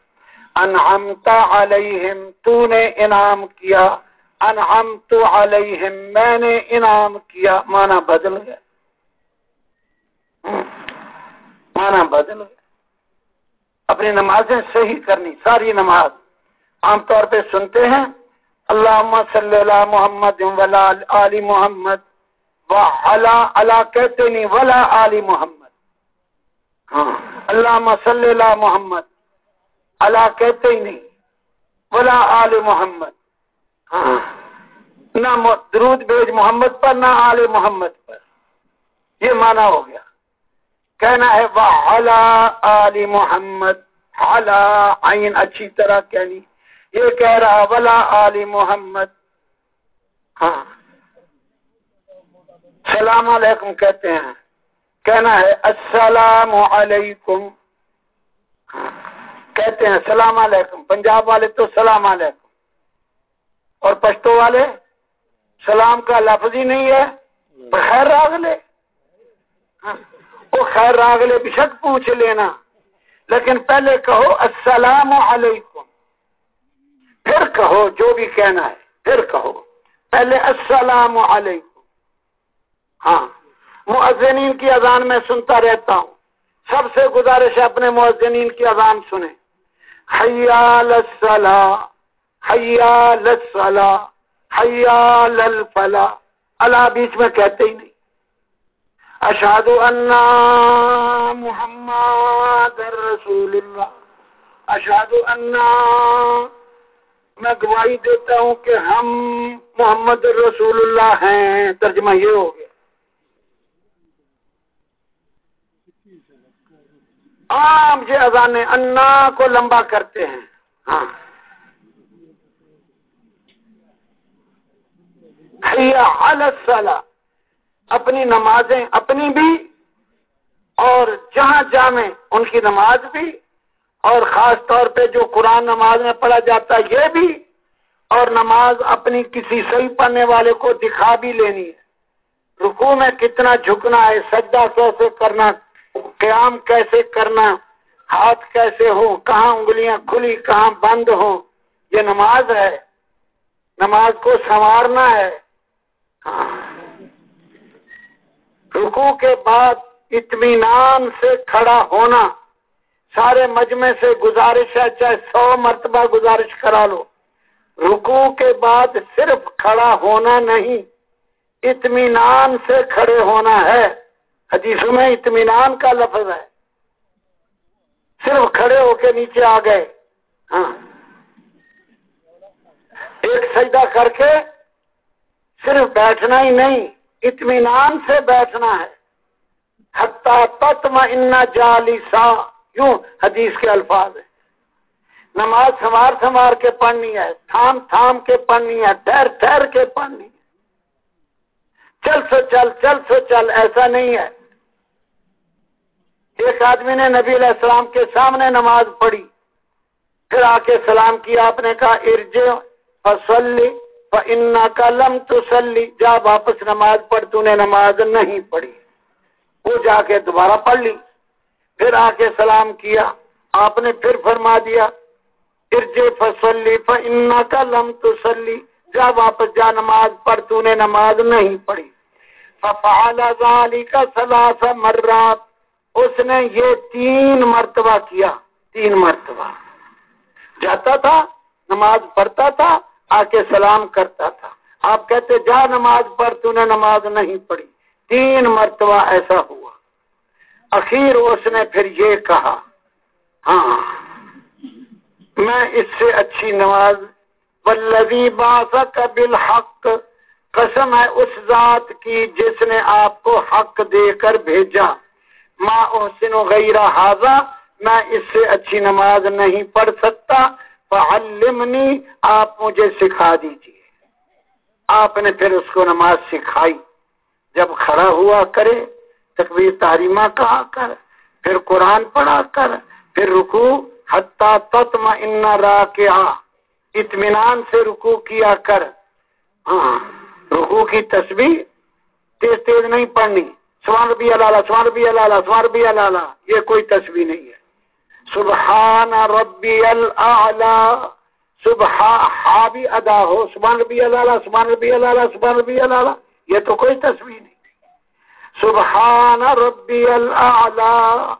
انعمتا علیہم تو نے انعام کیا۔ انعمت علیہم، میں نے انعام کیا۔ مانا بدل گیا۔ مانا بدل گیا۔ اپنی نمازیں صحیح کرنی، ساری نماز۔ عام طور پہ سنتے ہیں اللہ صلی اللہ محمد ولا علی محمد اللہ کہتے نہیں، ولا ہاں، علی محمد۔ ہاں اللہ صلی اللہ محمد۔ اللہ کہتے ہی نہیں۔ بولا آل محمد۔ نہ درود بیج محمد پر، نہ آل محمد پر۔ یہ مانا ہو گیا۔ کہنا ہے آل محمد۔ عین اچھی طرح کہنی۔ یہ کہہ رہا ولا آل محمد۔ ہاں۔ سلام علیکم کہتے ہیں۔ کہنا ہے، السلام علیکم۔ ہاں کہتے ہیں سلام علیکم، پنجاب والے تو سلام علیکم۔ اور پشتو والے، سلام کا لفظ ہی نہیں ہے خیر راگلے وہ خیر راگلے بشک پوچھ لینا۔ لیکن پہلے کہو، السلام علیکم۔ پھر کہو، جو بھی کہنا ہے، پھر کہو۔ پہلے السلام علیکم۔ ہاں معذنین کی اذان میں سنتا رہتا ہوں۔ سب سے گزارش ہے اپنے معذنین کی اذان سنیں۔ حیال الصلاة حیال الصلاة حیال الفلا اللہ بیچ میں کہتے ہی نہیں۔ اشہد ان محمد رسول اللہ۔ اشہد ان میں گواہی دیتا ہوں کہ ہم محمد رسول اللہ ہیں۔ ترجمہ یہ ہو گیا۔ عام یہ اذان انا کو لمبا کرتے ہیں۔ ہاں۔ اپنی نمازیں اپنی بھی اور جہاں جامع ان کی نماز بھی اور خاص طور پہ جو قرآن نماز میں پڑھا جاتا ہے یہ بھی اور نماز اپنی کسی صحیح پڑھنے والے کو دکھا بھی لینی ہے۔ رکو میں کتنا جھکنا ہے، سجدہ کیسے کرنا قیام کیسے کرنا، ہاتھ کیسے ہو، کہاں انگلیاں کھلی، کہاں بند ہو، یہ نماز ہے۔ نماز کو سنوارنا ہے۔ ہاں۔ رکو کے بعد اطمینان سے کھڑا ہونا۔ سارے مجمع سے گزارش ہے، چاہے سو مرتبہ گزارش کرا لو۔ رکو کے بعد صرف کھڑا ہونا نہیں، اطمینان سے کھڑے ہونا ہے۔ حدیثوں میں اطمینان کا لفظ ہے۔ صرف کھڑے ہو کے نیچے آ گئے۔ ہاں۔ ایک سجدہ کر کے صرف بیٹھنا ہی نہیں، اطمینان سے بیٹھنا ہے۔ تتم ان جالی یوں حدیث کے الفاظ ہیں۔ نماز سنوار سنوار کے پڑھنی ہے، تھام تھام کے پڑھنی ہے، ٹھہر ٹھہر کے پڑھنی ہے۔ چل سو چل چل سو چل، ایسا نہیں ہے۔ ایک آدمی نے نبی علیہ السلام کے سامنے نماز پڑھی۔ پھر آ کے سلام کیا، آپ نے کہا ارج فصلی ان کا لم تسلی جا واپس نماز پڑھ، تو نے نماز نہیں پڑھی۔ وہ جا کے دوبارہ پڑھ لی۔ پھر آ کے سلام کیا، آپ نے پھر فرما دیا ارج فصلی فن کا لم تسلی جا واپس جا، نماز پڑھ، تو نے نماز نہیں پڑھی۔ ففعل ذلك ثلاث مرات۔ اس نے یہ تین مرتبہ کیا، تین مرتبہ۔ جاتا تھا، نماز پڑھتا تھا آ کے سلام کرتا تھا۔ آپ کہتے، جا نماز پڑھ، تو نے نماز نہیں پڑھی۔ تین مرتبہ ایسا ہوا۔ اخیر اس نے پھر یہ کہا ہاں میں اس سے اچھی نماز بلبی باسک بالحق، قسم ہے اس ذات کی جس نے آپ کو حق دے کر بھیجا۔ ماں احسن غیرہ حاضہ میں اس سے اچھی نماز نہیں پڑھ سکتا، فعلمنی، آپ مجھے سکھا دیجیے آپ نے پھر اس کو نماز سکھائی۔ جب کھڑا ہوا کرے، تکبیر تحریمہ کہا کر، پھر قرآن پڑھا کر، پھر رکو حتیٰ تتم ان اطمینان سے رکو کیا کر۔ ہاں رکو کی تصویر تیز تیز نہیں پڑھنی۔ سوان ربی اللہ، سوان ربی اللہ، سوان ربی اللہ یہ کوئی تصویر نہیں ہے۔ سبحان ربی اللہ صبح ہا بھی ادا ہو، سبحان ربی اللہ، سبحان ربی اللہ، سبحان ربی اللہ، یہ تو کوئی تصویر نہیں سبحان ربی اللہ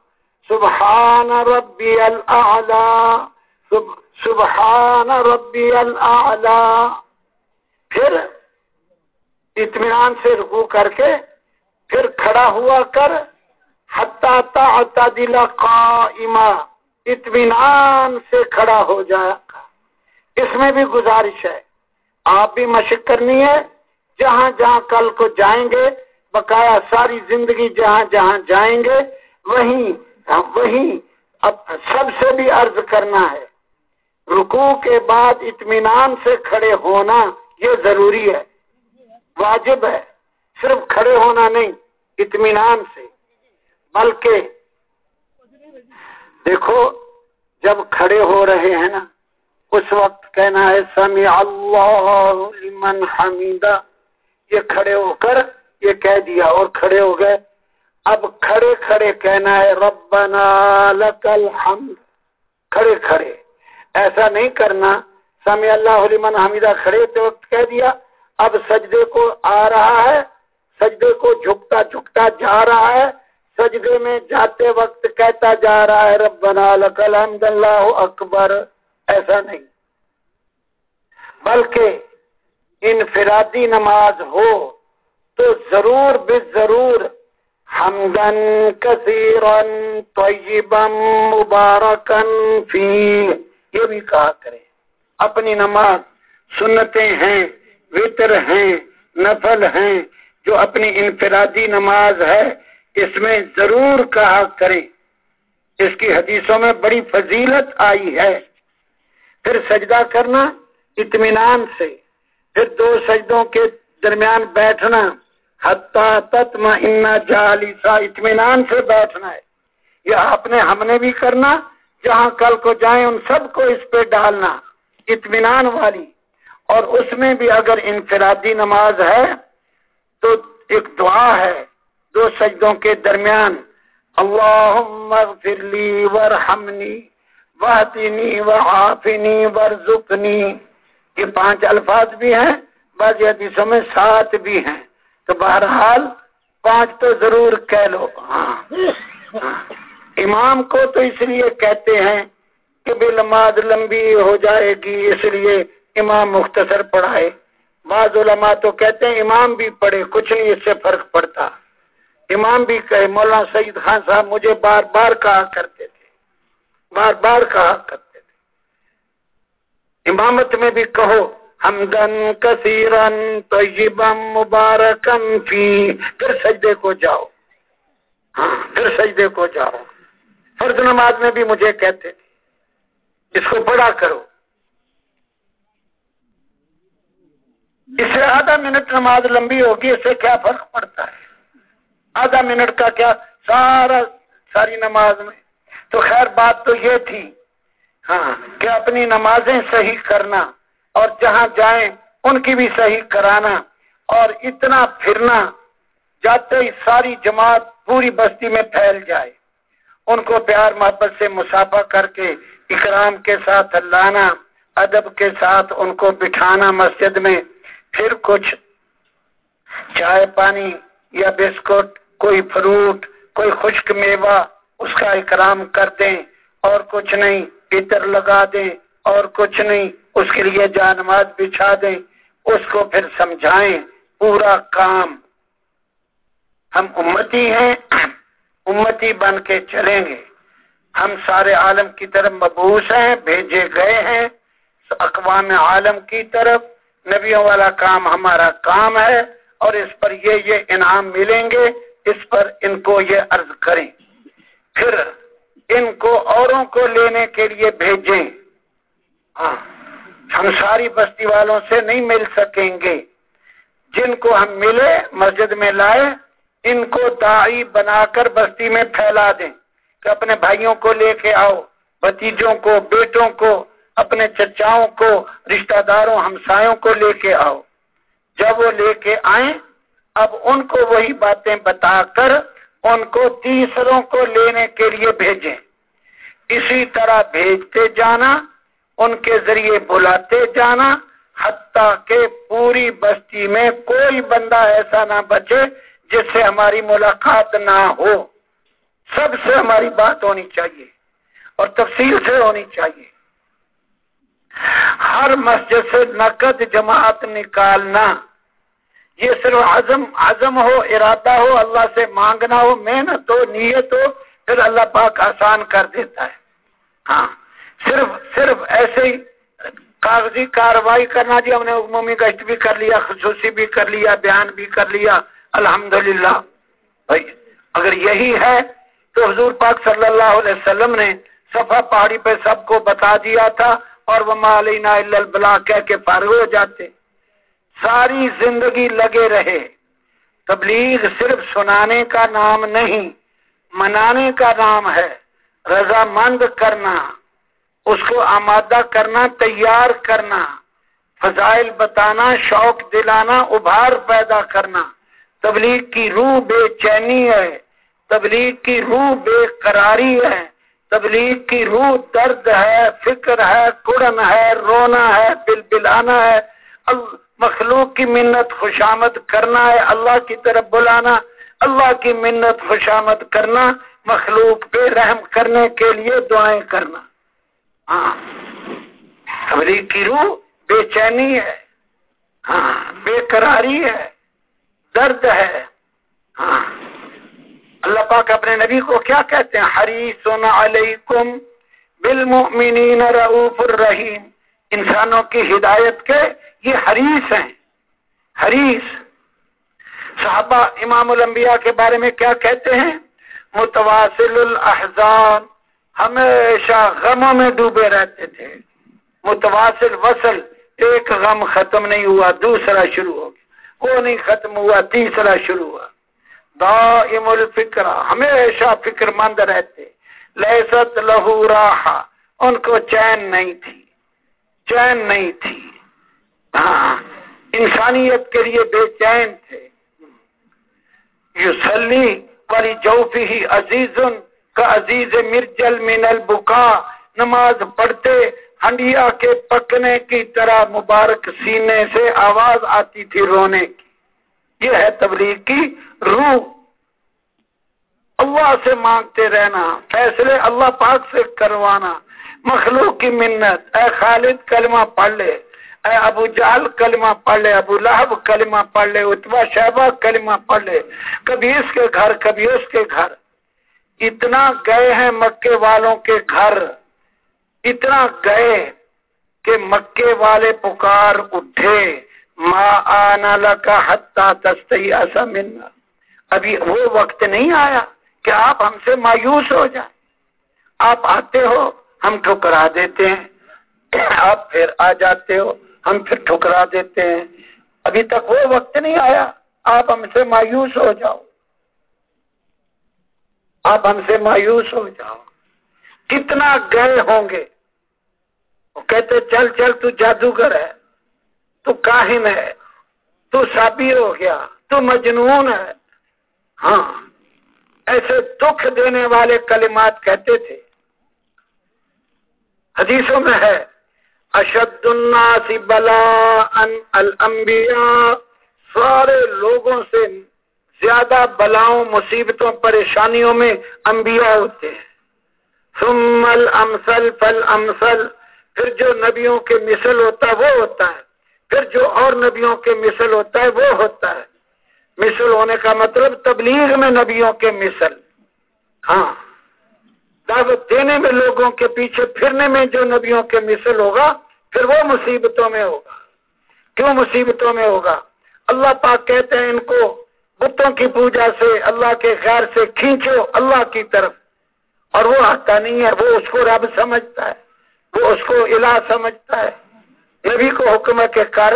سبحان ربی اللہ سبحان ربی اللہ پھر اطمینان سے رکو کر کے پھر کھڑا ہوا کر حتا دلا قائمہ اطمینان سے کھڑا ہو جائے اس میں بھی گزارش ہے، آپ بھی مشق کرنی ہے، جہاں جہاں کل کو جائیں گے، بقایا ساری زندگی جہاں جہاں جائیں گے، وہیں وہیں اب سب سے بھی عرض کرنا ہے رکو کے بعد اطمینان سے کھڑے ہونا یہ ضروری ہے، واجب ہے، صرف کھڑے ہونا نہیں اطمینان سے۔ بلکہ دیکھو، جب کھڑے ہو رہے ہیں نا، اس وقت کہنا ہے سمی اللہ لمن حمیدہ یہ کھڑے ہو کر یہ کہہ دیا اور کھڑے ہو گئے۔ اب کھڑے کھڑے کہنا ہے، ربنا لک الحمد۔ کھڑے کھڑے۔ ایسا نہیں کرنا۔ سمی اللہ لمن حمیدہ کھڑے تو کہہ دیا، اب سجدے کو آ رہا ہے۔ سجدے کو جھکتا جھکتا جا رہا ہے۔ سجدے میں جاتے وقت کہتا جا رہا ہے، ربنا لکل حمد اللہ اکبر. ایسا نہیں۔ بلکہ انفرادی نماز ہو تو ضرور بے ضرور ہمدن کثیرن طیبا مبارکن فی۔ یہ بھی کہا کرے۔ اپنی نماز سنتے ہیں، وطر ہیں، نفل ہیں جو اپنی انفرادی نماز ہے، اس میں ضرور کہا کریں۔ اس کی حدیثوں میں بڑی فضیلت آئی ہے۔ پھر سجدہ کرنا اطمینان سے۔ پھر دو سجدوں کے درمیان بیٹھنا۔ حتیٰ تتم انا جالیسا اطمینان سے بیٹھنا ہے۔ یہ آپ نے ہم نے بھی کرنا، جہاں کل کو جائیں ان سب کو اس پہ ڈالنا۔ اطمینان والی۔ اور اس میں بھی اگر انفرادی نماز ہے تو ایک دعا ہے دو سجدوں کے درمیان، اللہم اغفر لی ورحمنی وحدنی وعافنی، ورزقنی۔ یہ پانچ الفاظ بھی ہیں، بعض حدیثوں میں سات بھی ہیں۔ تو بہرحال پانچ تو ضرور کہہ لو۔ ہاں۔ امام کو تو اس لیے کہتے ہیں کہ بے نماز لمبی ہو جائے گی، اس لیے امام مختصر پڑھائے۔ بعض علماء تو کہتے ہیں امام بھی پڑھے، کچھ نہیں، اس سے فرق پڑتا۔ امام بھی کہے، مولانا سعید خان صاحب مجھے بار بار کہا کرتے تھے۔ بار بار کہا کرتے تھے۔ امامت میں بھی کہو ہمدن کثیرن طیبا مبارکن فی، پھر سجدے کو جاؤ۔ ہاں پھر سجدے کو جاؤ۔ فرض نماز میں بھی مجھے کہتے تھے، اس کو پڑھا کرو۔ اس سے آدھا منٹ نماز لمبی ہوگی، اس سے کیا فرق پڑتا ہے؟ آدھا منٹ کا کیا؟ سارا ساری نماز میں۔ تو خیر، بات تو یہ تھی ہاں کہ اپنی نمازیں صحیح کرنا اور جہاں جائیں، ان کی بھی صحیح کرانا اور اتنا پھرنا جاتے ہی ساری جماعت پوری بستی میں پھیل جائے۔ ان کو پیار محبت سے مسافہ کر کے اکرام کے ساتھ لانا، ادب کے ساتھ ان کو بٹھانا مسجد میں۔ پھر کچھ چائے پانی یا بسکٹ، کوئی فروٹ، کوئی خشک میوہ اس کا اکرام کر دیں اور کچھ نہیں عطر لگا دیں اور کچھ نہیں، اس کے لیے جانماز بچھا دیں، اس کو پھر سمجھائیں، پورا کام۔ ہم امتی ہیں، امتی بن کے چلیں گے۔ ہم سارے عالم کی طرف مبوس ہیں، بھیجے گئے ہیں، اقوام عالم کی طرف۔ نبیوں والا کام ہمارا کام ہے اور اس پر یہ یہ انعام ملیں گے، اس پر ان کو یہ عرض کریں۔ پھر ان کو اوروں کو لینے کے لیے بھیجیں۔ ہاں ہم ساری بستی والوں سے نہیں مل سکیں گے۔ جن کو ہم ملے، مسجد میں لائے، ان کو دائی بنا کر بستی میں پھیلا دیں کہ اپنے بھائیوں کو لے کے آؤ بتیجوں کو، بیٹوں کو اپنے چچاؤں کو، رشتہ داروں، ہمسایوں کو لے کے آؤ۔ جب وہ لے کے آئیں، اب ان کو وہی باتیں بتا کر ان کو تیسروں کو لینے کے لیے بھیجیں۔ اسی طرح بھیجتے جانا، ان کے ذریعے بلاتے جانا، حتیٰ کہ پوری بستی میں کوئی بندہ ایسا نہ بچے جس سے ہماری ملاقات نہ ہو۔ سب سے ہماری بات ہونی چاہیے اور تفصیل سے ہونی چاہیے۔ ہر مسجد سے نقد جماعت نکالنا، یہ صرف عزم عزم ہو، ارادہ ہو، اللہ سے مانگنا ہو، محنت ہو، نیت ہو، پھر اللہ پاک آسان کر دیتا ہے۔ ہاں صرف صرف ایسے ہی کاغذی کاروائی کرنا جی ہم نے عمومی گشت بھی کر لیا، خصوصی بھی کر لیا، بیان بھی کر لیا، الحمدللہ۔ بھائی، اگر یہی ہے تو حضور پاک صلی اللہ علیہ وسلم نے صفا پہاڑی پہ سب کو بتا دیا تھا۔ اور وہ مالینا البلا کہہ کے فارغ ہو جاتے۔ ساری زندگی لگے رہے۔ تبلیغ صرف سنانے کا نام نہیں، منانے کا نام ہے۔ رضامند کرنا، اس کو آمادہ کرنا، تیار کرنا۔ فضائل بتانا، شوق دلانا، ابھار پیدا کرنا۔ تبلیغ کی روح بے چینی ہے۔ تبلیغ کی روح بے قراری ہے۔ تبلیغ کی روح درد ہے، فکر ہے کڑن ہے، رونا ہے بل بلانا ہے۔ مخلوق کی منت خوشامد کرنا ہے، اللہ کی طرف بلانا، اللہ کی منت خوشامد کرنا، مخلوق پہ رحم کرنے کے لیے دعائیں کرنا۔ ہاں تبلیغ کی روح بے چینی ہے۔ ہاں بے قراری ہے۔ درد ہے۔ ہاں۔ اللہ پاک اپنے نبی کو کیا کہتے ہیں؟ حریص علیکم بالمؤمنین رعوف الرحیم۔ انسانوں کی ہدایت کے یہ حریص ہیں۔ حریص۔ صحابہ امام الانبیاء کے بارے میں کیا کہتے ہیں؟ متواصل الاحزان۔ ہمیشہ غموں میں ڈوبے رہتے تھے۔ متواصل وصل۔ ایک غم ختم نہیں ہوا، دوسرا شروع ہو گیا۔ وہ نہیں ختم ہوا، تیسرا شروع ہوا۔ دائم الفکر، ہمیشہ فکر مند رہتے۔ لہست لہو راہا ان کو چین نہیں تھی۔ چین نہیں تھی۔ ہاں انسانیت کے لیے بے چین تھے۔ یوسلی والی جوفی ہی عزیز، کا عزیز مرجل من البکا، نماز پڑھتے، ہنڈیا کے پکنے کی طرح مبارک سینے سے آواز آتی تھی رونے کی۔ یہ ہے تبلیغ کی روح اللہ سے مانگتے رہنا، فیصلے اللہ پاک سے کروانا۔ مخلوق کی منت، اے خالد کلمہ پڑھ لے، اے ابو جال کلمہ پڑھ لے، ابو لہب کلمہ پڑھ لے اتبا شہبہ کلمہ پڑھ لے کبھی اس کے گھر کبھی اس کے گھر۔ اتنا گئے ہیں مکے والوں کے گھر، اتنا گئے کہ مکے والے پکار اٹھے ماں آنا لگا حتا تستی ایسا ابھی وہ وقت نہیں آیا کہ آپ ہم سے مایوس ہو جائیں۔ آپ آتے ہو، ہم ٹھکرا دیتے ہیں۔ آپ پھر آ جاتے ہو، ہم پھر ٹھکرا دیتے ہیں۔ ابھی تک وہ وقت نہیں آیا، آپ ہم سے مایوس ہو جاؤ۔ آپ ہم سے مایوس ہو جاؤ۔ کتنا گئے ہوں گے۔ وہ کہتے، چل چل، تو جادوگر ہے، تو کاہن ہے، تو سابی ہو گیا، تو مجنون ہے۔ ہاں ایسے دکھ دینے والے کلمات کہتے تھے۔ حدیثوں میں ہے، اشد الناس بلا ان الانبیاء، سارے لوگوں سے زیادہ بلاؤں، مصیبتوں، پریشانیوں میں انبیاء ہوتے ہیں۔ ثم الامثل فالامثل، پھر جو نبیوں کے مثل ہوتا ہے وہ ہوتا ہے۔ پھر جو اور نبیوں کے مثل ہوتا ہے وہ ہوتا ہے۔ مثل ہونے کا مطلب تبلیغ میں نبیوں کے مثل۔ ہاں۔ دعوت دینے میں لوگوں کے پیچھے پھرنے میں جو نبیوں کے مثل ہوگا، پھر وہ مصیبتوں میں ہوگا۔ کیوں مصیبتوں میں ہوگا؟ اللہ پاک کہتے ہیں ان کو، بتوں کی پوجا سے، اللہ کے خیر سے کھینچو اللہ کی طرف۔ اور وہ آتا نہیں ہے، وہ اس کو رب سمجھتا ہے۔ وہ اس کو الہ سمجھتا ہے۔ نبی کو حکم ہے کہ کر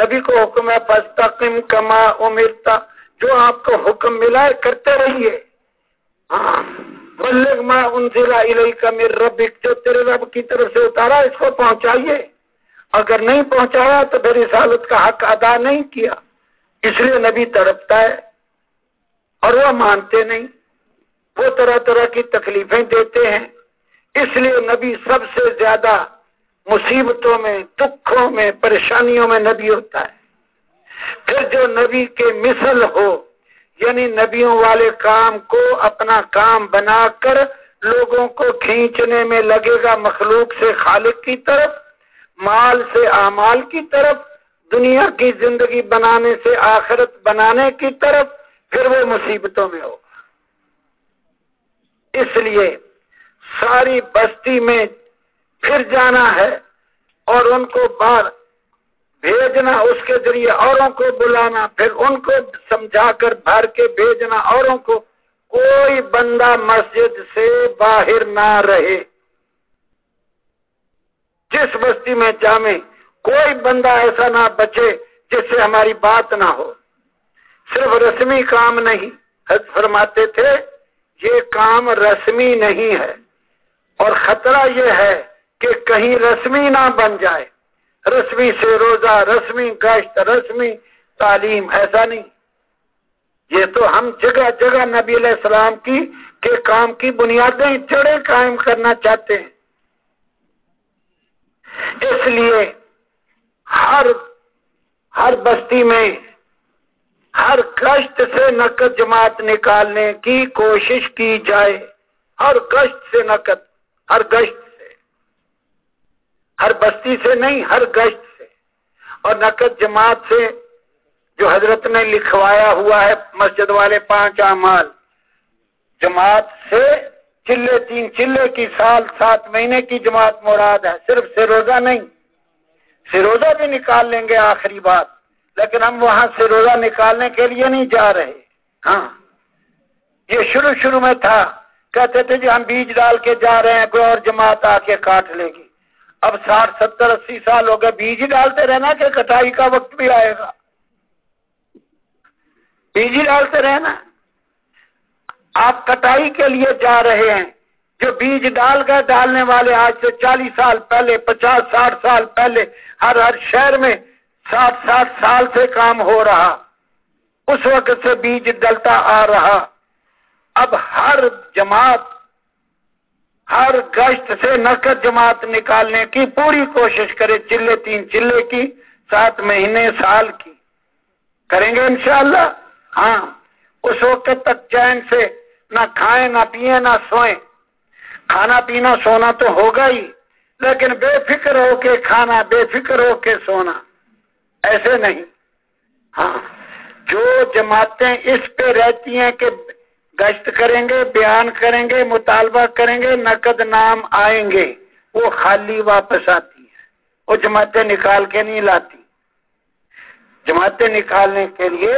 نبی کو حکم ہے پستقم کما امرتا جو آپ کو حکم ملا ہے، کرتے رہیے۔ بلغ ما انزل الیک من ربک جو تیرے رب کی طرف سے اتارا، اس کو پہنچائیے۔ اگر نہیں پہنچایا تو پھر رسالت کا حق ادا نہیں کیا۔ اس لیے نبی تڑپتا ہے اور وہ مانتے نہیں۔ وہ طرح طرح کی تکلیفیں دیتے ہیں۔ اس لیے نبی سب سے زیادہ مصیبتوں میں، دکھوں میں، پریشانیوں میں نبی ہوتا ہے۔ پھر جو نبی کے مثل ہو یعنی نبیوں والے کام کو اپنا کام بنا کر لوگوں کو کھینچنے میں لگے گا مخلوق سے خالق کی طرف، مال سے اعمال کی طرف، دنیا کی زندگی بنانے سے آخرت بنانے کی طرف، پھر وہ مصیبتوں میں ہوگا۔ اس لیے ساری بستی میں پھر جانا ہے اور ان کو بار بھیجنا، اس کے ذریعے اوروں کو بلانا، پھر ان کو سمجھا کر بھر کے بھیجنا اوروں کو کوئی بندہ مسجد سے باہر نہ رہے۔ جس بستی میں جامع کوئی بندہ ایسا نہ بچے جس سے ہماری بات نہ ہو۔ صرف رسمی کام نہیں حد فرماتے تھے، یہ کام رسمی نہیں ہے۔ اور خطرہ یہ ہے کہ کہیں رسمی نہ بن جائے۔ رسمی سے روزہ، رسمی گشت، رسمی تعلیم، ایسا نہیں۔ یہ تو ہم جگہ جگہ نبی علیہ السلام کی کے کام کی بنیادیں جڑے قائم کرنا چاہتے ہیں۔ اس لیے ہر ہر بستی میں ہر کشت سے نقد جماعت نکالنے کی کوشش کی جائے۔ ہر کشت سے نقد، ہر گشت ہر بستی سے نہیں، ہر گشت سے۔ اور نقد جماعت سے جو حضرت نے لکھوایا ہوا ہے مسجد والے پانچ اعمال۔ جماعت سے چلے، تین چلے کی سال، سات مہینے کی جماعت مراد ہے۔ صرف سے روزہ نہیں، سے روزہ بھی نکال لیں گے آخری بات۔ لیکن ہم وہاں سے روزہ نکالنے کے لیے نہیں جا رہے۔ ہاں۔ یہ شروع شروع میں تھا۔ کہتے تھے جی ہم بیج ڈال کے جا رہے ہیں، کوئی اور جماعت آ کے کاٹ لے گی۔ اب ساٹھ ستر اسی سال ہو گئے، بیج ہی ڈالتے رہنا کہ کٹائی کا وقت بھی آئے گا۔ بیج ہی ڈالتے رہنا۔ آپ کٹائی کے لیے جا رہے ہیں۔ جو بیج ڈال گئے، ڈالنے والے آج سے چالیس سال پہلے، پچاس ساٹھ سال پہلے، ہر ہر شہر میں ساٹھ ساٹھ سال سے کام ہو رہا۔ اس وقت سے بیج ڈلتا آ رہا۔ اب ہر جماعت ہر گشت سے نقد جماعت نکالنے کی پوری کوشش کرے چلے تین چلے کی، سات مہینے، سال کی۔ کریں گے انشاءاللہ؟ ہاں۔ اس وقت تک چین سے نہ کھائیں، نہ پیئیں نہ سوئیں۔ کھانا پینا سونا تو ہوگا ہی، لیکن بے فکر ہو کے کھانا، بے فکر ہو کے سونا۔ ایسے نہیں۔ ہاں۔ جو جماعتیں اس پہ رہتی ہیں کہ گشت کریں گے، بیان کریں گے، مطالبہ کریں گے، نقد نام آئیں گے، وہ خالی واپس آتی ہے وہ جماعتیں نکال کے نہیں لاتی۔ جماعتیں نکالنے کے لیے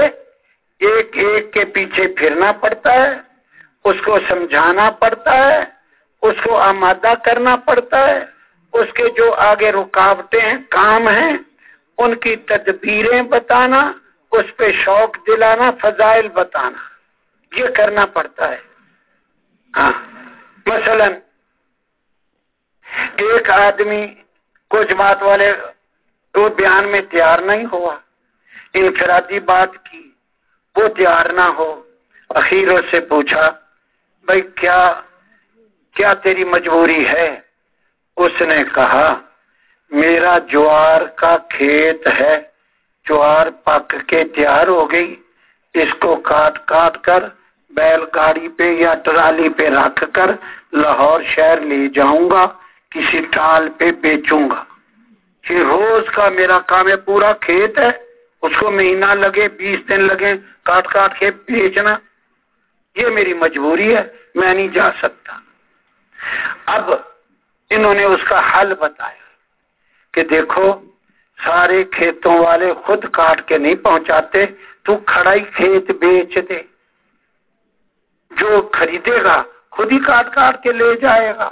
ایک ایک کے پیچھے پھرنا پڑتا ہے، اس کو سمجھانا پڑتا ہے، اس کو آمادہ کرنا پڑتا ہے، اس کے جو آگے رکاوٹیں ہیں، کام ہیں، ان کی تدبیریں بتانا، اس پہ شوق دلانا، فضائل بتانا۔ یہ کرنا پڑتا ہے۔ ہاں مثلا ایک آدمی کو جماعت والے تو بیان میں تیار نہیں ہوا، انفرادی بات کی، وہ تیار نہ ہو اخیر سے پوچھا، بھائی، کیا کیا تیری مجبوری ہے؟ اس نے کہا، میرا جوار کا کھیت ہے، جوار پک کے تیار ہو گئی، اس کو کاٹ کاٹ کر بیل گاڑی پہ یا ٹرالی پہ رکھ کر لاہور شہر لے جاؤں گا، کسی ٹال پہ بیچوں گا۔ یہ روز کا میرا کام ہے، پورا کھیت ہے، اس کو مہینہ لگے، بیس دن لگے، کاٹ کاٹ کے بیچنا۔ یہ میری مجبوری ہے، میں نہیں جا سکتا۔ اب انہوں نے اس کا حل بتایا کہ دیکھو، سارے کھیتوں والے خود کاٹ کے نہیں پہنچاتے، تو کھڑا ہی کھیت بیچ دے جو خریدے گا، خود ہی کاٹ کاٹ کے لے جائے گا۔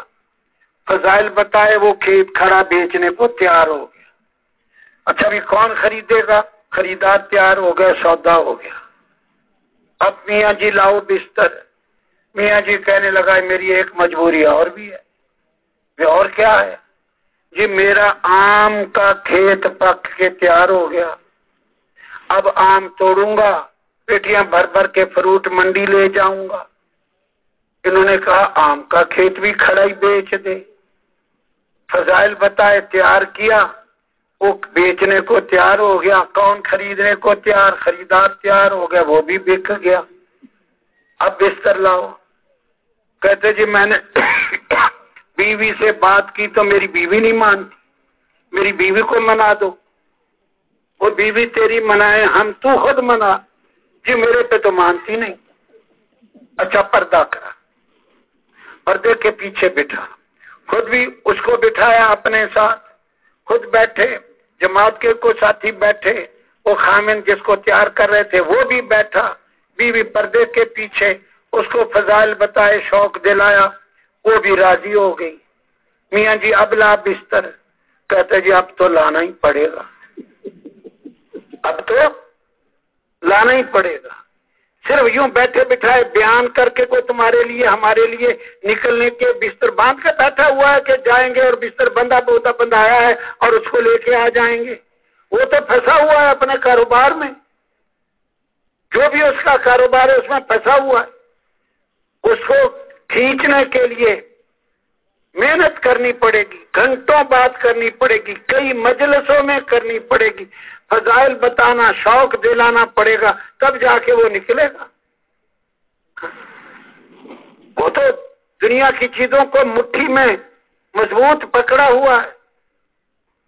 فضائل بتائے وہ کھیت کھڑا بیچنے کو تیار ہو گیا۔ اچھا بھی کون خریدے گا؟ خریدار تیار ہو گیا، سودا ہو گیا۔ اب میاں جی لاؤ بستر۔ میاں جی کہنے لگا، میری ایک مجبوری اور بھی ہے۔ اور کیا ہے؟ جی میرا آم کا کھیت پک کے تیار ہو گیا۔ اب آم توڑوں گا۔ پیٹیاں بھر بھر کے فروٹ منڈی لے جاؤں گا۔ انہوں نے کہا، آم کا کھیت بھی کھڑا ہی بیچ دے۔ فضائل بتائے، تیار کیا۔ وہ بیچنے کو تیار ہو گیا، کون خریدنے کو تیار؟ خریدار تیار ہو گیا، وہ بھی بک گیا۔ اب بستر لاؤ۔ کہتے جی میں نے بیوی سے بات کی تو میری بیوی نہیں مانتی۔ میری بیوی کو منا دو۔ وہ بیوی تیری منائے، ہم تو خود منا جی میرے پہ تو مانتی نہیں۔ اچھا پردہ کرا۔ پردے کے پیچھے بٹھا۔ خود بھی اس کو بٹھایا اپنے ساتھ۔ خود بیٹھے۔ جماعت کے کو ساتھی بیٹھے۔ وہ خامن جس کو تیار کر رہے تھے، وہ بھی بیٹھا۔ بیوی پردے کے پیچھے اس کو فضائل بتائے، شوق دلایا۔ وہ بھی راضی ہو گئی۔ میاں جی اب لا بستر۔ کہتے جی اب تو لانا ہی پڑے گا۔ اب تو لانا ہی پڑے گا۔ صرف یوں بیٹھے بٹھائے بیان کر کے کوئی تمہارے لیے، ہمارے لیے نکلنے کے بستر باندھ کے بیٹھا ہوا ہے کہ جائیں گے اور بستر بندہ بہت بندہ آیا ہے اور اس کو لے کے آ جائیں گے۔ وہ تو پھنسا ہوا ہے اپنے کاروبار میں۔ جو بھی اس کا کاروبار ہے اس میں پھنسا ہوا ہے۔ اس کو کھینچنے کے لیے محنت کرنی پڑے گی، گھنٹوں بات کرنی پڑے گی، کئی مجلسوں میں کرنی پڑے گی۔ فضائل بتانا، شوق دلانا پڑے گا، تب جا کے وہ نکلے گا۔ وہ تو دنیا کی چیزوں کو مٹھی میں مضبوط پکڑا ہوا ہے۔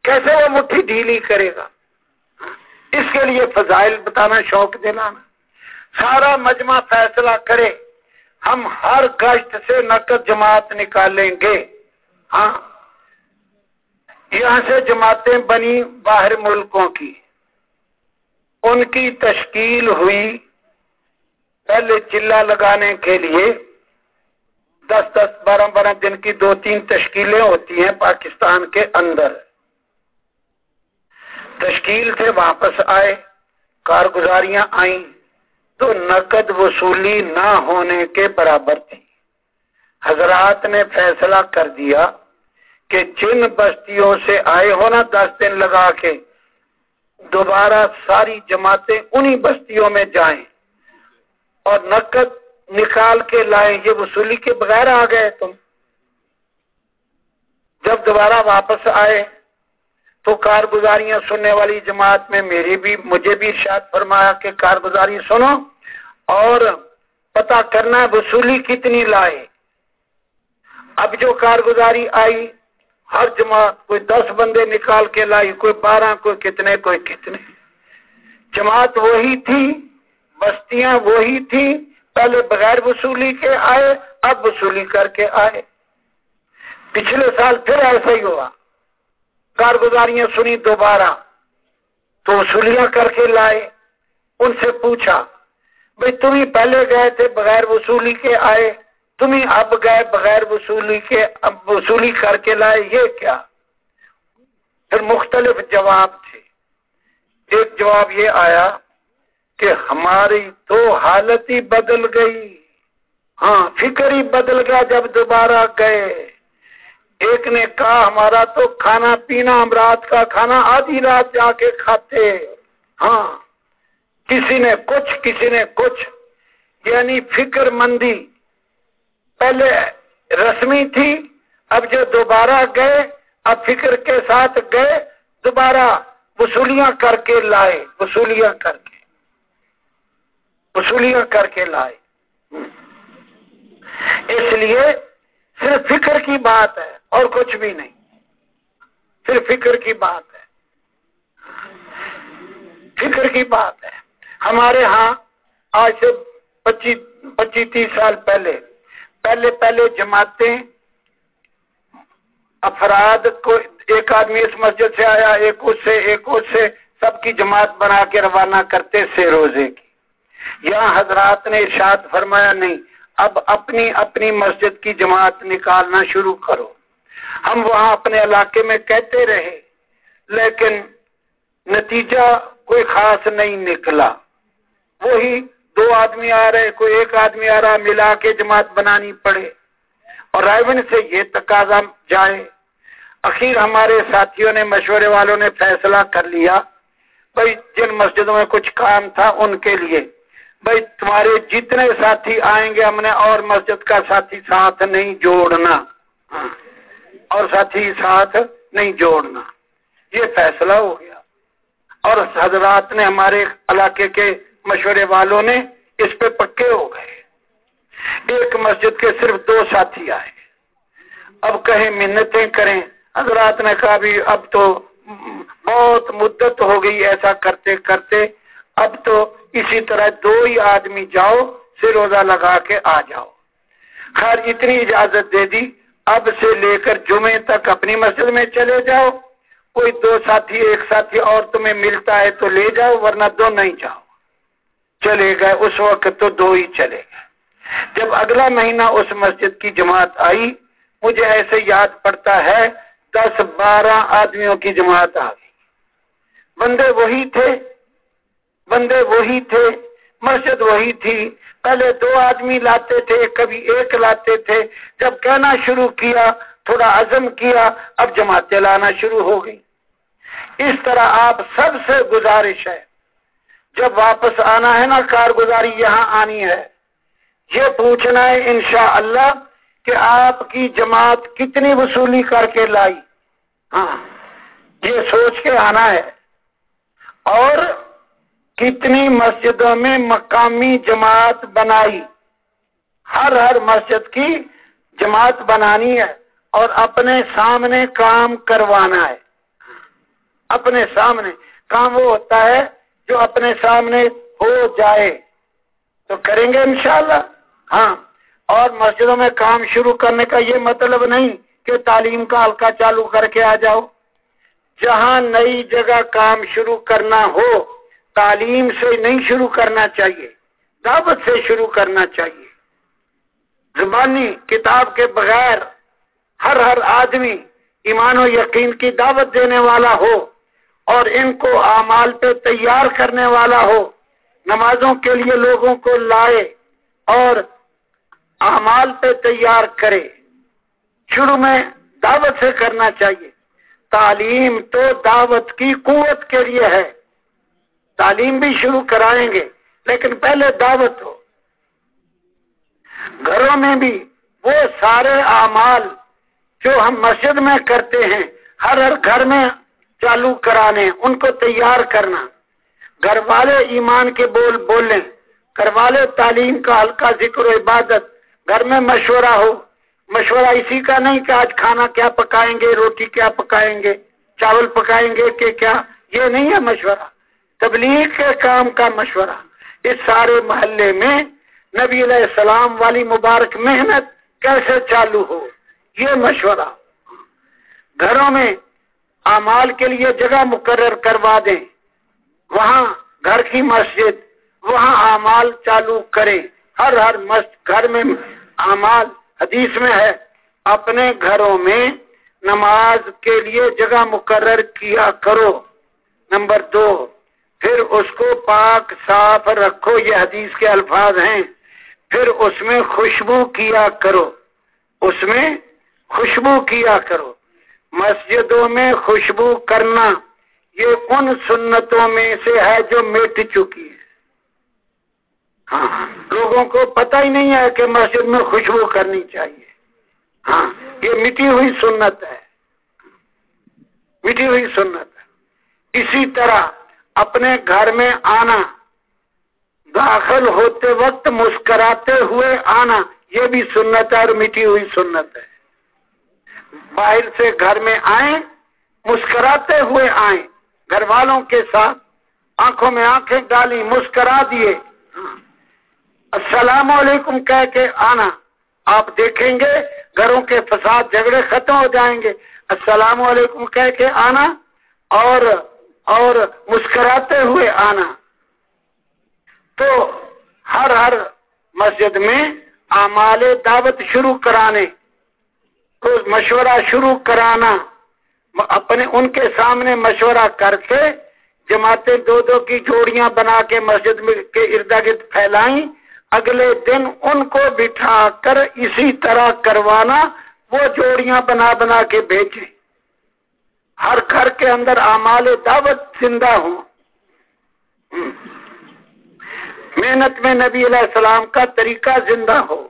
کیسے وہ مٹھی ڈھیلی کرے گا؟ اس کے لیے فضائل بتانا، شوق دلانا۔ سارا مجمع فیصلہ کرے، ہم ہر گشت سے نقد جماعت نکالیں گے۔ ہاں یہاں سے جماعتیں بنی باہر ملکوں کی۔ ان کی تشکیل ہوئی پہلے چلا لگانے کے لیے۔ دس دس، بارہ بارہ دن کی دو تین تشکیلیں ہوتی ہیں پاکستان کے اندر۔ تشکیل سے واپس آئے، کارگزاریاں آئیں تو نقد وصولی نہ ہونے کے برابر تھی۔ حضرات نے فیصلہ کر دیا کہ جن بستیوں سے آئے ہو نا دس دن لگا کے، دوبارہ ساری جماعتیں انہی بستیوں میں جائیں۔ اور نقد نکال کے لائیں، یہ وصولی کے بغیر آ گئے تم۔ جب دوبارہ واپس آئے، تو کارگزاریاں سننے والی جماعت میں میری بھی، مجھے بھی ارشاد فرمایا کہ کارگزاری سنو اور پتا کرنا وصولی کتنی لائے۔ اب جو کارگزاری آئی ہر جماعت کوئی دس بندے نکال کے لائی، کوئی بارہ، کوئی کتنے کوئی کتنے۔ جماعت وہی تھی، بستیاں وہی تھی، پہلے بغیر وصولی کے آئے، اب وصولی کر کے آئے۔ پچھلے سال پھر ایسا ہی ہوا۔ کارگزاریاں سنی دوبارہ، تو وصولیاں کر کے لائے۔ ان سے پوچھا بھائی تم ہی پہلے گئے تھے، بغیر وصولی کے آئے تم ہی اب گئے بغیر وصولی کے، اب وصولی کر کے لائے، یہ کیا؟ پھر مختلف جواب تھے۔ ایک جواب یہ آیا کہ ہماری تو حالت ہی بدل گئی۔ ہاں فکر ہی بدل گیا جب دوبارہ گئے۔ ایک نے کہا، ہمارا تو کھانا پینا، ہم رات کا کھانا آدھی رات جا کے کھاتے۔ ہاں کسی نے کچھ، کسی نے کچھ یعنی فکر مندی۔ پہلے رسمی تھی، اب جو دوبارہ گئے، اب فکر کے ساتھ گئے، دوبارہ وصولیاں کر کے لائے، وصولیاں کر کے، وصولیاں کر کے لائے۔ اس لیے صرف فکر کی بات ہے اور کچھ بھی نہیں۔ صرف فکر کی بات ہے۔ فکر کی بات ہے۔ ہمارے ہاں آج سے پچیس پچیس تیس سال پہلے پہلے پہلے جماعتیں افراد کو ایک آدمی اس مسجد سے آیا، ایک اس سے، ایک اس سے، سب کی جماعت بنا کے روانہ کرتے سے روزے کی۔ یہاں حضرات نے ارشاد فرمایا، نہیں، اب اپنی اپنی مسجد کی جماعت نکالنا شروع کرو۔ ہم وہاں اپنے علاقے میں کہتے رہے، لیکن نتیجہ کوئی خاص نہیں نکلا۔ وہی دو آدمی آ رہے کوئی ایک آدمی آ رہا ملا کے جماعت بنانی پڑے۔ اور رائے سے یہ تقاضا جائے۔ اخیر ہمارے ساتھیوں نے، مشورے والوں نے فیصلہ کر لیا۔ بھائی، جن مسجدوں میں کچھ کام تھا ان کے لیے۔ بھائی، تمہارے جتنے ساتھی آئیں گے، ہم نے اور مسجد کا ساتھی ساتھ نہیں جوڑنا۔ اور ساتھی ساتھ نہیں جوڑنا۔ یہ فیصلہ ہو گیا۔ اور حضرات نے ہمارے علاقے کے مشورے والوں نے اس پہ پکے ہو گئے۔ ایک مسجد کے صرف دو ساتھی آئے۔ اب کہیں منتیں کریں۔ حضرات نے کہا بھی اب تو بہت مدت ہو گئی ایسا کرتے کرتے، اب تو اسی طرح دو ہی آدمی جاؤ سے روزہ لگا کے آ جاؤ۔ خیر، اتنی اجازت دے دی۔ اب سے لے کر جمعے تک اپنی مسجد میں چلے جاؤ۔ کوئی دو ساتھی، ایک ساتھی اور تمہیں ملتا ہے تو لے جاؤ، ورنہ دو نہیں جاؤ۔ چلے گئے، اس وقت تو دو ہی چلے گئے۔ جب اگلا مہینہ اس مسجد کی جماعت آئی، مجھے ایسے یاد پڑتا ہے، دس بارہ آدمیوں کی جماعت آ گئی۔ بندے وہی تھے، بندے وہی تھے، مسجد وہی تھی۔ پہلے دو آدمی لاتے تھے، کبھی ایک لاتے تھے۔ جب کہنا شروع کیا، تھوڑا عزم کیا، اب جماعتیں لانا شروع ہو گئی اس طرح آپ سب سے گزارش ہے۔ جب واپس آنا ہے نا، کارگزاری یہاں آنی ہے۔ یہ پوچھنا ہے انشاءاللہ اللہ کہ آپ کی جماعت کتنی وصولی کر کے لائی۔ ہاں یہ سوچ کے آنا ہے۔ اور کتنی مسجدوں میں مقامی جماعت بنائی۔ ہر ہر مسجد کی جماعت بنانی ہے اور اپنے سامنے کام کروانا ہے۔ اپنے سامنے کام وہ ہوتا ہے جو اپنے سامنے ہو جائے۔ تو کریں گے انشاءاللہ؟ ہاں۔ اور مسجدوں میں کام شروع کرنے کا یہ مطلب نہیں کہ تعلیم کا حلقہ چالو کر کے آ جاؤ۔ جہاں نئی جگہ کام شروع کرنا ہو، تعلیم سے نہیں شروع کرنا چاہیے، دعوت سے شروع کرنا چاہیے۔ زبانی کتاب کے بغیر ہر ہر آدمی ایمان و یقین کی دعوت دینے والا ہو۔ اور ان کو اعمال پہ تیار کرنے والا ہو۔ نمازوں کے لیے لوگوں کو لائے اور اعمال پہ تیار کرے۔ شروع میں دعوت سے کرنا چاہیے۔ تعلیم تو دعوت کی قوت کے لیے ہے۔ تعلیم بھی شروع کرائیں گے، لیکن پہلے دعوت ہو۔ گھروں میں بھی وہ سارے اعمال جو ہم مسجد میں کرتے ہیں، ہر ہر گھر میں چالو کرانے، ان کو تیار کرنا۔ گھر والے ایمان کے بول بولیں گھر والے تعلیم کا ہلکا ذکر و عبادت۔ گھر میں مشورہ ہو، مشورہ اسی کا نہیں کہ آج کھانا کیا پکائیں گے، روٹی کیا پکائیں گے، چاول پکائیں گے کہ کیا۔ یہ نہیں ہے مشورہ، تبلیغ کے کام کا مشورہ۔ اس سارے محلے میں نبی علیہ السلام والی مبارک محنت کیسے چالو ہو؟ یہ مشورہ۔ گھروں میں اعمال کے لیے جگہ مقرر کروا دیں۔ وہاں گھر کی مسجد، وہاں اعمال چالو کریں۔ ہر ہر مسجد گھر میں اعمال حدیث میں ہے۔ اپنے گھروں میں نماز کے لیے جگہ مقرر کیا کرو۔ نمبر دو، پھر اس کو پاک صاف رکھو۔ یہ حدیث کے الفاظ ہیں۔ پھر اس میں خوشبو کیا کرو۔ اس میں خوشبو کیا کرو۔ مسجدوں میں خوشبو کرنا، یہ ان سنتوں میں سے ہے جو مٹ چکی ہے ہاں،, ہاں لوگوں کو پتہ ہی نہیں ہے کہ مسجد میں خوشبو کرنی چاہیے۔ ہاں یہ مٹی ہوئی سنت ہے۔ مٹی ہوئی سنت ہے۔ اسی طرح اپنے گھر میں آنا، داخل ہوتے وقت مسکراتے ہوئے آنا، یہ بھی سنت ہے اور مٹی ہوئی سنت ہے۔ باہر سے گھر میں آئیں، مسکراتے ہوئے آئیں۔ گھر والوں کے ساتھ آنکھوں میں آنکھیں ڈالی، مسکرا دیے۔ السلام علیکم، کہہ کے آنا۔ آپ دیکھیں گے، گھروں کے فساد جھگڑے ختم ہو جائیں گے۔ السلام علیکم، کہہ کے آنا اور اور مسکراتے ہوئے آنا۔ تو ہر ہر مسجد میں اعمال دعوت شروع کرانے۔ تو مشورہ شروع کرانا اپنے ان کے سامنے مشورہ کر کے جماعتیں دو دو کی جوڑیاں بنا کے مسجد میں کے ارد گرد پھیلائیں، اگلے دن ان کو بٹھا کر اسی طرح کروانا، وہ جوڑیاں بنا بنا کے بھیجیں۔ ہر گھر کے اندر اعمال دعوت زندہ ہوں۔ محنت میں نبی علیہ السلام کا طریقہ زندہ ہو۔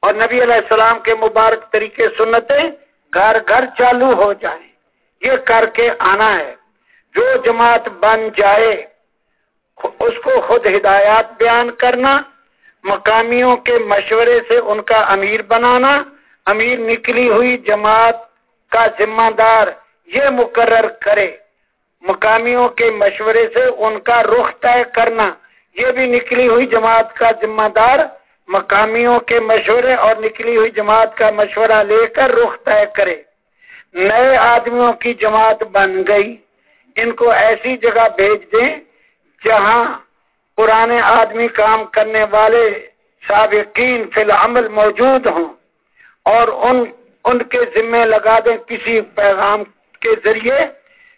اور نبی علیہ السلام کے مبارک طریقے سنتیں گھر گھر چالو ہو جائیں۔ یہ کر کے آنا ہے۔ جو جماعت بن جائے، اس کو خود ہدایات بیان کرنا، مقامیوں کے مشورے سے ان کا امیر بنانا، امیر نکلی ہوئی جماعت کا ذمہ دار یہ مقرر کرے۔ مقامیوں کے مشورے سے ان کا رخ طے کرنا، یہ بھی نکلی ہوئی جماعت کا ذمہ دار مقامیوں کے مشورے اور نکلی ہوئی جماعت کا مشورہ لے کر رخ طے کرے۔ نئے آدمیوں کی جماعت بن گئی۔ ان کو ایسی جگہ بھیج دیں جہاں پرانے آدمی کام کرنے والے سابقین فی العمل موجود ہوں اور ان ان کے ذمے لگا دیں کسی پیغام کے ذریعے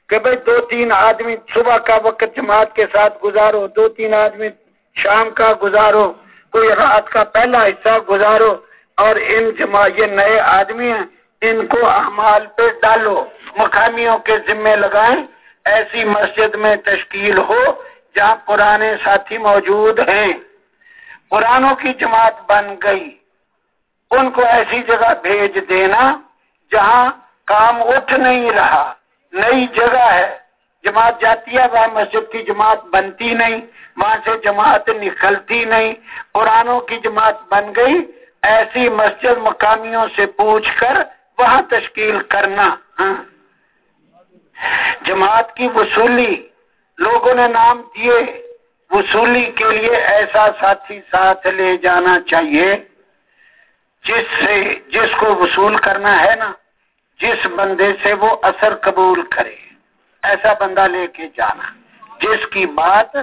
کہ بھائی دو تین آدمی صبح کا وقت جماعت کے ساتھ گزارو، دو تین آدمی شام کا گزارو۔ کوئی رات کا پہلا حصہ گزارو اور ان جمع یہ نئے آدمی ہیں، ان کو اعمال پہ ڈالو، مقامیوں کے ذمے لگائیں۔ ایسی مسجد میں تشکیل ہو جہاں پرانے ساتھی موجود ہیں۔ پرانوں کی جماعت بن گئی۔ ان کو ایسی جگہ بھیج دینا جہاں کام اٹھ نہیں رہا۔ نئی جگہ ہے۔ جماعت جاتی ہے وہاں مسجد کی جماعت بنتی نہیں۔ وہاں سے جماعت نکلتی نہیں پرانوں کی جماعت بن گئی، ایسی مسجد مقامیوں سے پوچھ کر وہاں تشکیل کرنا۔ ہاں۔ جماعت کی وصولی، لوگوں نے نام دیے۔ وصولی کے لیے ایسا ساتھی ساتھ لے جانا چاہیے، جس سے، جس کو وصول کرنا ہے نا، جس بندے سے وہ اثر قبول کرے۔ ایسا بندہ لے کے جانا، جس کی بات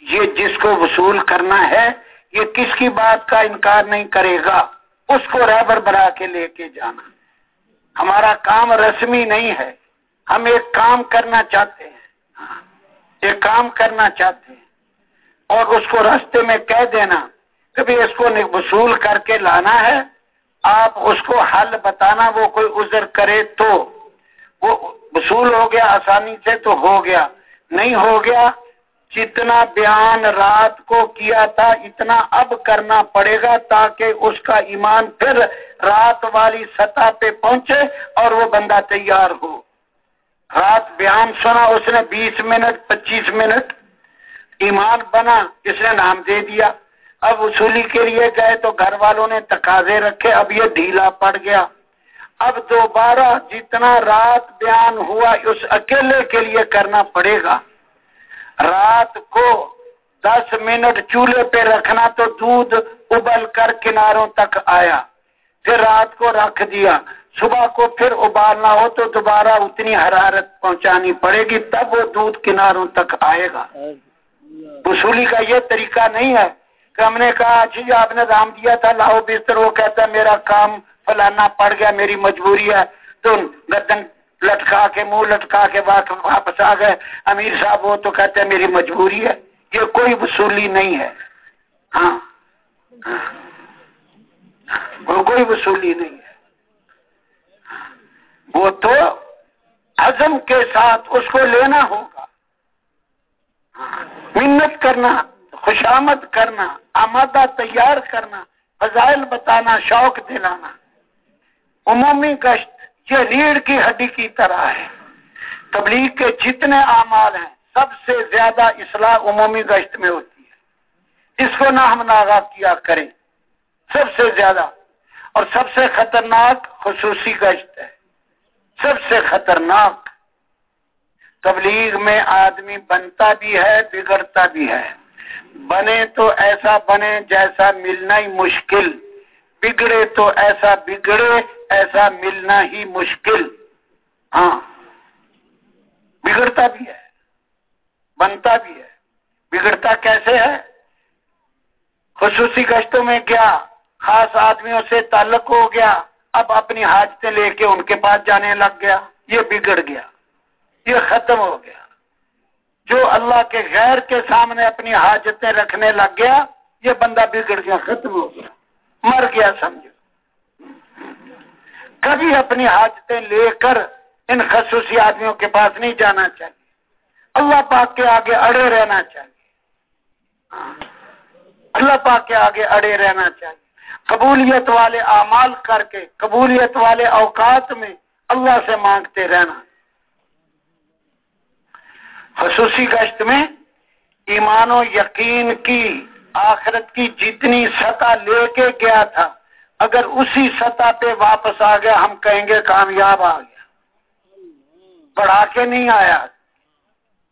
یہ جس کو وصول کرنا ہے، یہ کس کی بات کا انکار نہیں کرے گا، اس کو رہبر بنا کے لے کے جانا۔ ہمارا کام رسمی نہیں ہے، ہم ایک کام کرنا چاہتے ہیں۔ ہاں، ایک کام کرنا چاہتے ہیں۔ اور اس کو راستے میں کہہ دینا کبھی اس کو وصول کر کے لانا ہے، آپ اس کو حل بتانا، وہ کوئی عذر کرے تو۔ وہ وصول ہو گیا آسانی سے تو ہو گیا، نہیں ہو گیا جتنا بیان رات کو کیا تھا، اتنا اب کرنا پڑے گا تاکہ اس کا ایمان پھر رات والی سطح پہ پہنچے اور وہ بندہ تیار ہو۔ رات بیان سنا، اس نے بیس منٹ، پچیس منٹ ایمان بنا، اس نے نام دے دیا۔ اب وصولی کے لیے گئے تو گھر والوں نے تقاضے رکھے، اب یہ ڈھیلا پڑ گیا۔ اب دوبارہ جتنا رات بیان ہوا، اس اکیلے کے لیے کرنا پڑے گا۔ رات کو دس منٹ چولہے پہ رکھنا تو دودھ ابل کر کناروں تک آیا۔ پھر رات کو رکھ دیا۔ صبح کو پھر ابالنا ہو تو دوبارہ اتنی حرارت پہنچانی پڑے گی، تب وہ دودھ کناروں تک آئے گا۔ وصولی کا یہ طریقہ نہیں ہے کہ ہم نے کہا جی آپ نے دام دیا تھا لاہو بستر، وہ کہتا ہے، میرا کام فلانا پڑ گیا، میری مجبوری ہے۔ تو گردن لٹکا کے منہ لٹکا کے واپس آ گئے۔ امیر صاحب، وہ تو کہتے ہیں میری مجبوری ہے۔ یہ کوئی وصولی نہیں ہے۔ ہاں۔, ہاں۔ وہ کوئی وصولی نہیں ہے۔ وہ تو عزم کے ساتھ اس کو لینا ہوگا۔ ہاں۔ منت کرنا، خوشامد کرنا، آمادہ تیار کرنا، فضائل بتانا، شوق دلانا۔ عمومی گشت یہ ریڑھ کی ہڈی کی طرح ہے۔ تبلیغ کے جتنے اعمال ہیں، سب سے زیادہ اصلاح عمومی گشت میں ہوتی ہے۔ اس کو نہ ہم ناغا کیا کریں۔ سب سے زیادہ اور سب سے خطرناک خصوصی گشت ہے۔ سب سے خطرناک۔ تبلیغ میں آدمی بنتا بھی ہے، بگڑتا بھی ہے۔ بنے تو ایسا بنے جیسا ملنا ہی مشکل۔ بگڑے تو ایسا بگڑے، ایسا ملنا ہی مشکل۔ ہاں بگڑتا بھی ہے، بنتا بھی ہے۔ بگڑتا کیسے ہے؟ خصوصی گشتوں میں کیا خاص آدمیوں سے تعلق ہو گیا، اب اپنی حاجتیں لے کے ان کے پاس جانے لگ گیا۔ یہ بگڑ گیا، یہ ختم ہو گیا۔ جو اللہ کے غیر کے سامنے اپنی حاجتیں رکھنے لگ گیا، یہ بندہ بگڑ گیا، ختم ہو گیا۔ مر گیا سمجھو کبھی اپنی حاجتیں لے کر ان خصوصی آدمیوں کے پاس نہیں جانا چاہیے۔ اللہ پاک کے آگے اڑے رہنا چاہیے۔ اللہ پاک کے آگے اڑے رہنا چاہیے۔ قبولیت والے اعمال کر کے، قبولیت والے اوقات میں اللہ سے مانگتے رہنا۔ خصوصی گشت میں ایمان و یقین کی آخرت کی جتنی سطح لے کے گیا تھا، اگر اسی سطح پہ واپس آ گیا، ہم کہیں گے کامیاب آ گیا۔ بڑھا کے نہیں آیا۔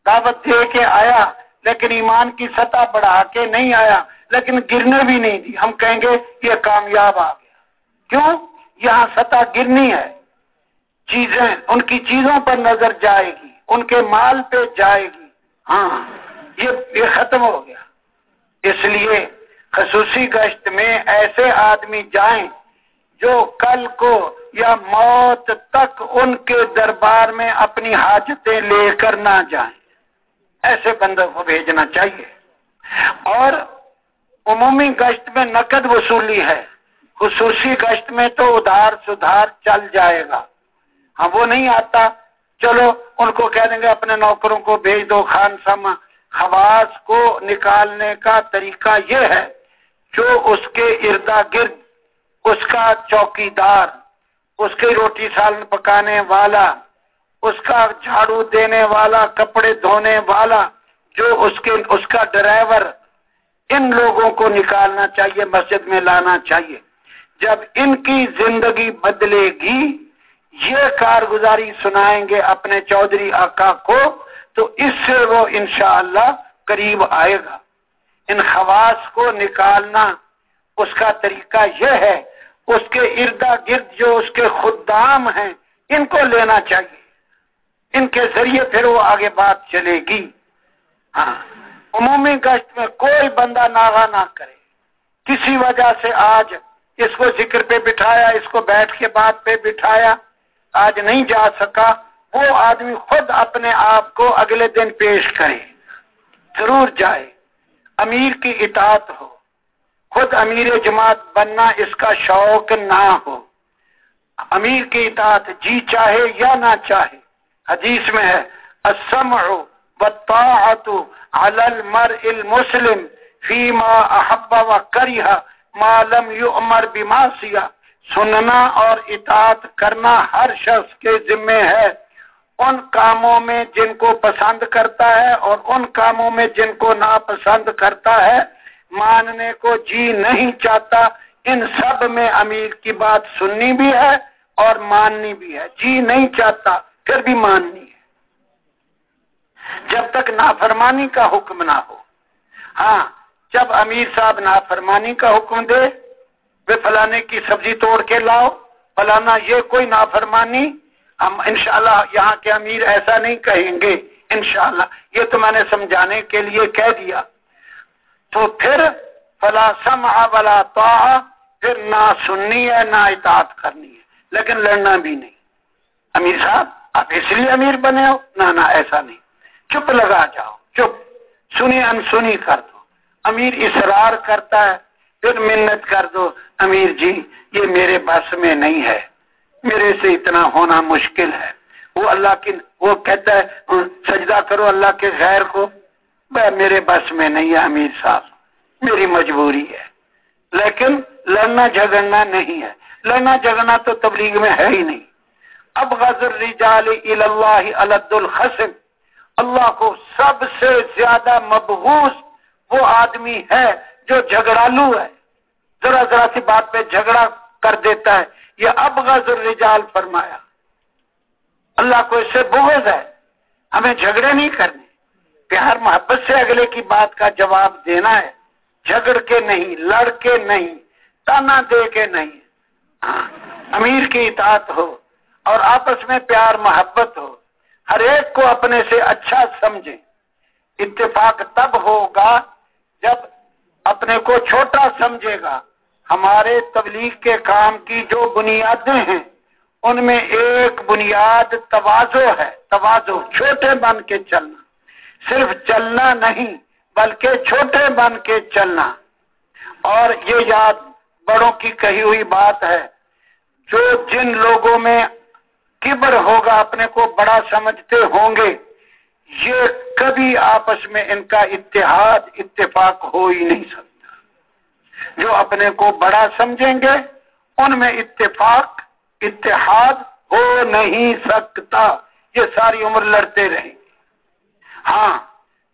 دعوت دے کے آیا، لیکن ایمان کی سطح بڑھا کے نہیں آیا، لیکن گرنے بھی نہیں دی۔ ہم کہیں گے یہ کامیاب آ گیا۔ کیوں؟ یہاں سطح گرنی ہے۔ چیزیں ان کی چیزوں پر نظر جائے گی، ان کے مال پہ جائے گی۔ ہاں یہ یہ ختم ہو گیا۔ اس لیے خصوصی گشت میں ایسے آدمی جائیں جو کل کو یا موت تک ان کے دربار میں اپنی حاجتیں لے کر نہ جائیں۔ ایسے بندوں کو بھیجنا چاہیے۔ اور عمومی گشت میں نقد وصولی ہے۔ خصوصی گشت میں تو ادھار سدھار چل جائے گا۔ ہاں وہ نہیں آتا۔ چلو، ان کو کہہ دیں گے، اپنے نوکروں کو بھیج دو، خان سما خواص کو نکالنے کا طریقہ یہ ہے جو اس کے اردا گرد اس کا چوکی دار اس کی روٹی سالن پکانے والا، اس کا جھاڑو دینے والا، کپڑے دھونے والا، جو اس کے، اس کا ڈرائیور، ان لوگوں کو نکالنا چاہیے، مسجد میں لانا چاہیے۔ جب ان کی زندگی بدلے گی، یہ کارگزاری سنائیں گے اپنے چودھری آقا کو تو اس سے وہ انشاءاللہ قریب آئے گا۔ ان خواص کو نکالنا اس کا طریقہ یہ ہے، اس کے اردا گرد جو اس کے خدام ہیں، ان کو لینا چاہیے۔ ان کے ذریعے پھر وہ آگے بات چلے گی۔ ہاں عمومی گشت میں کوئی بندہ ناغا نہ کرے۔ کسی وجہ سے آج اس کو ذکر پہ بٹھایا، اس کو بیٹھ کے بات پہ بٹھایا، آج نہیں جا سکا۔ وہ آدمی خود اپنے آپ کو اگلے دن پیش کرے۔ ضرور جائے۔ امیر کی اطاعت ہو۔ خود امیر جماعت بننا اس کا شوق نہ ہو۔ امیر کی اطاعت جی چاہے یا نہ چاہے۔ حدیث میں ہے، السمع والطاعت علی المرء المسلم فیما احب و کریہ ما لم یؤمر بماسیہ سننا اور اطاعت کرنا ہر شخص کے ذمے ہے۔ ان کاموں میں جن کو پسند کرتا ہے اور ان کاموں میں جن کو ناپسند کرتا ہے، ماننے کو جی نہیں چاہتا۔ ان سب میں امیر کی بات سننی بھی ہے اور ماننی بھی ہے۔ جی نہیں چاہتا، پھر بھی ماننی ہے۔ جب تک نافرمانی کا حکم نہ ہو۔ ہاں جب امیر صاحب نافرمانی کا حکم دے وہ فلانے کی سبزی توڑ کے لاؤ، فلانا یہ کوئی نافرمانی ہم انشاءاللہ یہاں کے امیر ایسا نہیں کہیں گے انشاءاللہ۔ یہ تو میں نے سمجھانے کے لیے کہہ دیا۔ تو پھر فلا سمع ولا طاع پھر نہ سننی ہے، نہ اطاعت کرنی ہے۔ لیکن لڑنا بھی نہیں۔ امیر صاحب، آپ اس لیے امیر بنے ہو؟ نہ، ایسا نہیں۔ چپ لگا جاؤ، چپ۔ سنی، انسنی کر دو۔ امیر اصرار کرتا ہے، پھر منت کر دو۔ امیر جی یہ میرے بس میں نہیں ہے۔ میرے سے اتنا ہونا مشکل ہے۔ وہ اللہ کی وہ کہتا ہے سجدہ کرو اللہ کے غیر کو۔ میرے بس میں نہیں ہے امیر صاحب۔ میری مجبوری ہے۔ لیکن لڑنا جھگڑنا نہیں ہے۔ لڑنا جھگڑنا تو تبلیغ میں ہے ہی نہیں۔ اب غزر رجال اللہ الد الخصم۔ اللہ کو سب سے زیادہ مبغوث وہ آدمی ہے جو جھگڑالو ہے۔ ذرا ذرا سی بات پہ جھگڑا کر دیتا ہے۔ یہ اب غزر رجال فرمایا۔ اللہ کو اس سے بغض ہے۔ ہمیں جھگڑے نہیں کرنے۔ پیار محبت سے اگلے کی بات کا جواب دینا ہے۔ جھگڑ کے نہیں لڑ کے نہیں تانا دے کے نہیں۔ ہاں، امیر کی اطاعت ہو اور آپس میں پیار محبت ہو۔ ہر ایک کو اپنے سے اچھا سمجھے۔ اتفاق تب ہوگا جب اپنے کو چھوٹا سمجھے گا۔ ہمارے تبلیغ کے کام کی جو بنیادیں ہیں، ان میں ایک بنیاد توازو ہے، توازو چھوٹے بن کے چلنا۔ صرف چلنا نہیں، بلکہ چھوٹے بن کے چلنا۔ اور یہ یاد بڑوں کی کہی ہوئی بات ہے، جو جن لوگوں میں کبر ہوگا اپنے کو بڑا سمجھتے ہوں گے، یہ کبھی آپس میں ان کا اتحاد، اتفاق ہو ہی نہیں سکتا۔ جو اپنے کو بڑا سمجھیں گے، ان میں اتفاق، اتحاد ہو نہیں سکتا۔ یہ ساری عمر لڑتے رہیں۔ ہاں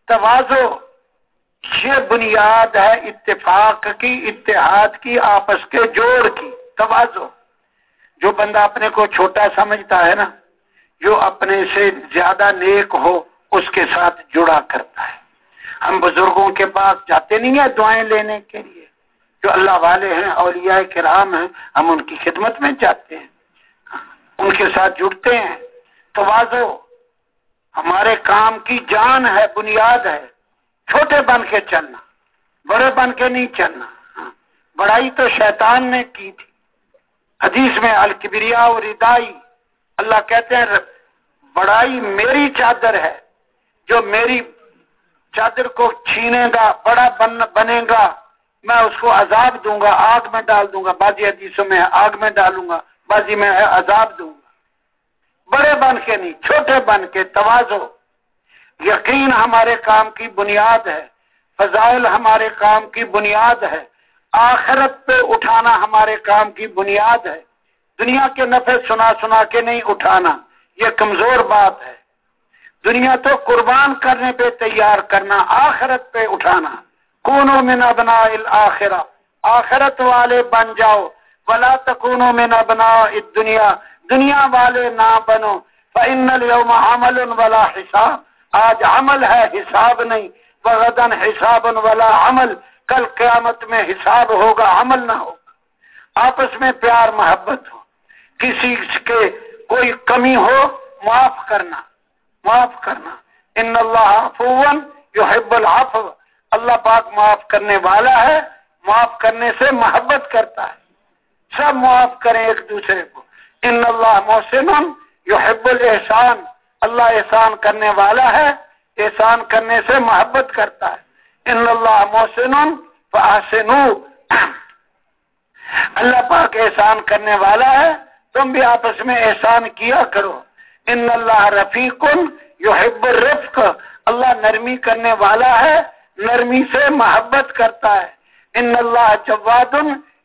توازو، یہ بنیاد ہے اتفاق کی، اتحاد کی، آپس کے جوڑ کی۔ توازو، جو بندہ اپنے کو چھوٹا سمجھتا ہے نا، جو اپنے سے زیادہ نیک ہو، اس کے ساتھ جڑا کرتا ہے۔ ہم بزرگوں کے پاس جاتے نہیں ہیں دعائیں لینے کے لیے۔ جو اللہ والے ہیں، اولیاء کرام ہیں، ہم ان کی خدمت میں جاتے ہیں۔ ان کے ساتھ جڑتے ہیں۔ تو واضح ہمارے کام کی جان ہے، بنیاد ہے۔ چھوٹے بن کے چلنا، بڑے بن کے نہیں چلنا۔ بڑائی تو شیطان نے کی تھی۔ حدیث میں الکبریا اور ردائی، اللہ کہتے ہیں، بڑائی میری چادر ہے۔ جو میری چادر کو چھینے گا، بڑا بن بنے گا۔ میں اس کو عذاب دوں گا، آگ میں ڈال دوں گا۔ بازی حدیثوں میں آگ میں ڈالوں گا بازی میں عذاب دوں گا۔ بڑے بن کے نہیں، چھوٹے بن کے توازو۔ یقین ہمارے کام کی بنیاد ہے، فضائل ہمارے کام کی بنیاد ہے۔ آخرت پہ اٹھانا ہمارے کام کی بنیاد ہے۔ دنیا کے نفع سنا سنا کے نہیں اٹھانا، یہ کمزور بات ہے۔ دنیا تو قربان کرنے پہ تیار کرنا، آخرت پہ اٹھانا۔ کونوں میں نہ بنا آخرا آخرت والے بن جاؤ. بلا تکونوں میں نہ بنا دنیا دنیا والے نہ بنو. عمل والا حساب. آج عمل ہے، حساب نہیں. بغدن حساب والا عمل. کل قیامت میں حساب ہوگا، عمل نہ ہوگا. آپس میں پیار، محبت ہو. کسی کے کوئی کمی ہو، معاف کرنا معاف کرنا. ان اللہ فون جو العفو. اللہ پاک معاف کرنے والا ہے، معاف کرنے سے محبت کرتا ہے۔ سب معاف کریں ایک دوسرے کو۔ ان اللہ محسن جو حب الحسان اللہ احسان کرنے والا ہے، احسان کرنے سے محبت کرتا ہے۔ ان اللہ محسن فحسن اللہ پاک احسان کرنے والا ہے، تم بھی آپس میں احسان کیا کرو۔ ان اللہ رفیق جو حب الرفق۔ اللہ نرمی کرنے والا ہے نرمی سے محبت کرتا ہے۔ ان اللہ جواد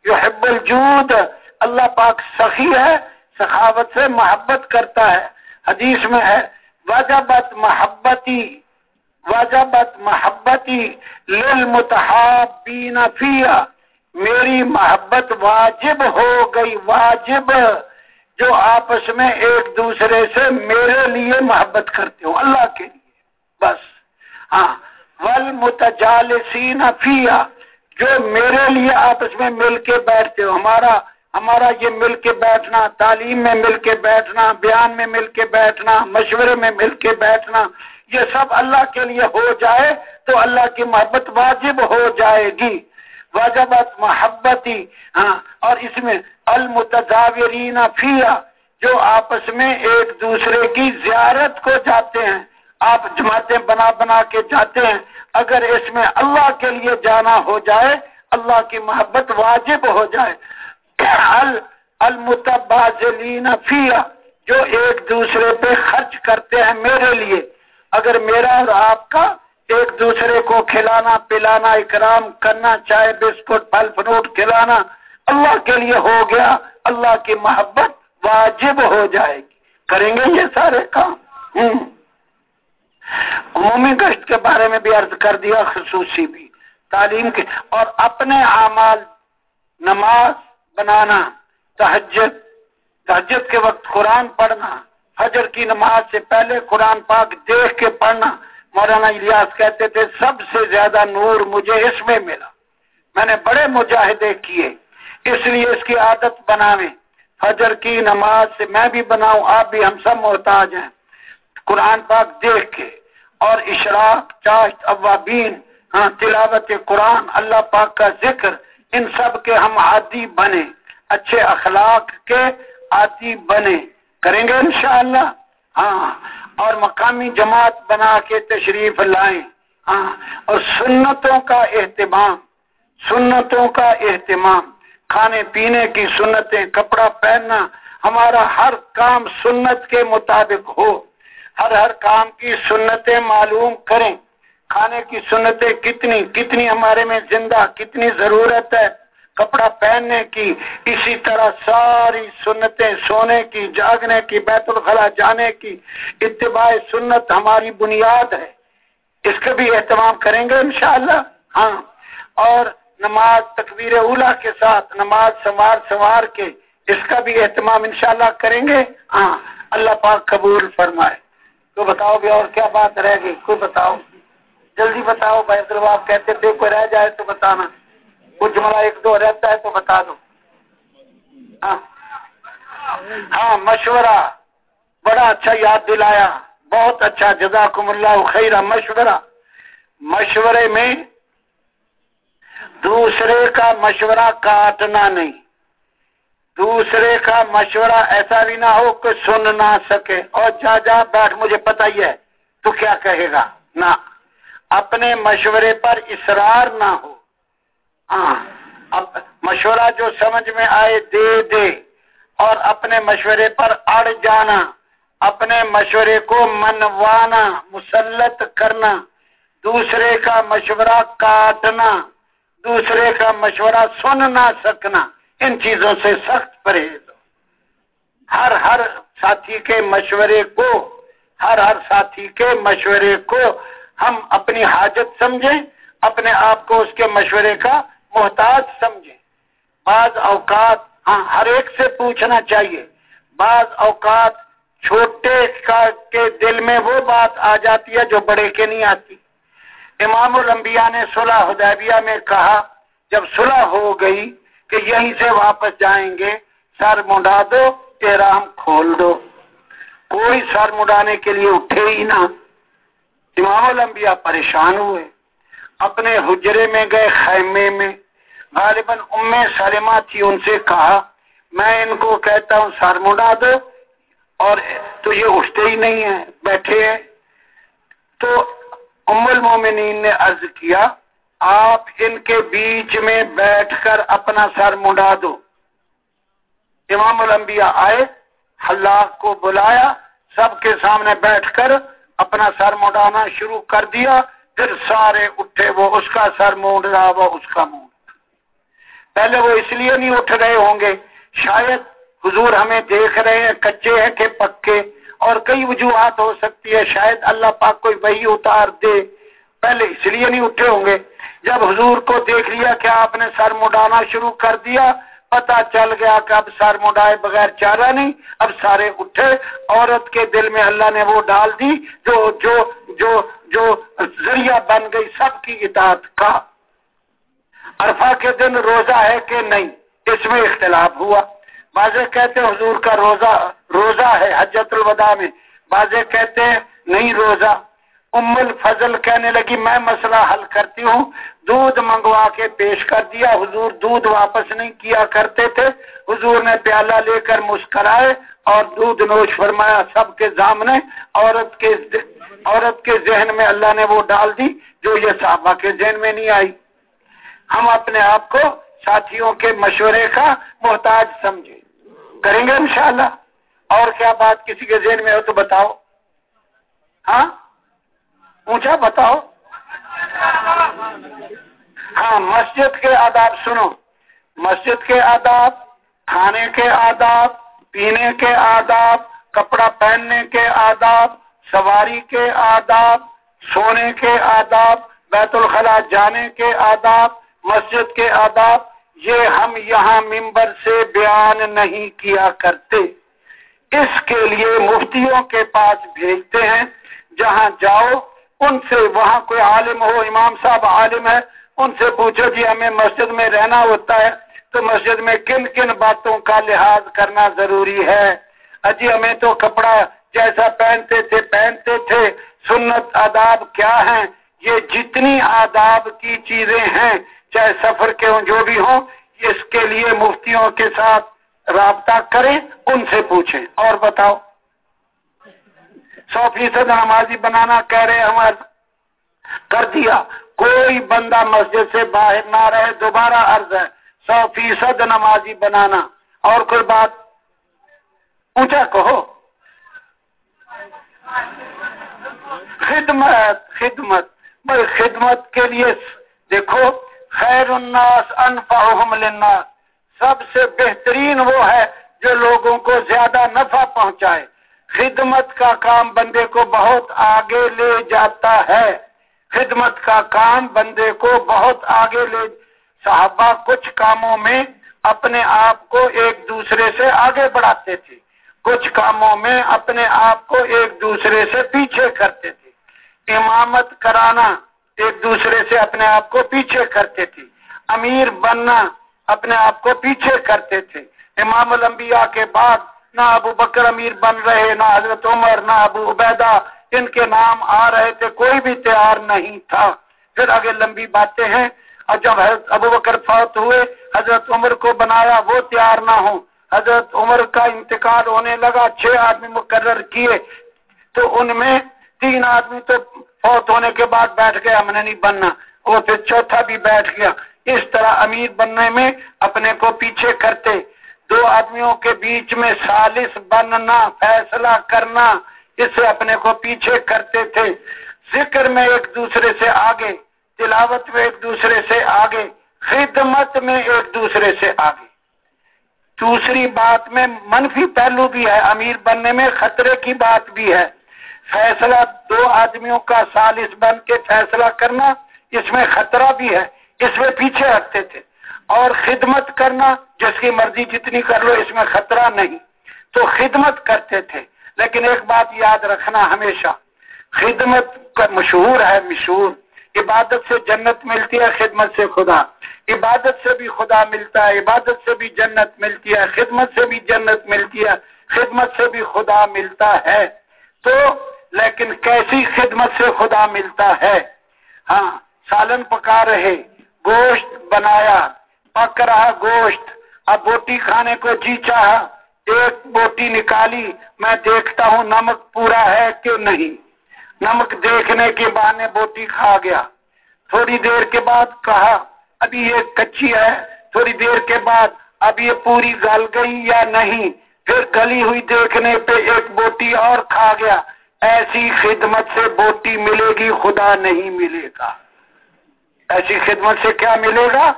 حب الجود۔ اللہ پاک سخی ہے، سخاوت سے محبت کرتا ہے۔ حدیث میں ہے، وجبت محبتی وجبت محبتی للمتحابین فیا میری محبت واجب ہو گئی، واجب۔ جو آپس میں ایک دوسرے سے میرے لیے محبت کرتے ہو، اللہ کے لیے۔ بس۔ ہاں ول متجالسین فیا جو میرے لیے آپس میں مل کے بیٹھتے ہو۔ ہمارا ہمارا یہ مل کے بیٹھنا، تعلیم میں مل کے بیٹھنا، بیان میں مل کے بیٹھنا، مشورے میں مل کے بیٹھنا، یہ سب اللہ کے لیے ہو جائے تو اللہ کی محبت واجب ہو جائے گی۔ واجبت محبتی ہاں اور اس میں المتضاورین فیا جو آپس میں ایک دوسرے کی زیارت کو جاتے ہیں۔ آپ جماعتیں بنا بنا کے جاتے ہیں۔ اگر اس میں اللہ کے لیے جانا ہو جائے، اللہ کی محبت واجب ہو جائے۔ المتبازلین فیا جو ایک دوسرے پہ خرچ کرتے ہیں میرے لیے۔ اگر میرا اور آپ کا ایک دوسرے کو کھلانا، پلانا، اکرام کرنا، چائے، بسکٹ، پھل فروٹ کھلانا اللہ کے لیے ہو گیا، اللہ کی محبت واجب ہو جائے گی۔ کریں گے یہ سارے کام؟ ہوں۔ عمومی گشت کے بارے میں بھی عرض کر دیا، خصوصی بھی۔ تعلیم کے اور اپنے اعمال، نماز بنانا تحجد تحجد کے وقت قرآن پڑھنا، حجر کی نماز سے پہلے قرآن پاک دیکھ کے پڑھنا۔ مولانا الیاس کہتے تھے، سب سے زیادہ نور مجھے اس میں ملا۔ میں نے بڑے مجاہدے کیے، اس لیے اس کی عادت بناویں۔ فجر کی نماز سے میں بھی بناؤں، آپ بھی ہم سب محتاج ہیں۔ قرآن پاک دیکھ کے اور اشراق، چاشت، اوابین ہاں تلاوت قرآن، اللہ پاک کا ذکر، ان سب کے ہم عادی بنے، اچھے اخلاق کے عادی بنے۔ کریں گے انشاءاللہ؟ ہاں اور مقامی جماعت بنا کے تشریف لائیں۔ ہاں اور سنتوں کا اہتمام، سنتوں کا اہتمام۔ کھانے پینے کی سنتیں، کپڑا پہننا، ہمارا ہر کام سنت کے مطابق ہو۔ ہر ہر کام کی سنتیں معلوم کریں۔ کھانے کی سنتیں کتنی کتنی ہمارے میں زندہ، کتنی ضرورت ہے۔ کپڑا پہننے کی، اسی طرح ساری سنتیں سونے کی، جاگنے کی، بیت الخلا جانے کی۔ اتباع سنت ہماری بنیاد ہے۔ اس کا بھی اہتمام کریں گے انشاءاللہ؟ ہاں۔ اور نماز تکبیر اولا کے ساتھ، نماز سوار سوار کے، اس کا بھی اہتمام انشاءاللہ کریں گے؟ ہاں۔ اللہ پاک قبول فرمائے۔ تو بتاؤ بھی اور کیا بات رہ گئی؟ کوئی بتاؤ۔ جلدی بتاؤ بھائی عبد آپ کہتے تھے کوئی رہ جائے تو بتانا۔ کچھ جملہ ایک دو رہتا ہے تو بتا دو۔ ہاں۔ ہاں مشورہ۔ بڑا اچھا یاد دلایا۔ بہت اچھا۔ جزاکم اللہ خیرہ مشورہ۔ مشورے میں دوسرے کا مشورہ کاٹنا نہیں۔ دوسرے کا مشورہ ایسا بھی نہ ہو کہ سن نہ سکے۔ اور جا جا بیٹھ، مجھے پتا ہی ہے۔ تو کیا کہے گا؟ نہ۔ اپنے مشورے پر اصرار نہ ہو۔ ہاں مشورہ جو سمجھ میں آئے، دے دے۔ اور اپنے مشورے پر اڑ جانا۔ اپنے مشورے کو منوانا، مسلط کرنا۔ دوسرے کا مشورہ کاٹنا۔ دوسرے کا مشورہ سن نہ سکنا۔ ان چیزوں سے سخت پرہیز ہو۔ ہر ہر ساتھی کے مشورے کو، ہر ہر ساتھی کے مشورے کو ہم اپنی حاجت سمجھیں، اپنے آپ کو اس کے مشورے کا محتاج سمجھیں۔ بعض اوقات ہاں ہر ایک سے پوچھنا چاہیے۔ بعض اوقات چھوٹے کا کے دل میں وہ بات آ جاتی ہے جو بڑے کے نہیں آتی۔ امام الانبیاء نے صلح حدیبیہ میں کہا، جب صلح ہو گئی کہ یہیں سے واپس جائیں گے، سر مڈا دو احرام کھول دو۔ کوئی سر مڈانے کے لیے اٹھے ہی نہ۔ امام الانبیاء پریشان ہوئے۔ اپنے حجرے میں گئے خیمے میں۔ غالباً ام سلمہ تھی ان سے کہا، میں ان کو کہتا ہوں، سر مڈا دو۔ اور تو یہ اٹھتے ہی نہیں ہیں، بیٹھے ہیں۔ تو ام المومنین نے عرض کیا آپ ان کے بیچ میں بیٹھ کر اپنا سر مڈا دو۔ امام الانبیاء آئے، اللہ کو بلایا، سب کے سامنے بیٹھ کر اپنا سر مڈانا شروع کر دیا، پھر سارے اٹھے، وہ اس کا سر مونڈ رہا، وہ اس کا مونڈ۔ پہلے وہ اس لیے نہیں اٹھ رہے ہوں گے، شاید حضور ہمیں دیکھ رہے ہیں، کچے ہیں کہ پکے، اور کئی وجوہات ہو سکتی ہے، شاید اللہ پاک کوئی وہی اتار دے۔ پہلے اس لیے نہیں اٹھے ہوں گے۔ جب حضور کو دیکھ لیا کہ آپ نے سر مڈانا شروع کر دیا پتا چل گیا کہ اب سر مڈائے بغیر چارہ نہیں، اب سارے اٹھے۔ عورت کے دل میں اللہ نے وہ ڈال دی جو جو جو جو ذریعہ بن گئی سب کی اطاعت کا۔ عرفہ کے دن روزہ ہے کہ نہیں؟ اس میں اختلاف ہوا۔ بازے کہتے حضور کا روزہ روزہ ہے حجت الوداع میں۔ بازے کہتے نہیں، روزہ۔ ام الفضل کہنے لگی، میں مسئلہ حل کرتی ہوں۔ دودھ منگوا کے پیش کر دیا۔ حضور دودھ واپس نہیں کیا کرتے تھے۔ حضور نے پیالہ لے کر مسکرائے اور دودھ نوش فرمایا، سب کے سامنے عورت کے عورت کے ذہن میں اللہ نے وہ ڈال دی جو یہ صحابہ کے ذہن میں نہیں آئی۔ ہم اپنے آپ کو ساتھیوں کے مشورے کا محتاج سمجھے کریں گے انشاءاللہ؟ اور کیا بات کسی کے ذہن میں ہو تو بتاؤ۔ ہاں؟ اونچا بتاؤ۔ ہاں مسجد کے آداب سنو۔ مسجد کے آداب، کھانے کے آداب، پینے کے آداب، کپڑا پہننے کے آداب، سواری کے آداب، سونے کے آداب، بیت الخلا جانے کے آداب، مسجد کے آداب، یہ ہم یہاں ممبر سے بیان نہیں کیا کرتے۔ اس کے لیے مفتیوں کے پاس بھیجتے ہیں۔ جہاں جاؤ ان سے وہاں کوئی عالم ہو، امام صاحب عالم ہے، ان سے پوچھو جی ہمیں مسجد میں رہنا ہوتا ہے، تو مسجد میں کن کن باتوں کا لحاظ کرنا ضروری ہے؟ اجی ہمیں تو کپڑا جیسا پہنتے تھے پہنتے تھے، سنت آداب کیا ہیں؟ یہ جتنی آداب کی چیزیں ہیں، چاہے سفر کے ہوں، جو بھی ہوں، اس کے لیے مفتیوں کے ساتھ رابطہ کریں، ان سے پوچھیں، اور بتاؤ۔ سو فیصد نمازی بنانا کہہ رہے ہمارے کر دیا۔ کوئی بندہ مسجد سے باہر نہ رہے، دوبارہ عرض ہے۔ سو فیصد نمازی بنانا۔ اور کوئی بات اونچا کہو۔ خدمت خدمت۔ بھائی خدمت کے لیے دیکھو، خیر الناس انفعهم للناس۔ سب سے بہترین وہ ہے جو لوگوں کو زیادہ نفع پہنچائے۔ خدمت کا کام بندے کو بہت آگے لے جاتا ہے۔ خدمت کا کام بندے کو بہت آگے لے۔ صحابہ کچھ کاموں میں اپنے آپ کو ایک دوسرے سے آگے بڑھاتے تھے۔ کچھ کاموں میں اپنے آپ کو ایک دوسرے سے پیچھے کرتے تھے۔ امامت کرانا ایک دوسرے سے اپنے آپ کو پیچھے کرتے تھے۔ امیر بننا اپنے آپ کو پیچھے کرتے تھے۔ امام الانبیاء کے بعد نہ ابو بکر امیر بن رہے، نہ حضرت عمر، نہ ابو عبیدہ ان کے نام آ رہے تھے، کوئی بھی تیار نہیں تھا۔ پھر آگے لمبی باتیں ہیں۔ اور جب حضرت ابو بکر فوت ہوئے، حضرت عمر کو بنایا وہ تیار نہ ہو حضرت عمر کا انتقال ہونے لگا، چھ آدمی مقرر کیے۔ تو ان میں تین آدمی تو فوت ہونے کے بعد بیٹھ گئے ہم نے نہیں بننا۔ اور پھر چوتھا بھی بیٹھ گیا۔ اس طرح امیر بننے میں اپنے کو پیچھے کرتے۔ دو آدمیوں کے بیچ میں سالس بننا، فیصلہ کرنا اسے اپنے کو پیچھے کرتے تھے۔ ذکر میں ایک دوسرے سے آگے، تلاوت میں ایک دوسرے سے آگے، خدمت میں ایک دوسرے سے آگے۔ دوسری بات میں منفی پہلو بھی ہے، امیر بننے میں خطرے کی بات بھی ہے۔ فیصلہ دو آدمیوں کا سالس بن کے فیصلہ کرنا، اس میں خطرہ بھی ہے، اس میں پیچھے ہٹتے تھے۔ اور خدمت کرنا جس کی مرضی جتنی کر لو، اس میں خطرہ نہیں۔ تو خدمت کرتے تھے۔ لیکن ایک بات یاد رکھنا ہمیشہ، خدمت کا مشہور ہے مشہور۔ عبادت سے جنت ملتی ہے، خدمت سے خدا۔ عبادت سے بھی خدا ملتا ہے، عبادت سے بھی جنت ملتی ہے، خدمت سے بھی جنت ملتی ہے، خدمت سے بھی خدا ملتا ہے۔ تو لیکن کیسی خدمت سے خدا ملتا ہے؟ ہاں سالن پکا رہے، گوشت بنایا پک رہا گوشت۔ اب بوٹی کھانے کو جی چاہا، ایک بوٹی نکالی۔ میں دیکھتا ہوں نمک پورا ہے کہ نہیں۔ نمک دیکھنے کے بعد بوٹی کھا گیا۔ تھوڑی دیر کے بعد کہا ابھی یہ کچی ہے۔ تھوڑی دیر کے بعد اب یہ پوری گل گئی یا نہیں؟ پھر گلی ہوئی دیکھنے پہ ایک بوٹی اور کھا گیا۔ ایسی خدمت سے بوٹی ملے گی، خدا نہیں ملے گا۔ ایسی خدمت سے کیا ملے گا؟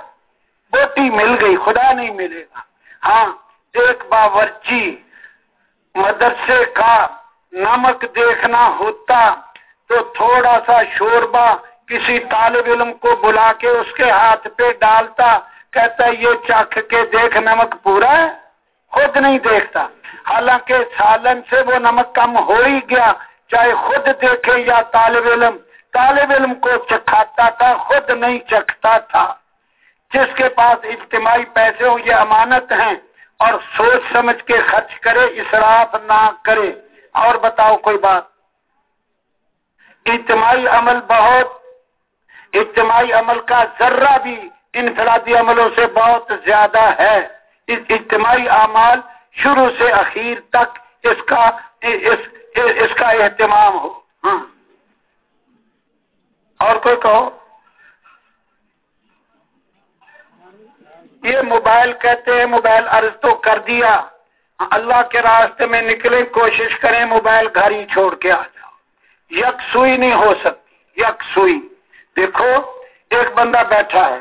بوٹی مل گئی، خدا نہیں ملے گا۔ ہاں ایک باورچی مدرسے کا نمک دیکھنا ہوتا تو تھوڑا سا شوربا کسی طالب علم کو بلا کے اس کے ہاتھ پہ ڈالتا، کہتا، یہ چکھ کے دیکھ، نمک پورا ہے؟ خود نہیں دیکھتا۔ حالانکہ سالن سے وہ نمک کم ہو ہی گیا، چاہے خود دیکھے یا طالب علم۔ طالب علم کو چکھاتا تھا، خود نہیں چکھتا تھا۔ جس کے پاس اجتماعی پیسے ہوں یہ امانت ہیں۔ اور سوچ سمجھ کے خرچ کرے اسراف نہ کرے۔ اور بتاؤ کوئی بات۔ اجتماعی عمل بہت اجتماعی عمل کا ذرہ بھی انفرادی عملوں سے بہت زیادہ ہے۔ اجتماعی اعمال شروع سے اخیر تک اس کا اس, اس کا اہتمام ہو۔ ہاں۔ اور کوئی کہو۔ یہ موبائل کہتے ہیں، موبائل عرض تو کر دیا۔ اللہ کے راستے میں نکلے، کوشش کریں موبائل گھر ہی چھوڑ کے آ جاؤ۔ یک سوئی نہیں ہو سکتی یک سوئی دیکھو، ایک بندہ بیٹھا ہے۔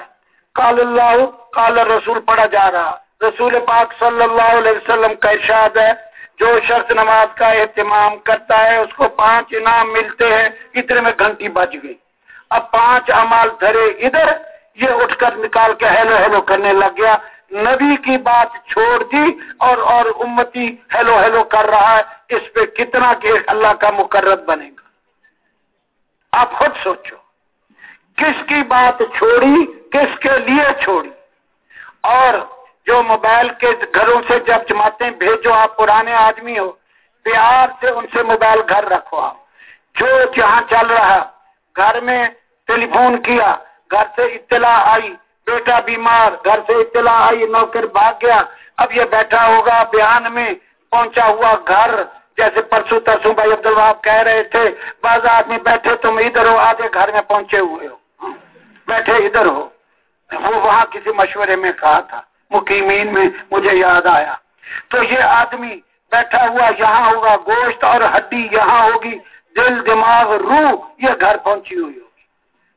کال اللہ کال رسول پڑھا جا رہا۔ رسول پاک صلی اللہ علیہ وسلم کا ارشاد ہے، جو شخص نماز کا اہتمام کرتا ہے، اس کو پانچ انعام ملتے ہیں۔ اتنے میں گھنٹی بج گئی۔ اب پانچ امال دھرے ادھر یہ اٹھ کر نکال کے ہیلو ہیلو کرنے لگ گیا۔ نبی کی بات چھوڑ دی اور اور امتی ہیلو ہیلو کر رہا ہے۔ اس پہ کتنا کہ اللہ کا مقرر بنے گا۔ آپ خود سوچو، کس کی بات چھوڑی، کس کے لیے چھوڑی؟ اور جو موبائل کے گھروں سے جب جماعتیں بھیجو، آپ پرانے آدمی ہو، پیار سے ان سے موبائل گھر رکھو آپ۔ جو جہاں چل رہا، گھر میں ٹیلی فون کیا گھر سے اطلاع آئی، بیٹا بیمار، گھر سے اطلاع آئی، نوکر بھاگ گیا۔ اب یہ بیٹھا ہوگا بیان میں، پہنچا ہوا گھر۔ جیسے پرسو ترسو بھائی عبد الوہاب کہہ رہے تھے، بعض آدمی بیٹھے، تم ادھر ہو، آدھے گھر میں پہنچے ہوئے ہو۔ بیٹھے ادھر ہو۔ وہ وہاں کسی مشورے میں کہا تھا۔ مقیمین میں مجھے یاد آیا۔ تو یہ آدمی بیٹھا ہوا یہاں ہوگا، گوشت اور ہڈی یہاں ہوگی۔ دل، دماغ، روح یہ گھر پہنچی ہوئی ہو۔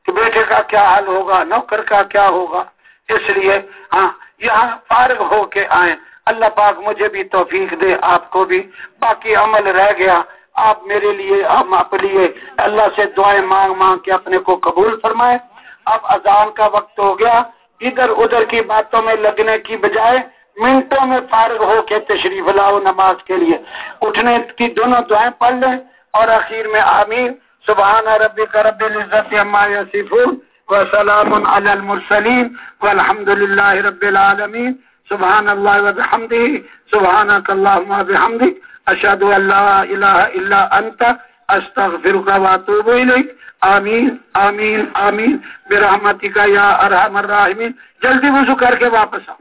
کہ بیٹے کا کیا حال ہوگا، نوکر کا کیا ہوگا؟ اس لیے ہاں یہاں فارغ ہو کے آئیں۔ اللہ پاک مجھے بھی توفیق دے، آپ کو بھی۔ باقی عمل رہ گیا۔ آپ میرے لیے، ہم اپنے لیے۔ اللہ سے دعائیں مانگ مانگ کے اپنے کو قبول فرمائے اب اذان کا وقت ہو گیا۔ ادھر ادھر کی باتوں میں لگنے کی بجائے منٹوں میں فارغ ہو کے تشریف لاؤ نماز کے لیے۔ اٹھنے کی دونوں دعائیں پڑھ لیں اور اخیر میں آمین۔ سبحان ربك رب العزة عما يصفون وسلام على المرسلين والحمد لله رب العالمين. سبحان الله وبحمده. سبحانك اللهم وبحمدك. أشهد أن لا إله إلا أنت. أستغفرك وأتوب إليك. آمین آمین آمین برحمتک یا ارحم الراحمین جلدی وضو کر کے واپس آؤ۔